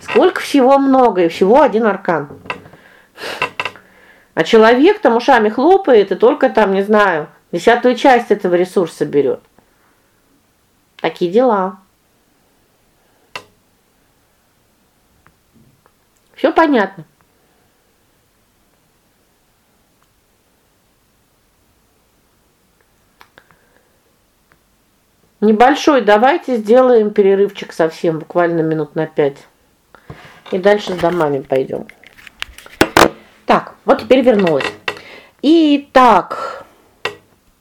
Сколько всего много, и всего один аркан. А человек там ушами хлопает и только там, не знаю, десятую часть этого ресурса берет. Такие дела. Все понятно. Небольшой, давайте сделаем перерывчик совсем, буквально минут на пять. И дальше с домами пойдем. Так, вот теперь вернулась. Итак,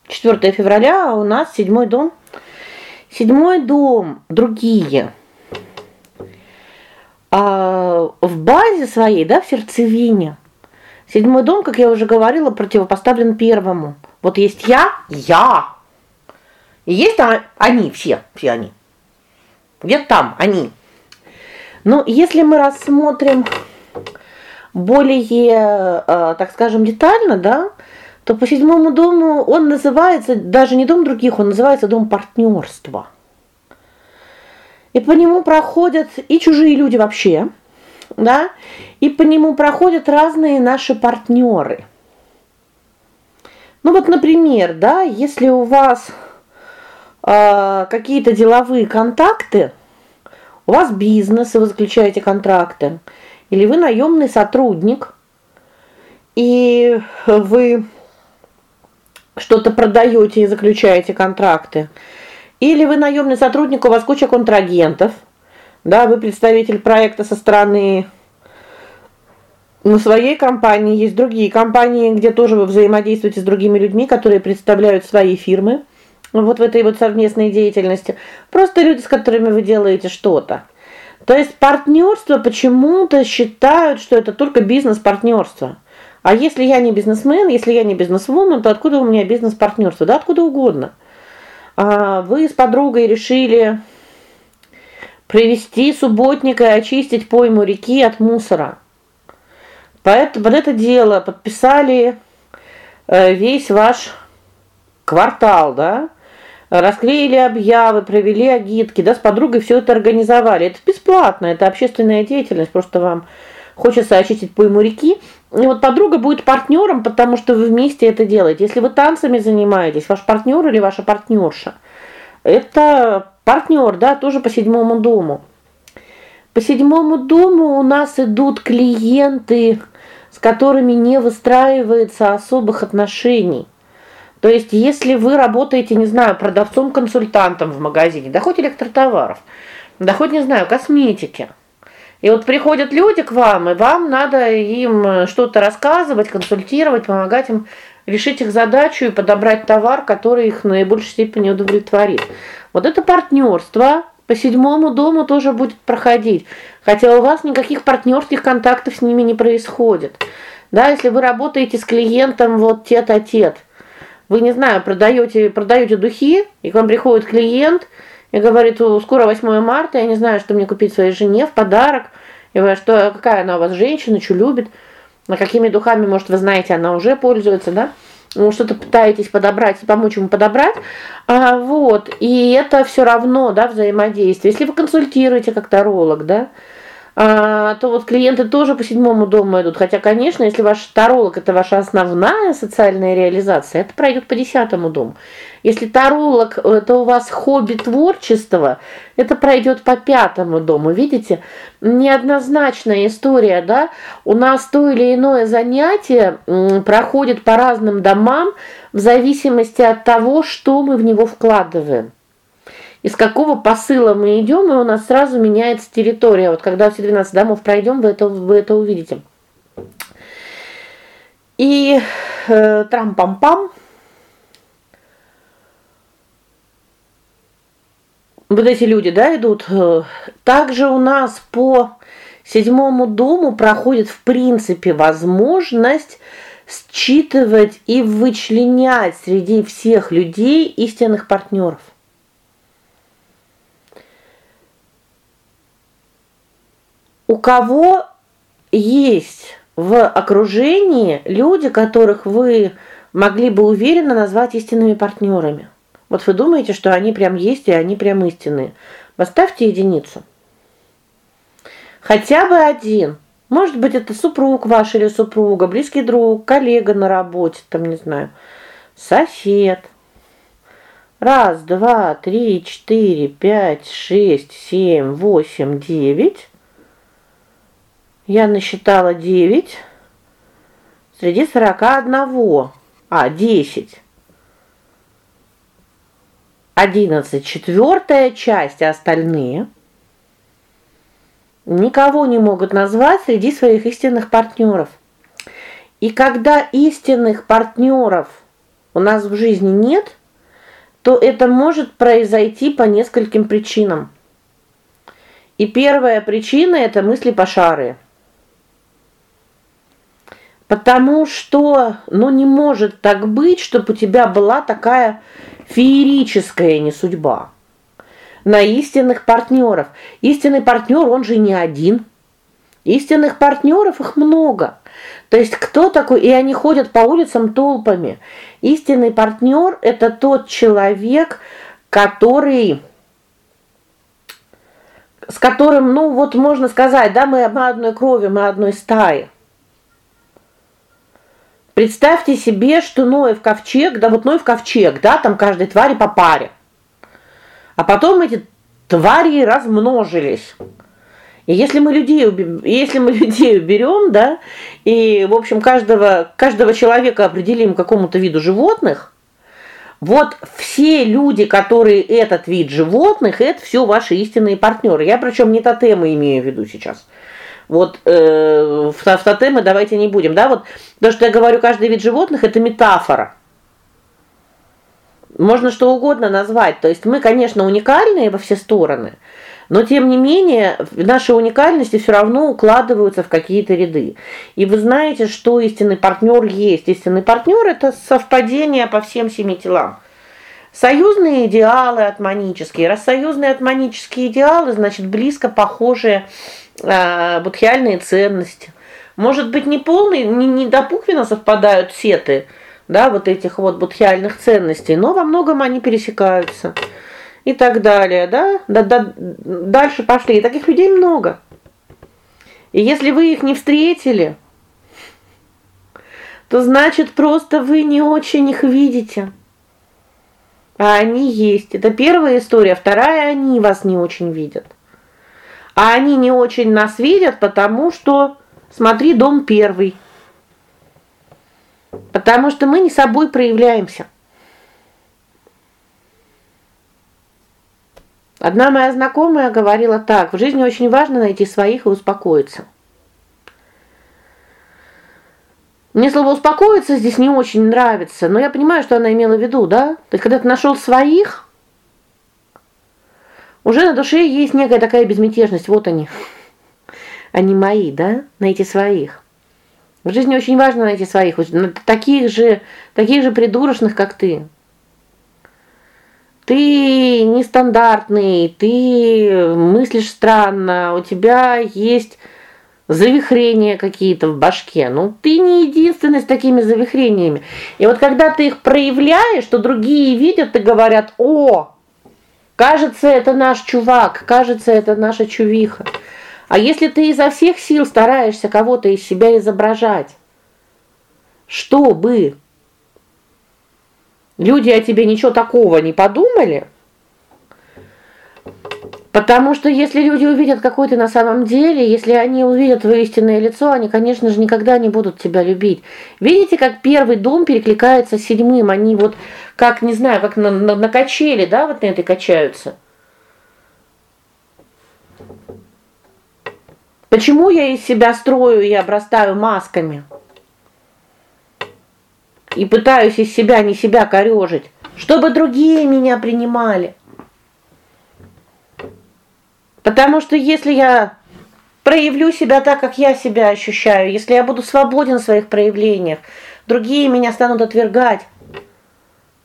4 февраля у нас седьмой дом. Седьмой дом другие а, в базе своей, да, в сердцевине. Седьмой дом, как я уже говорила, противопоставлен первому. Вот есть я, я. И есть там они все, все они. Где там они? Но если мы рассмотрим более, э, так скажем, детально, да, то по седьмому дому он называется даже не дом других, он называется дом партнерства. И по нему проходят и чужие люди вообще, да? И по нему проходят разные наши партнеры. Ну вот, например, да, если у вас какие-то деловые контакты, у вас бизнес, и вы заключаете контракты, или вы наемный сотрудник, и вы что-то продаете и заключаете контракты, или вы наемный сотрудник, у вас куча контрагентов. Да, вы представитель проекта со стороны на своей компании, есть другие компании, где тоже вы взаимодействуете с другими людьми, которые представляют свои фирмы. Вот в этой вот совместной деятельности. Просто люди, с которыми вы делаете что-то. То есть партнерство почему-то считают, что это только бизнес-партнерство. А если я не бизнесмен, если я не бизнесвумен, то откуда у меня бизнес-партнерство? Да откуда угодно. А вы с подругой решили провести субботник и очистить пойму реки от мусора. Поэтому под это дело подписали э, весь ваш квартал, да? Расклеили объявы, провели агитки, да, с подругой все это организовали. Это бесплатно, это общественная деятельность, просто вам хочется очистить пойму реки. И вот подруга будет партнером, потому что вы вместе это делаете. Если вы танцами занимаетесь, ваш партнер или ваша партнерша это партнер, да, тоже по седьмому дому. По седьмому дому у нас идут клиенты, с которыми не выстраивается особых отношений. То есть, если вы работаете, не знаю, продавцом-консультантом в магазине, да хоть электротоваров, да хоть, не знаю, косметики. И вот приходят люди к вам, и вам надо им что-то рассказывать, консультировать, помогать им решить их задачу и подобрать товар, который их в наибольшей степени удовлетворит. Вот это партнерство по седьмому дому тоже будет проходить, хотя у вас никаких партнерских контактов с ними не происходит. Да, если вы работаете с клиентом вот тет-а-тет, -тет, вы не знаю, продаете продаете духи, и к вам приходит клиент и говорит: "Скоро 8 марта, я не знаю, что мне купить своей жене в подарок". Я говорю: "Что какая она у вас женщина, что любит?" На какими духами, может, вы знаете, она уже пользуется, да? Ну, что-то пытаетесь подобрать, помочь ему подобрать. А вот, и это все равно, да, взаимодействие. Если вы консультируете как таролог, да, то вот клиенты тоже по седьмому дому идут. Хотя, конечно, если ваш таролог это ваша основная социальная реализация, это пройдет по десятому дому. Если таролог это у вас хобби творчество, это пройдет по пятому дому. Видите? Неоднозначная история, да? У нас то или иное занятие проходит по разным домам в зависимости от того, что мы в него вкладываем из какого посыла мы идем, и у нас сразу меняется территория. Вот когда все 12 домов пройдем, вы это вы это увидите. И э, трам-пам-пам. Вот эти люди, да, идут. Э, также у нас по седьмому дому проходит в принципе возможность считывать и вычленять среди всех людей истинных партнеров. У кого есть в окружении люди, которых вы могли бы уверенно назвать истинными партнерами. Вот вы думаете, что они прям есть и они прям истинные. Поставьте единицу. Хотя бы один. Может быть, это супруг ваш или супруга, близкий друг, коллега на работе, там, не знаю, сосед. Раз, два, три, четыре, пять, шесть, семь, восемь, девять. Я насчитала 9 среди 41. А, 10. 11 четвертая часть, а остальные никого не могут назвать среди своих истинных партнеров. И когда истинных партнеров у нас в жизни нет, то это может произойти по нескольким причинам. И первая причина это мысли пошары. Потому что, ну не может так быть, чтобы у тебя была такая феерическая не судьба. На истинных партнеров. Истинный партнер, он же не один. Истинных партнеров их много. То есть кто такой, и они ходят по улицам толпами. Истинный партнер – это тот человек, который с которым, ну вот можно сказать, да, мы одной крови, мы одной стаи. Представьте себе, что Ноев ковчег, да вот Ноев ковчег, да, там каждой твари по паре. А потом эти твари размножились. И если мы людей если мы людей уберем, да, и, в общем, каждого каждого человека определим какому-то виду животных, вот все люди, которые этот вид животных, это все ваши истинные партнеры. Я причем не тотемы имею в виду сейчас. Вот э, в, в тотемы давайте не будем, да? Вот то, что я говорю, каждый вид животных это метафора. Можно что угодно назвать. То есть мы, конечно, уникальные во все стороны, но тем не менее, наши уникальности все равно укладываются в какие-то ряды. И вы знаете, что истинный партнер есть. Истинный партнер это совпадение по всем семи телам. Союзные идеалы атманические. Раз союзные атманические идеалы, значит, близко похожие э, будхиальные ценности. Может быть, не полные, не, не до Пуквина совпадают сеты, да, вот этих вот будхиальных ценностей, но во многом они пересекаются. И так далее, да? Да, да дальше пошли. И таких людей много. И если вы их не встретили, то значит, просто вы не очень их видите. А они есть. Это первая история, вторая они вас не очень видят. А они не очень нас видят, потому что смотри, дом первый. Потому что мы не собой проявляемся. Одна моя знакомая говорила так: "В жизни очень важно найти своих и успокоиться". Мне слово успокоиться здесь не очень нравится, но я понимаю, что она имела в виду, да? То есть когда ты нашел своих, уже на душе есть некая такая безмятежность. Вот они. Они мои, да? Найти своих. В жизни очень важно найти своих, таких же, таких же придурочных, как ты. Ты нестандартный, ты мыслишь странно, у тебя есть завихрения какие-то в башке. Ну, ты не единственный с такими завихрениями. И вот когда ты их проявляешь, то другие видят и говорят: "О, кажется, это наш чувак, кажется, это наша чувиха". А если ты изо всех сил стараешься кого-то из себя изображать, чтобы люди о тебе ничего такого не подумали, Потому что если люди увидят, какой ты на самом деле, если они увидят твое истинное лицо, они, конечно же, никогда не будут тебя любить. Видите, как первый дом перекликается с седьмым, они вот как, не знаю, как на на, на качели, да, вот на этой качаются. Почему я из себя строю и обрастаю масками? И пытаюсь из себя не себя корёжить, чтобы другие меня принимали. Потому что если я проявлю себя так, как я себя ощущаю, если я буду свободен в своих проявлениях, другие меня станут отвергать.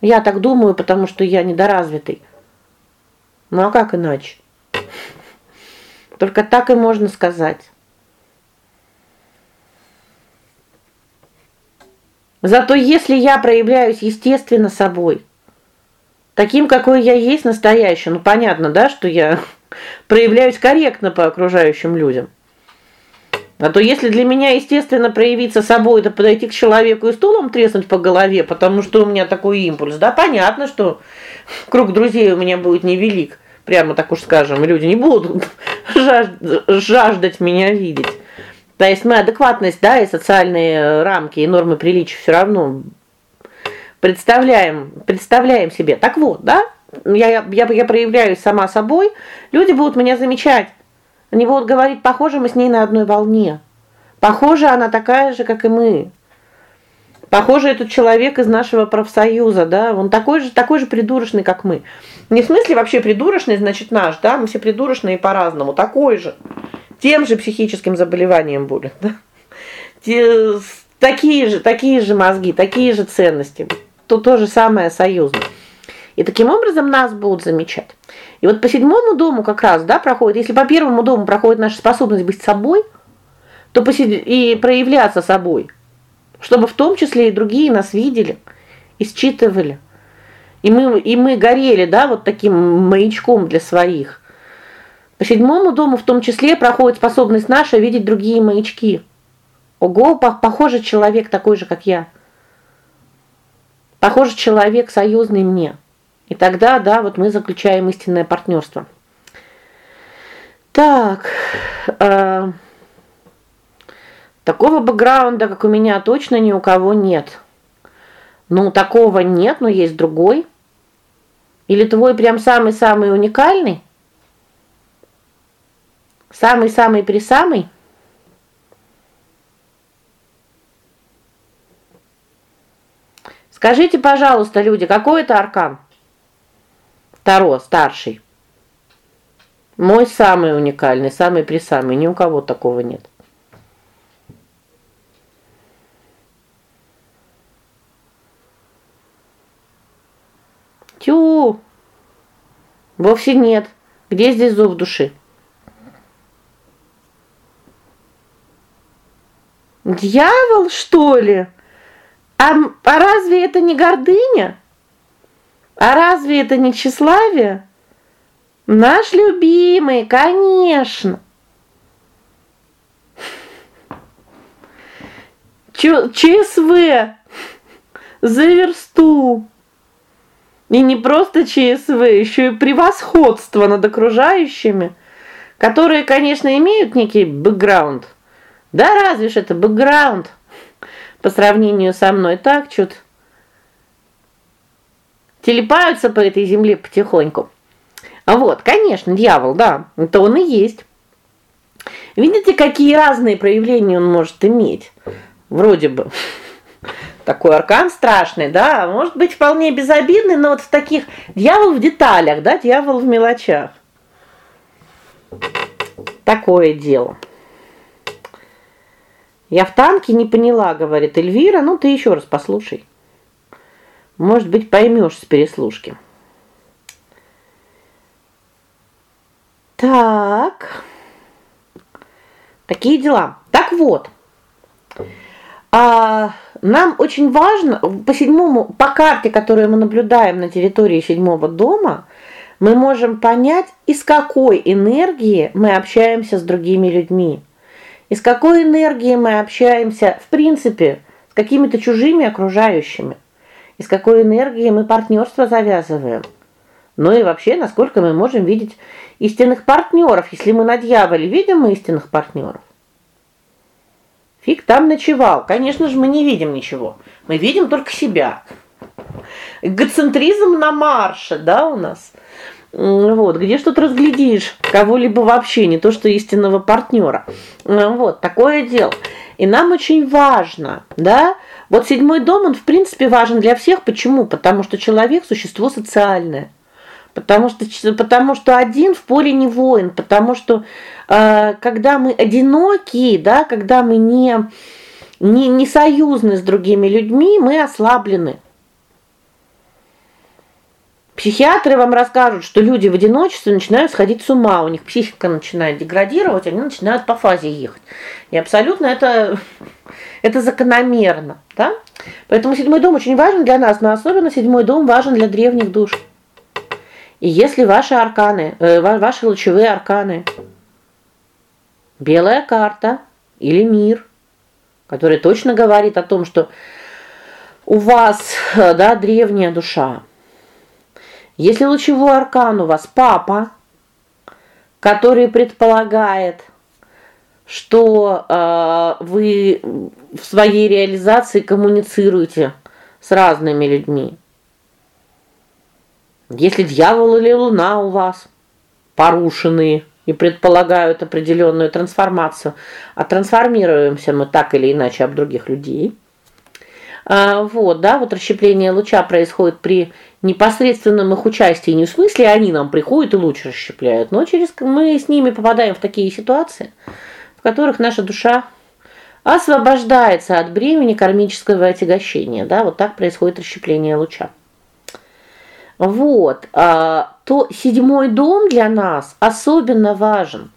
Я так думаю, потому что я недоразвитый. Ну а как иначе? Только так и можно сказать. Зато если я проявляюсь естественно собой, таким, какой я есть настоящий, ну понятно, да, что я проявляюсь корректно по окружающим людям. А то если для меня естественно проявиться собой, это подойти к человеку и стулом треснуть по голове, потому что у меня такой импульс, да, понятно, что круг друзей у меня будет невелик, прямо так уж скажем, люди не будут жаждать меня видеть. То есть мы адекватность, да, и социальные рамки и нормы приличия все равно представляем, представляем себе. Так вот, да? Я я я проявляюсь сама собой, люди будут меня замечать. Они будут говорить: "Похоже, мы с ней на одной волне. Похоже, она такая же, как и мы". Похоже, этот человек из нашего профсоюза, да, он такой же, такой же придурочный, как мы. Не в смысле вообще придурочный, значит, наш, да? Мы все придурочные по-разному, такой же. Тем же психическим заболеванием болен, да? Те, такие же, такие же мозги, такие же ценности. То то же самое союзно. И таким образом нас будут замечать. И вот по седьмому дому как раз, да, проходит, если по первому дому проходит наша способность быть собой, то и проявляться собой, чтобы в том числе и другие нас видели и считывали. И мы и мы горели, да, вот таким маячком для своих. По седьмому дому в том числе проходит способность наша видеть другие маячки. Ого, похоже, человек такой же, как я. Похоже, человек союзный мне. И тогда, да, вот мы заключаем истинное партнерство. Так. Э, такого бэкграунда, как у меня, точно ни у кого нет. Ну, такого нет, но есть другой. Или твой прям самый-самый уникальный? Самый-самый при самый? Скажите, пожалуйста, люди, какой это аркан? Таро старший. Мой самый уникальный, самый присамый, ни у кого такого нет. Тю. Вовсе нет. Где здесь зов души? Дьявол, что ли? А, а разве это не гордыня? А разве это не тщеславие? Наш любимый, конечно. ЧСВ за версту. И не просто ЧСВ, еще и превосходство над окружающими, которые, конечно, имеют некий бэкграунд. Да разве ж это бэкграунд по сравнению со мной так чуть телепаются по этой земле потихоньку. А вот, конечно, дьявол, да, это он и есть. Видите, какие разные проявления он может иметь? Вроде бы такой аркан страшный, да, может быть вполне безобидный, но вот в таких дьявол в деталях, да, дьявол в мелочах. Такое дело. Я в танке не поняла, говорит Эльвира. Ну ты еще раз послушай. Может быть, поймешь с переслушки. Так. Такие дела. Так вот. А нам очень важно по седьмому по карте, которую мы наблюдаем на территории седьмого дома, мы можем понять, из какой энергии мы общаемся с другими людьми. Из какой энергии мы общаемся, в принципе, с какими-то чужими окружающими. Из какой энергии мы партнерство завязываем. Ну и вообще, насколько мы можем видеть истинных партнеров, если мы на дьяволе видим мы истинных партнеров. Фиг там ночевал. Конечно же, мы не видим ничего. Мы видим только себя. Эгоцентризм на марше, да, у нас. Вот, где что-то разглядишь, кого-либо вообще, не то что истинного партнера. Вот, такое дело. И нам очень важно, да? Вот седьмой дом, он в принципе важен для всех. Почему? Потому что человек существо социальное. Потому что потому что один в поле не воин, потому что э, когда мы одиноки, да, когда мы не не не союзны с другими людьми, мы ослаблены. Психиатры вам расскажут, что люди в одиночестве начинают сходить с ума, у них психика начинает деградировать, они начинают по фазе ехать. И абсолютно это это закономерно, да? Поэтому седьмой дом очень важен для нас, но особенно седьмой дом важен для древних душ. И если ваши арканы, э, ваши лучевые арканы белая карта или мир, который точно говорит о том, что у вас, э, да, древняя душа. Если лучевой аркан у вас папа, который предполагает, что э, вы в своей реализации коммуницируете с разными людьми. Если дьявол или луна у вас порушены и предполагают определенную трансформацию, а трансформируемся мы так или иначе об других людей. А, вот, да, вот расщепление луча происходит при непосредственном их участии, не в смысле они нам приходят и луч расщепляют, но через мы с ними попадаем в такие ситуации, в которых наша душа освобождается от бремени кармического отягощения, да, вот так происходит расщепление луча. Вот, а, то седьмой дом для нас особенно важен.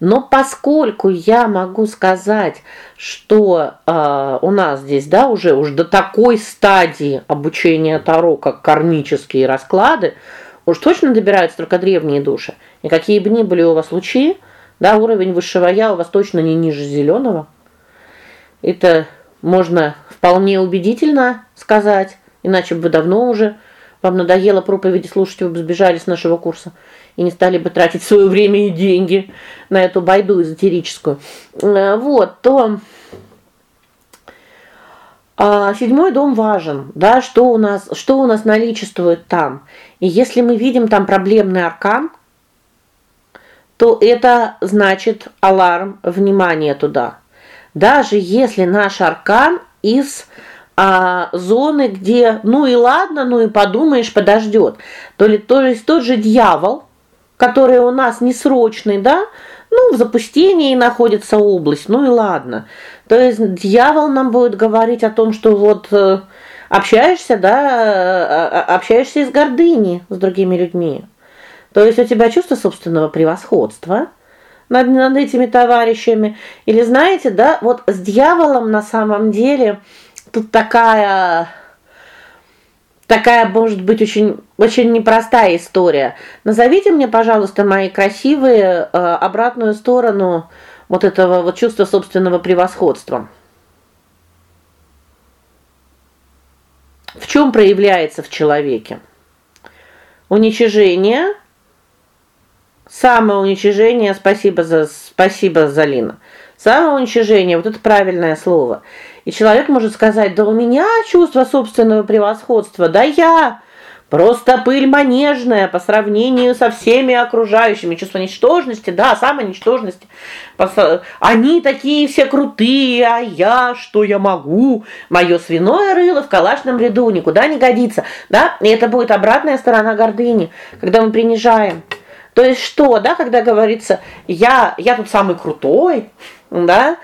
Но поскольку я могу сказать, что э, у нас здесь, да, уже уж до такой стадии обучения Таро, как кармические расклады, уж точно добираются только древние души. И какие бы ни были у вас лучи, да, уровень высшего я у вас точно не ниже зеленого. Это можно вполне убедительно сказать, иначе бы давно уже вам надоело проповеди слушать, вы бы сбежали с нашего курса и не стали бы тратить свое время и деньги на эту байду эзотерическую. Э, вот, то а седьмой дом важен, да, что у нас, что у нас наличествует там. И если мы видим там проблемный аркан, то это значит аларм, внимание туда. Даже если наш аркан из а зоны, где ну и ладно, ну и подумаешь, подождет. То ли то есть тот же дьявол, который у нас не срочный, да? Ну, в запустении находится область. Ну и ладно. То есть дьявол нам будет говорить о том, что вот э, общаешься, да, э, общаешься из гордыни с другими людьми. То есть у тебя чувство собственного превосходства над над этими товарищами. Или знаете, да, вот с дьяволом на самом деле тут такая такая может быть очень очень непростая история. Назовите мне, пожалуйста, мои красивые э, обратную сторону вот этого вот чувства собственного превосходства. В чем проявляется в человеке? Уничижение, самоуничижение, спасибо за спасибо Залина. Самоуничижение вот это правильное слово. И человек может сказать: "Да у меня чувство собственного превосходства, да я Просто пыль манежная по сравнению со всеми окружающими. Чувство ничтожности, да, самоничтожности. Они такие все крутые, а я что я могу? Мое свиное рыло в калашном ряду никуда не годится, да? И это будет обратная сторона гордыни, когда мы принижаем. То есть что, да, когда говорится: "Я я тут самый крутой", да?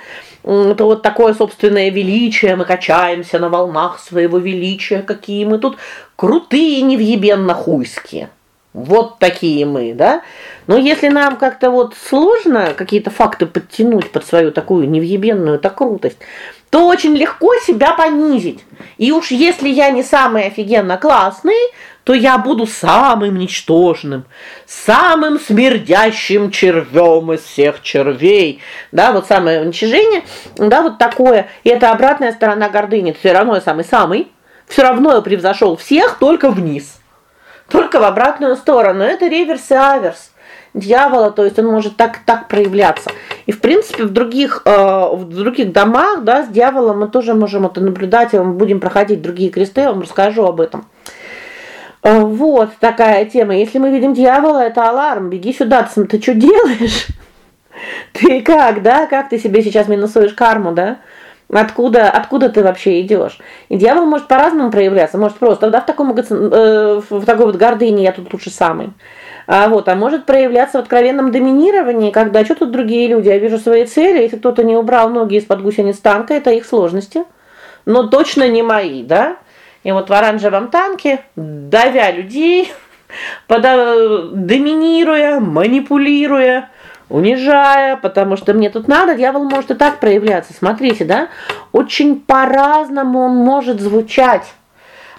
это вот такое собственное величие, мы качаемся на волнах своего величия, какие мы тут крутые невъебенно хуйские. Вот такие мы, да? Но если нам как-то вот сложно какие-то факты подтянуть под свою такую невъебенную так крутость, то очень легко себя понизить. И уж если я не самый офигенно классный, то я буду самым ничтожным, самым смердящим червем из всех червей. Да, вот самое уничижение, да, вот такое. И это обратная сторона гордыни. Все равно я самый-самый, все равно я превзошел всех, только вниз. Только в обратную сторону. Это реверс и аверс дьявола, то есть он может так так проявляться. И в принципе в других э, в других домах, да, с дьяволом мы тоже можем это наблюдать, и мы будем проходить другие кресты, я вам расскажу об этом. Э, вот такая тема. Если мы видим дьявола, это аларм. Беги сюда, ты, ты что делаешь? Ты как, да? Как ты себе сейчас минусуешь карму, да? Откуда откуда ты вообще идешь? И дьявол может по-разному проявляться, может просто, да, в таком э, в такой вот гордыне я тут лучше самый. А вот, а может проявляться в откровенном доминировании, когда что тут другие люди, я вижу свои цели, если кто-то не убрал ноги из-под гусениц танка, это их сложности. Но точно не мои, да? И вот в оранжевом танке, давя людей, доминируя, манипулируя, унижая, потому что мне тут надо, дьявол может и так проявляться. Смотрите, да? Очень по-разному он может звучать.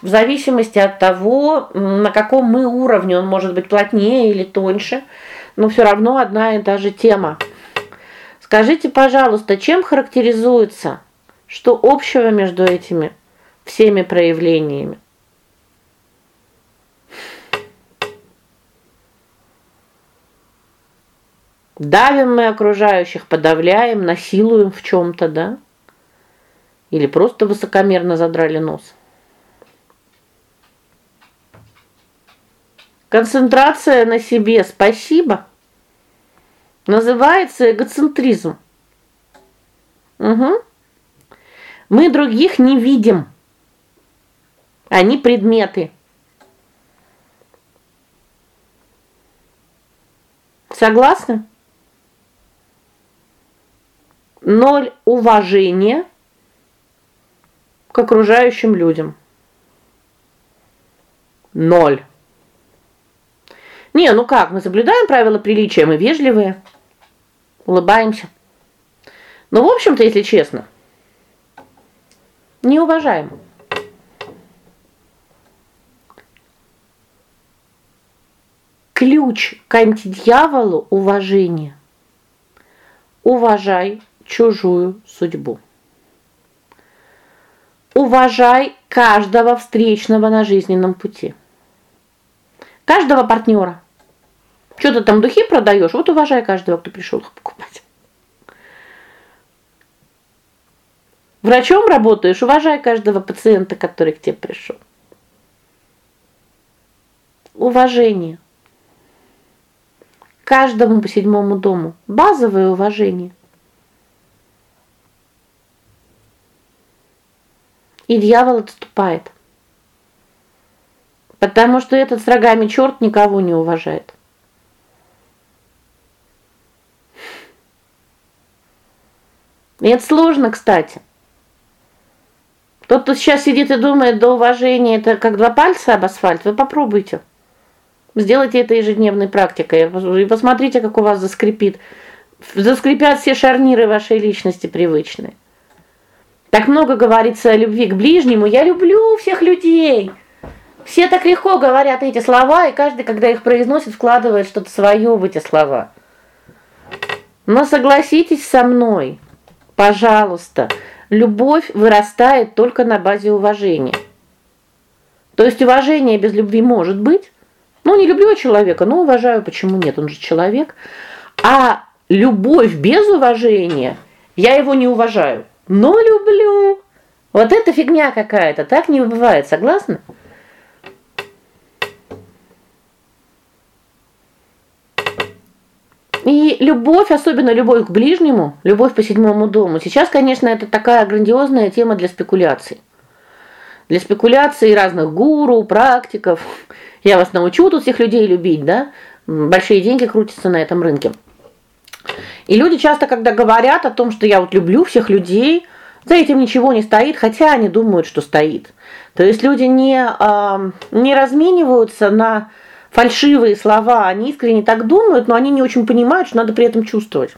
В зависимости от того, на каком мы уровне, он может быть плотнее или тоньше, но все равно одна и та же тема. Скажите, пожалуйста, чем характеризуется, что общего между этими всеми проявлениями. Давим мы окружающих, подавляем, насилуем в чем то да? Или просто высокомерно задрали нос. Концентрация на себе, спасибо. Называется эгоцентризм. Угу. Мы других не видим. Они предметы. Согласны? Ноль уважения к окружающим людям. Ноль. Не, ну как, мы соблюдаем правила приличия, мы вежливые, улыбаемся. Ну, в общем-то, если честно, не Ключ к антидьяволу уважение. Уважай чужую судьбу. Уважай каждого встречного на жизненном пути. Каждого партнера. Что ты там духи продаешь? Вот уважай каждого, кто пришел их покупать. Врачом работаешь, уважай каждого пациента, который к тебе пришел. Уважение каждому седьмому дому. Базовое уважение. И дьявол отступает. Потому что этот с рогами черт никого не уважает. И это сложно, кстати. Тот, кто сейчас сидит и думает, да уважение это как два пальца об асфальт, вы попробуйте. Сделайте это ежедневной практикой. И посмотрите, как у вас заскрипит. Заскрипят все шарниры вашей личности привычные. Так много говорится о любви к ближнему. Я люблю всех людей. Все так легко говорят эти слова, и каждый, когда их произносит, вкладывает что-то свое в эти слова. Но согласитесь со мной, пожалуйста, любовь вырастает только на базе уважения. То есть уважение без любви может быть, ну, не люблю человека, но уважаю, почему нет? Он же человек. А любовь без уважения, я его не уважаю, но люблю. Вот это фигня какая-то, так не бывает, согласна? И любовь, особенно любовь к ближнему, любовь по седьмому дому. Сейчас, конечно, это такая грандиозная тема для спекуляций. Для спекуляций разных гуру, практиков, я вас научу тут всех людей любить, да? Большие деньги крутятся на этом рынке. И люди часто, когда говорят о том, что я вот люблю всех людей, за этим ничего не стоит, хотя они думают, что стоит. То есть люди не э, не размениваются на фальшивые слова, они искренне так думают, но они не очень понимают, что надо при этом чувствовать.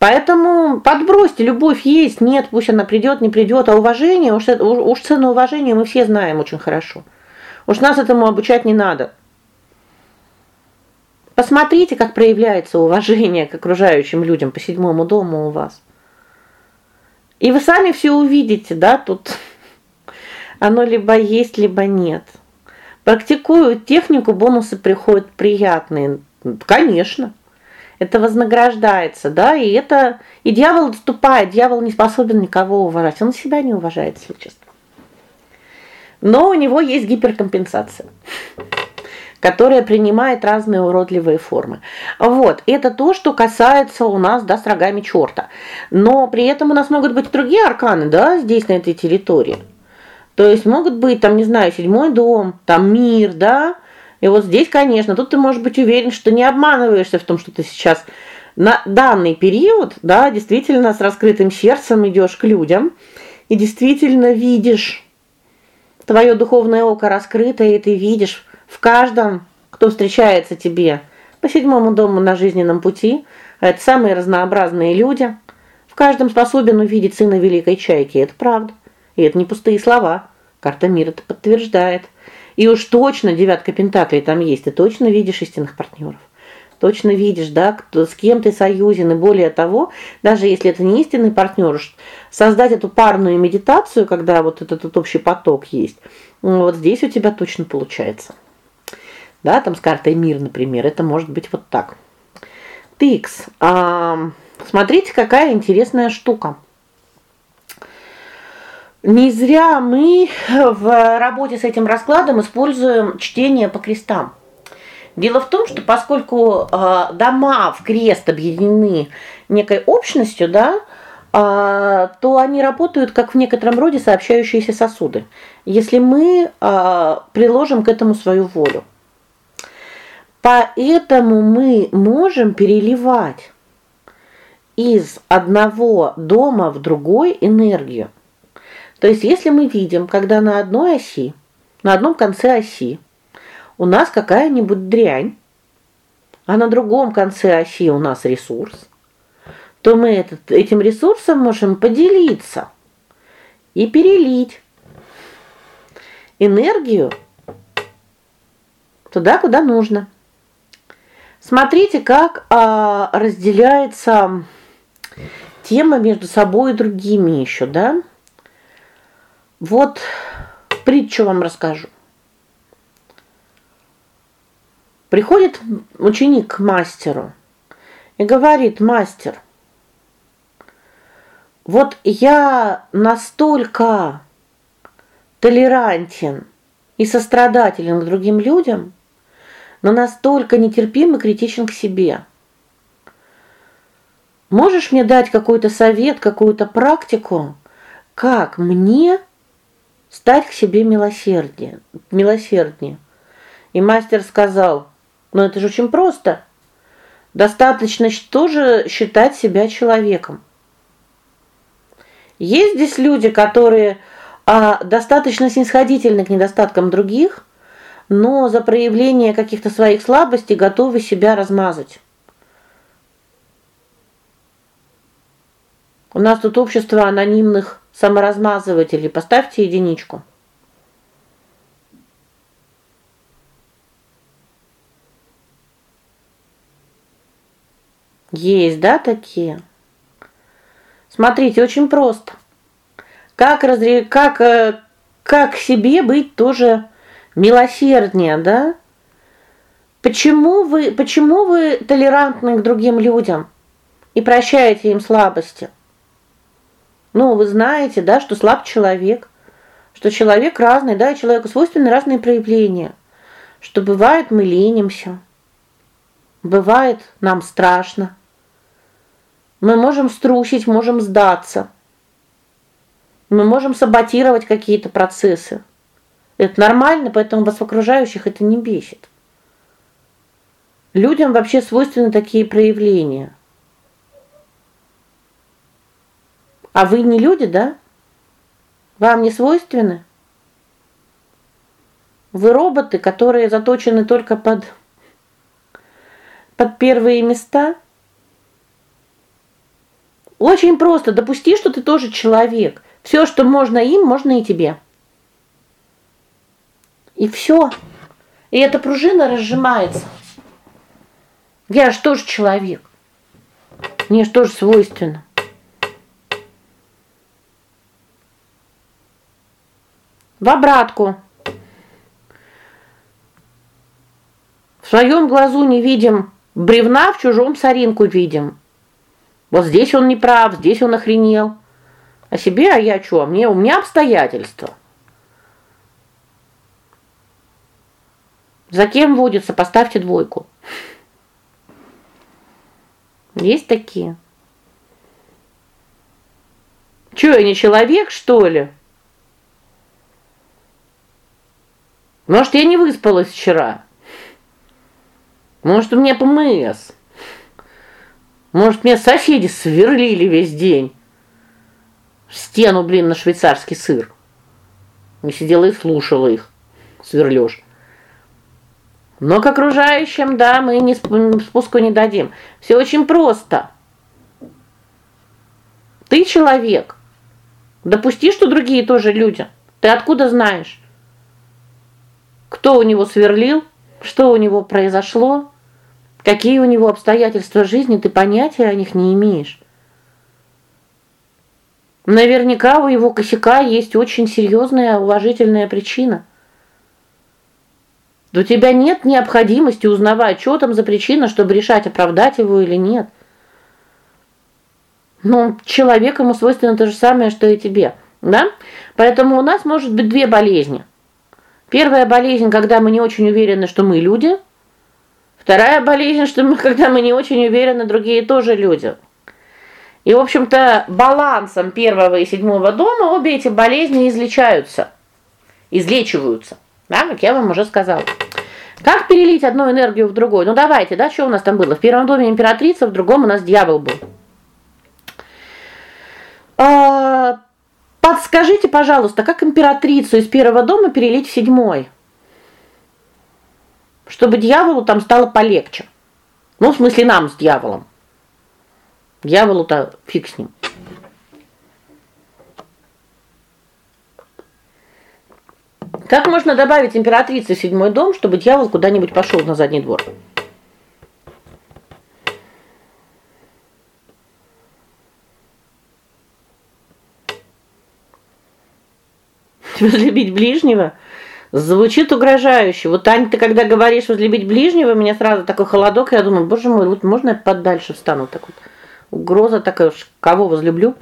Поэтому подбросьте, любовь есть, нет, пусть она придет, не придет, а уважение, уж уж цену уважения мы все знаем очень хорошо. Уж нас этому обучать не надо. Посмотрите, как проявляется уважение к окружающим людям по седьмому дому у вас. И вы сами все увидите, да, тут оно либо есть, либо нет. Практикуют технику, бонусы приходят приятные. Конечно. Это вознаграждается, да? И это и дьявол отступает, дьявол не способен никого уважать. Он себя не уважает, если честно. Но у него есть гиперкомпенсация которая принимает разные уродливые формы. Вот, это то, что касается у нас да с рогами черта. Но при этом у нас могут быть другие арканы, да, здесь на этой территории. То есть могут быть там, не знаю, седьмой дом, там мир, да? И вот здесь, конечно, тут ты можешь быть уверен, что не обманываешься в том, что ты сейчас на данный период, да, действительно с раскрытым сердцем идешь к людям и действительно видишь твое духовное око раскрыто, и ты видишь в каждом, кто встречается тебе по седьмому дому на жизненном пути, это самые разнообразные люди, в каждом способен увидеть сына великой чайки, это правда. И это не пустые слова. Карта мира это подтверждает. И уж точно девятка пентаклей там есть, ты точно видишь истинных партнеров. Точно видишь, да, кто с кем ты союзен, и более того, даже если это не истинный партнер, создать эту парную медитацию, когда вот этот, этот общий поток есть. Вот здесь у тебя точно получается. Да, там с картой мир, например, это может быть вот так. Тикс. А, смотрите, какая интересная штука. Не зря мы в работе с этим раскладом используем чтение по крестам. Дело в том, что поскольку э, дома в крест объединены некой общностью, да, э, то они работают как в некотором роде сообщающиеся сосуды. Если мы э, приложим к этому свою волю. Поэтому мы можем переливать из одного дома в другой энергию. То есть если мы видим, когда на одной оси, на одном конце оси у нас какая-нибудь дрянь, а на другом конце оси у нас ресурс, то мы этот этим ресурсом можем поделиться и перелить энергию туда, куда нужно. Смотрите, как а, разделяется тема между собой и другими еще, да? Вот притчу вам расскажу. Приходит ученик к мастеру и говорит: "Мастер, вот я настолько толерантен и сострадателен к другим людям, но настолько нетерпим и критичен к себе. Можешь мне дать какой-то совет, какую-то практику, как мне стать к себе милосерднее, милосерднее? И мастер сказал: "Ну это же очень просто. Достаточно тоже считать себя человеком. Есть здесь люди, которые а, достаточно снисходительны к недостаткам других, но за проявление каких-то своих слабостей готовы себя размазать. У нас тут общество анонимных саморазмазывателей. Поставьте единичку. Есть, да, такие? Смотрите, очень просто. Как разре как э, как себе быть тоже милосерднее, да? Почему вы почему вы толерантны к другим людям и прощаете им слабости? Ну, вы знаете, да, что слаб человек, что человек разный, да, и человеку свойственны разные проявления. Что бывает мы ленимся. Бывает, нам страшно. Мы можем струсить, можем сдаться. Мы можем саботировать какие-то процессы. Это нормально, поэтому вас окружающих это не бесит. Людям вообще свойственны такие проявления. А вы не люди, да? Вам не свойственны? Вы роботы, которые заточены только под под первые места? Очень просто. Допусти, что ты тоже человек. Все, что можно им, можно и тебе. И все. И эта пружина разжимается. Я же тоже человек. Мне же тоже свойственно. В обратку. В своем глазу не видим бревна, в чужом соринку видим. Вот здесь он не прав, здесь он охренел. А себе, а я что? Мне у меня обстоятельства. За кем водится? Поставьте двойку. Есть такие. Что, я не человек, что ли? Может, я не выспалась вчера? Может, у меня ПМС? Может, меня соседи сверлили весь день? В стену, блин, на швейцарский сыр. Я сидела и слушала их. Сверлёж. Но к окружающим, да, мы не спуску не дадим. Все очень просто. Ты человек. Допусти, что другие тоже люди. Ты откуда знаешь? Кто у него сверлил? Что у него произошло? Какие у него обстоятельства жизни, ты понятия о них не имеешь. Наверняка у его косяка есть очень серьезная уважительная причина. У тебя нет необходимости узнавать, что там за причина, чтобы решать, оправдать его или нет. Ну, человеку ему свойственно то же самое, что и тебе, да? Поэтому у нас может быть две болезни. Первая болезнь, когда мы не очень уверены, что мы люди. Вторая болезнь, что мы когда мы не очень уверены, другие тоже люди. И, в общем-то, балансом первого и седьмого дома обе эти болезни излечаются. Излечиваются. Да, как я вам уже сказала. Как перелить одну энергию в другую? Ну давайте, да, что у нас там было? В первом доме императрица, в другом у нас дьявол был. А, подскажите, пожалуйста, как императрицу из первого дома перелить в седьмой? Чтобы дьяволу там стало полегче. Ну, в смысле, нам с дьяволом. Дьяволу-то фиг с ним. Как можно добавить императрице седьмой дом, чтобы дьявол куда-нибудь пошел на задний двор? Возлюбить ближнего звучит угрожающе. Вот Ань, ты когда говоришь возлюбить ближнего, у меня сразу такой холодок, я думаю, боже мой, вот можно я подальше встану так вот. Угроза такая уж, кого возлюблю?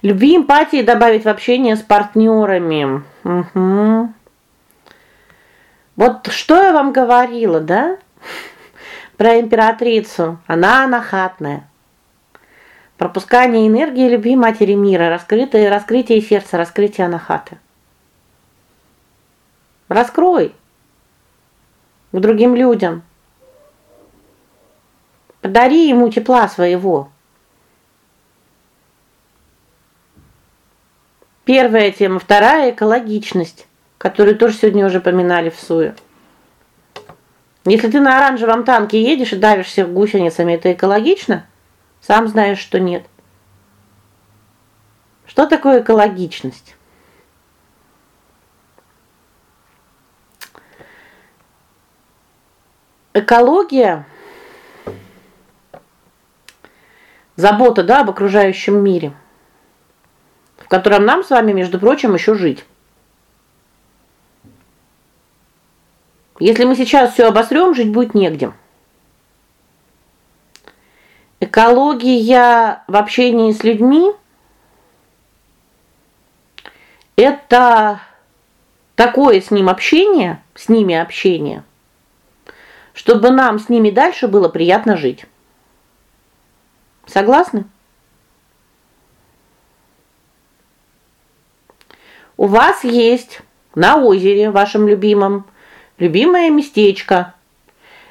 Любви, эмпатии добавить в общение с партнерами. Угу. Вот что я вам говорила, да? Про императрицу. Она анахатная. Пропускание энергии любви матери мира, раскрытие раскрытие сердца, раскрытие анахаты. Раскрой к другим людям. Подари ему тепла своего. Первая тема, вторая экологичность который тоже сегодня уже поминали в суе. Если ты на оранжевом танке едешь и давишься гусеницами, это экологично? Сам знаешь, что нет. Что такое экологичность? Экология забота, да, об окружающем мире, в котором нам с вами, между прочим, еще жить. Если мы сейчас все обосрем, жить будет негде. Экология в общении с людьми это такое с ним общение, с ними общение, чтобы нам с ними дальше было приятно жить. Согласны? У вас есть на озере вашем любимом любимое местечко.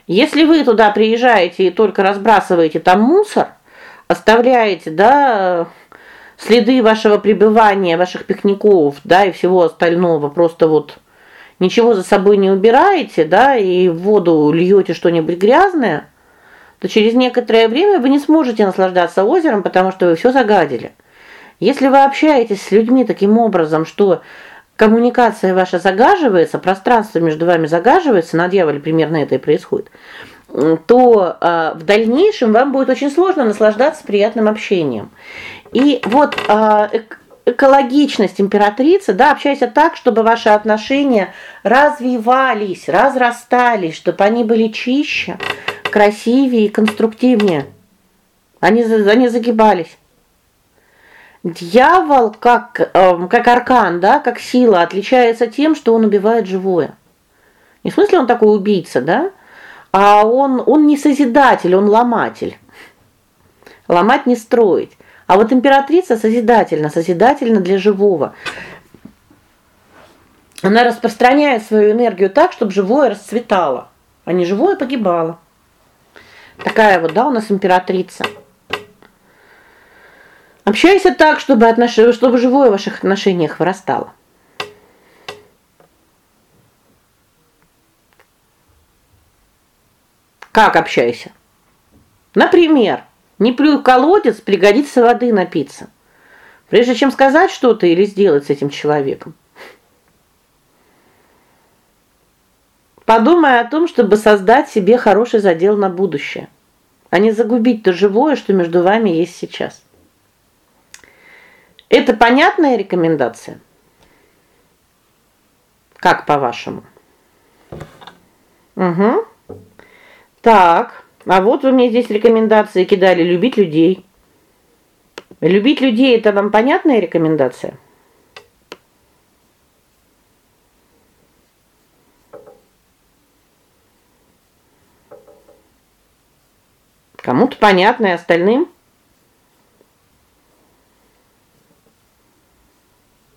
Если вы туда приезжаете и только разбрасываете там мусор, оставляете, да, следы вашего пребывания, ваших пикников, да, и всего остального, просто вот ничего за собой не убираете, да, и в воду льете что-нибудь грязное, то через некоторое время вы не сможете наслаждаться озером, потому что вы все загадили. Если вы общаетесь с людьми таким образом, что коммуникация ваша загаживается, пространство между вами загаживается, на дьяволе примерно это и происходит, то э, в дальнейшем вам будет очень сложно наслаждаться приятным общением. И вот э, экологичность императрицы, да, общайся так, чтобы ваши отношения развивались, разрастались, чтобы они были чище, красивее и конструктивнее. Они они загибались. Дьявол, как э, как аркан, да, как сила, отличается тем, что он убивает живое. Не в смысле он такой убийца, да? А он он не созидатель, он ломатель. Ломать не строить. А вот императрица созидательна, созидательна для живого. Она распространяет свою энергию так, чтобы живое расцветало, а не живое погибало. Такая вот, да, у нас императрица. Общайся так, чтобы отнош... чтобы живое в ваших отношениях вырастало. Как общайся? Например, не плюй в колодец, пригодится воды напиться. Прежде чем сказать что-то или сделать с этим человеком. Подумай о том, чтобы создать себе хороший задел на будущее, а не загубить то живое, что между вами есть сейчас. Это понятная рекомендация? Как по-вашему? Угу. Так. А вот вы мне здесь рекомендации кидали любить людей. Любить людей это вам понятная рекомендация? Кому-то понятно, и остальным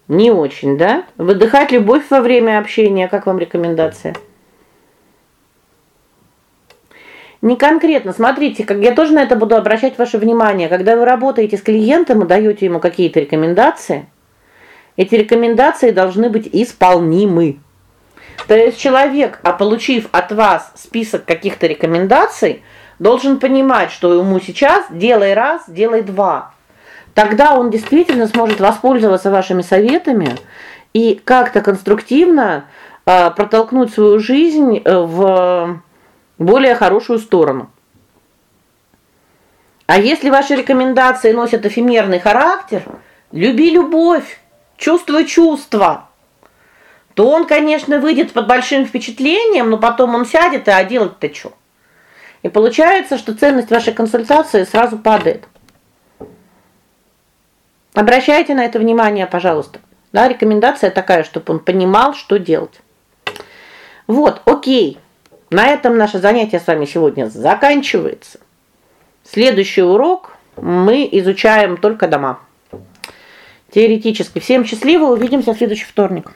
Не очень, да? Выдыхать любовь во время общения, как вам рекомендация? Не конкретно. Смотрите, как я тоже на это буду обращать ваше внимание. Когда вы работаете с клиентом и даете ему какие-то рекомендации, эти рекомендации должны быть исполнимы. То есть человек, а получив от вас список каких-то рекомендаций, должен понимать, что ему сейчас делай раз, делай два. Тогда он действительно сможет воспользоваться вашими советами и как-то конструктивно э, протолкнуть свою жизнь э, в более хорошую сторону. А если ваши рекомендации носят эфемерный характер, люби любовь, чувствуй чувства, то он, конечно, выйдет под большим впечатлением, но потом он сядет, и а делать-то что? И получается, что ценность вашей консультации сразу падает. Обращайте на это внимание, пожалуйста. Да, рекомендация такая, чтобы он понимал, что делать. Вот, о'кей. На этом наше занятие с вами сегодня заканчивается. Следующий урок мы изучаем только дома. Теоретически. Всем счастливо, увидимся в следующий вторник.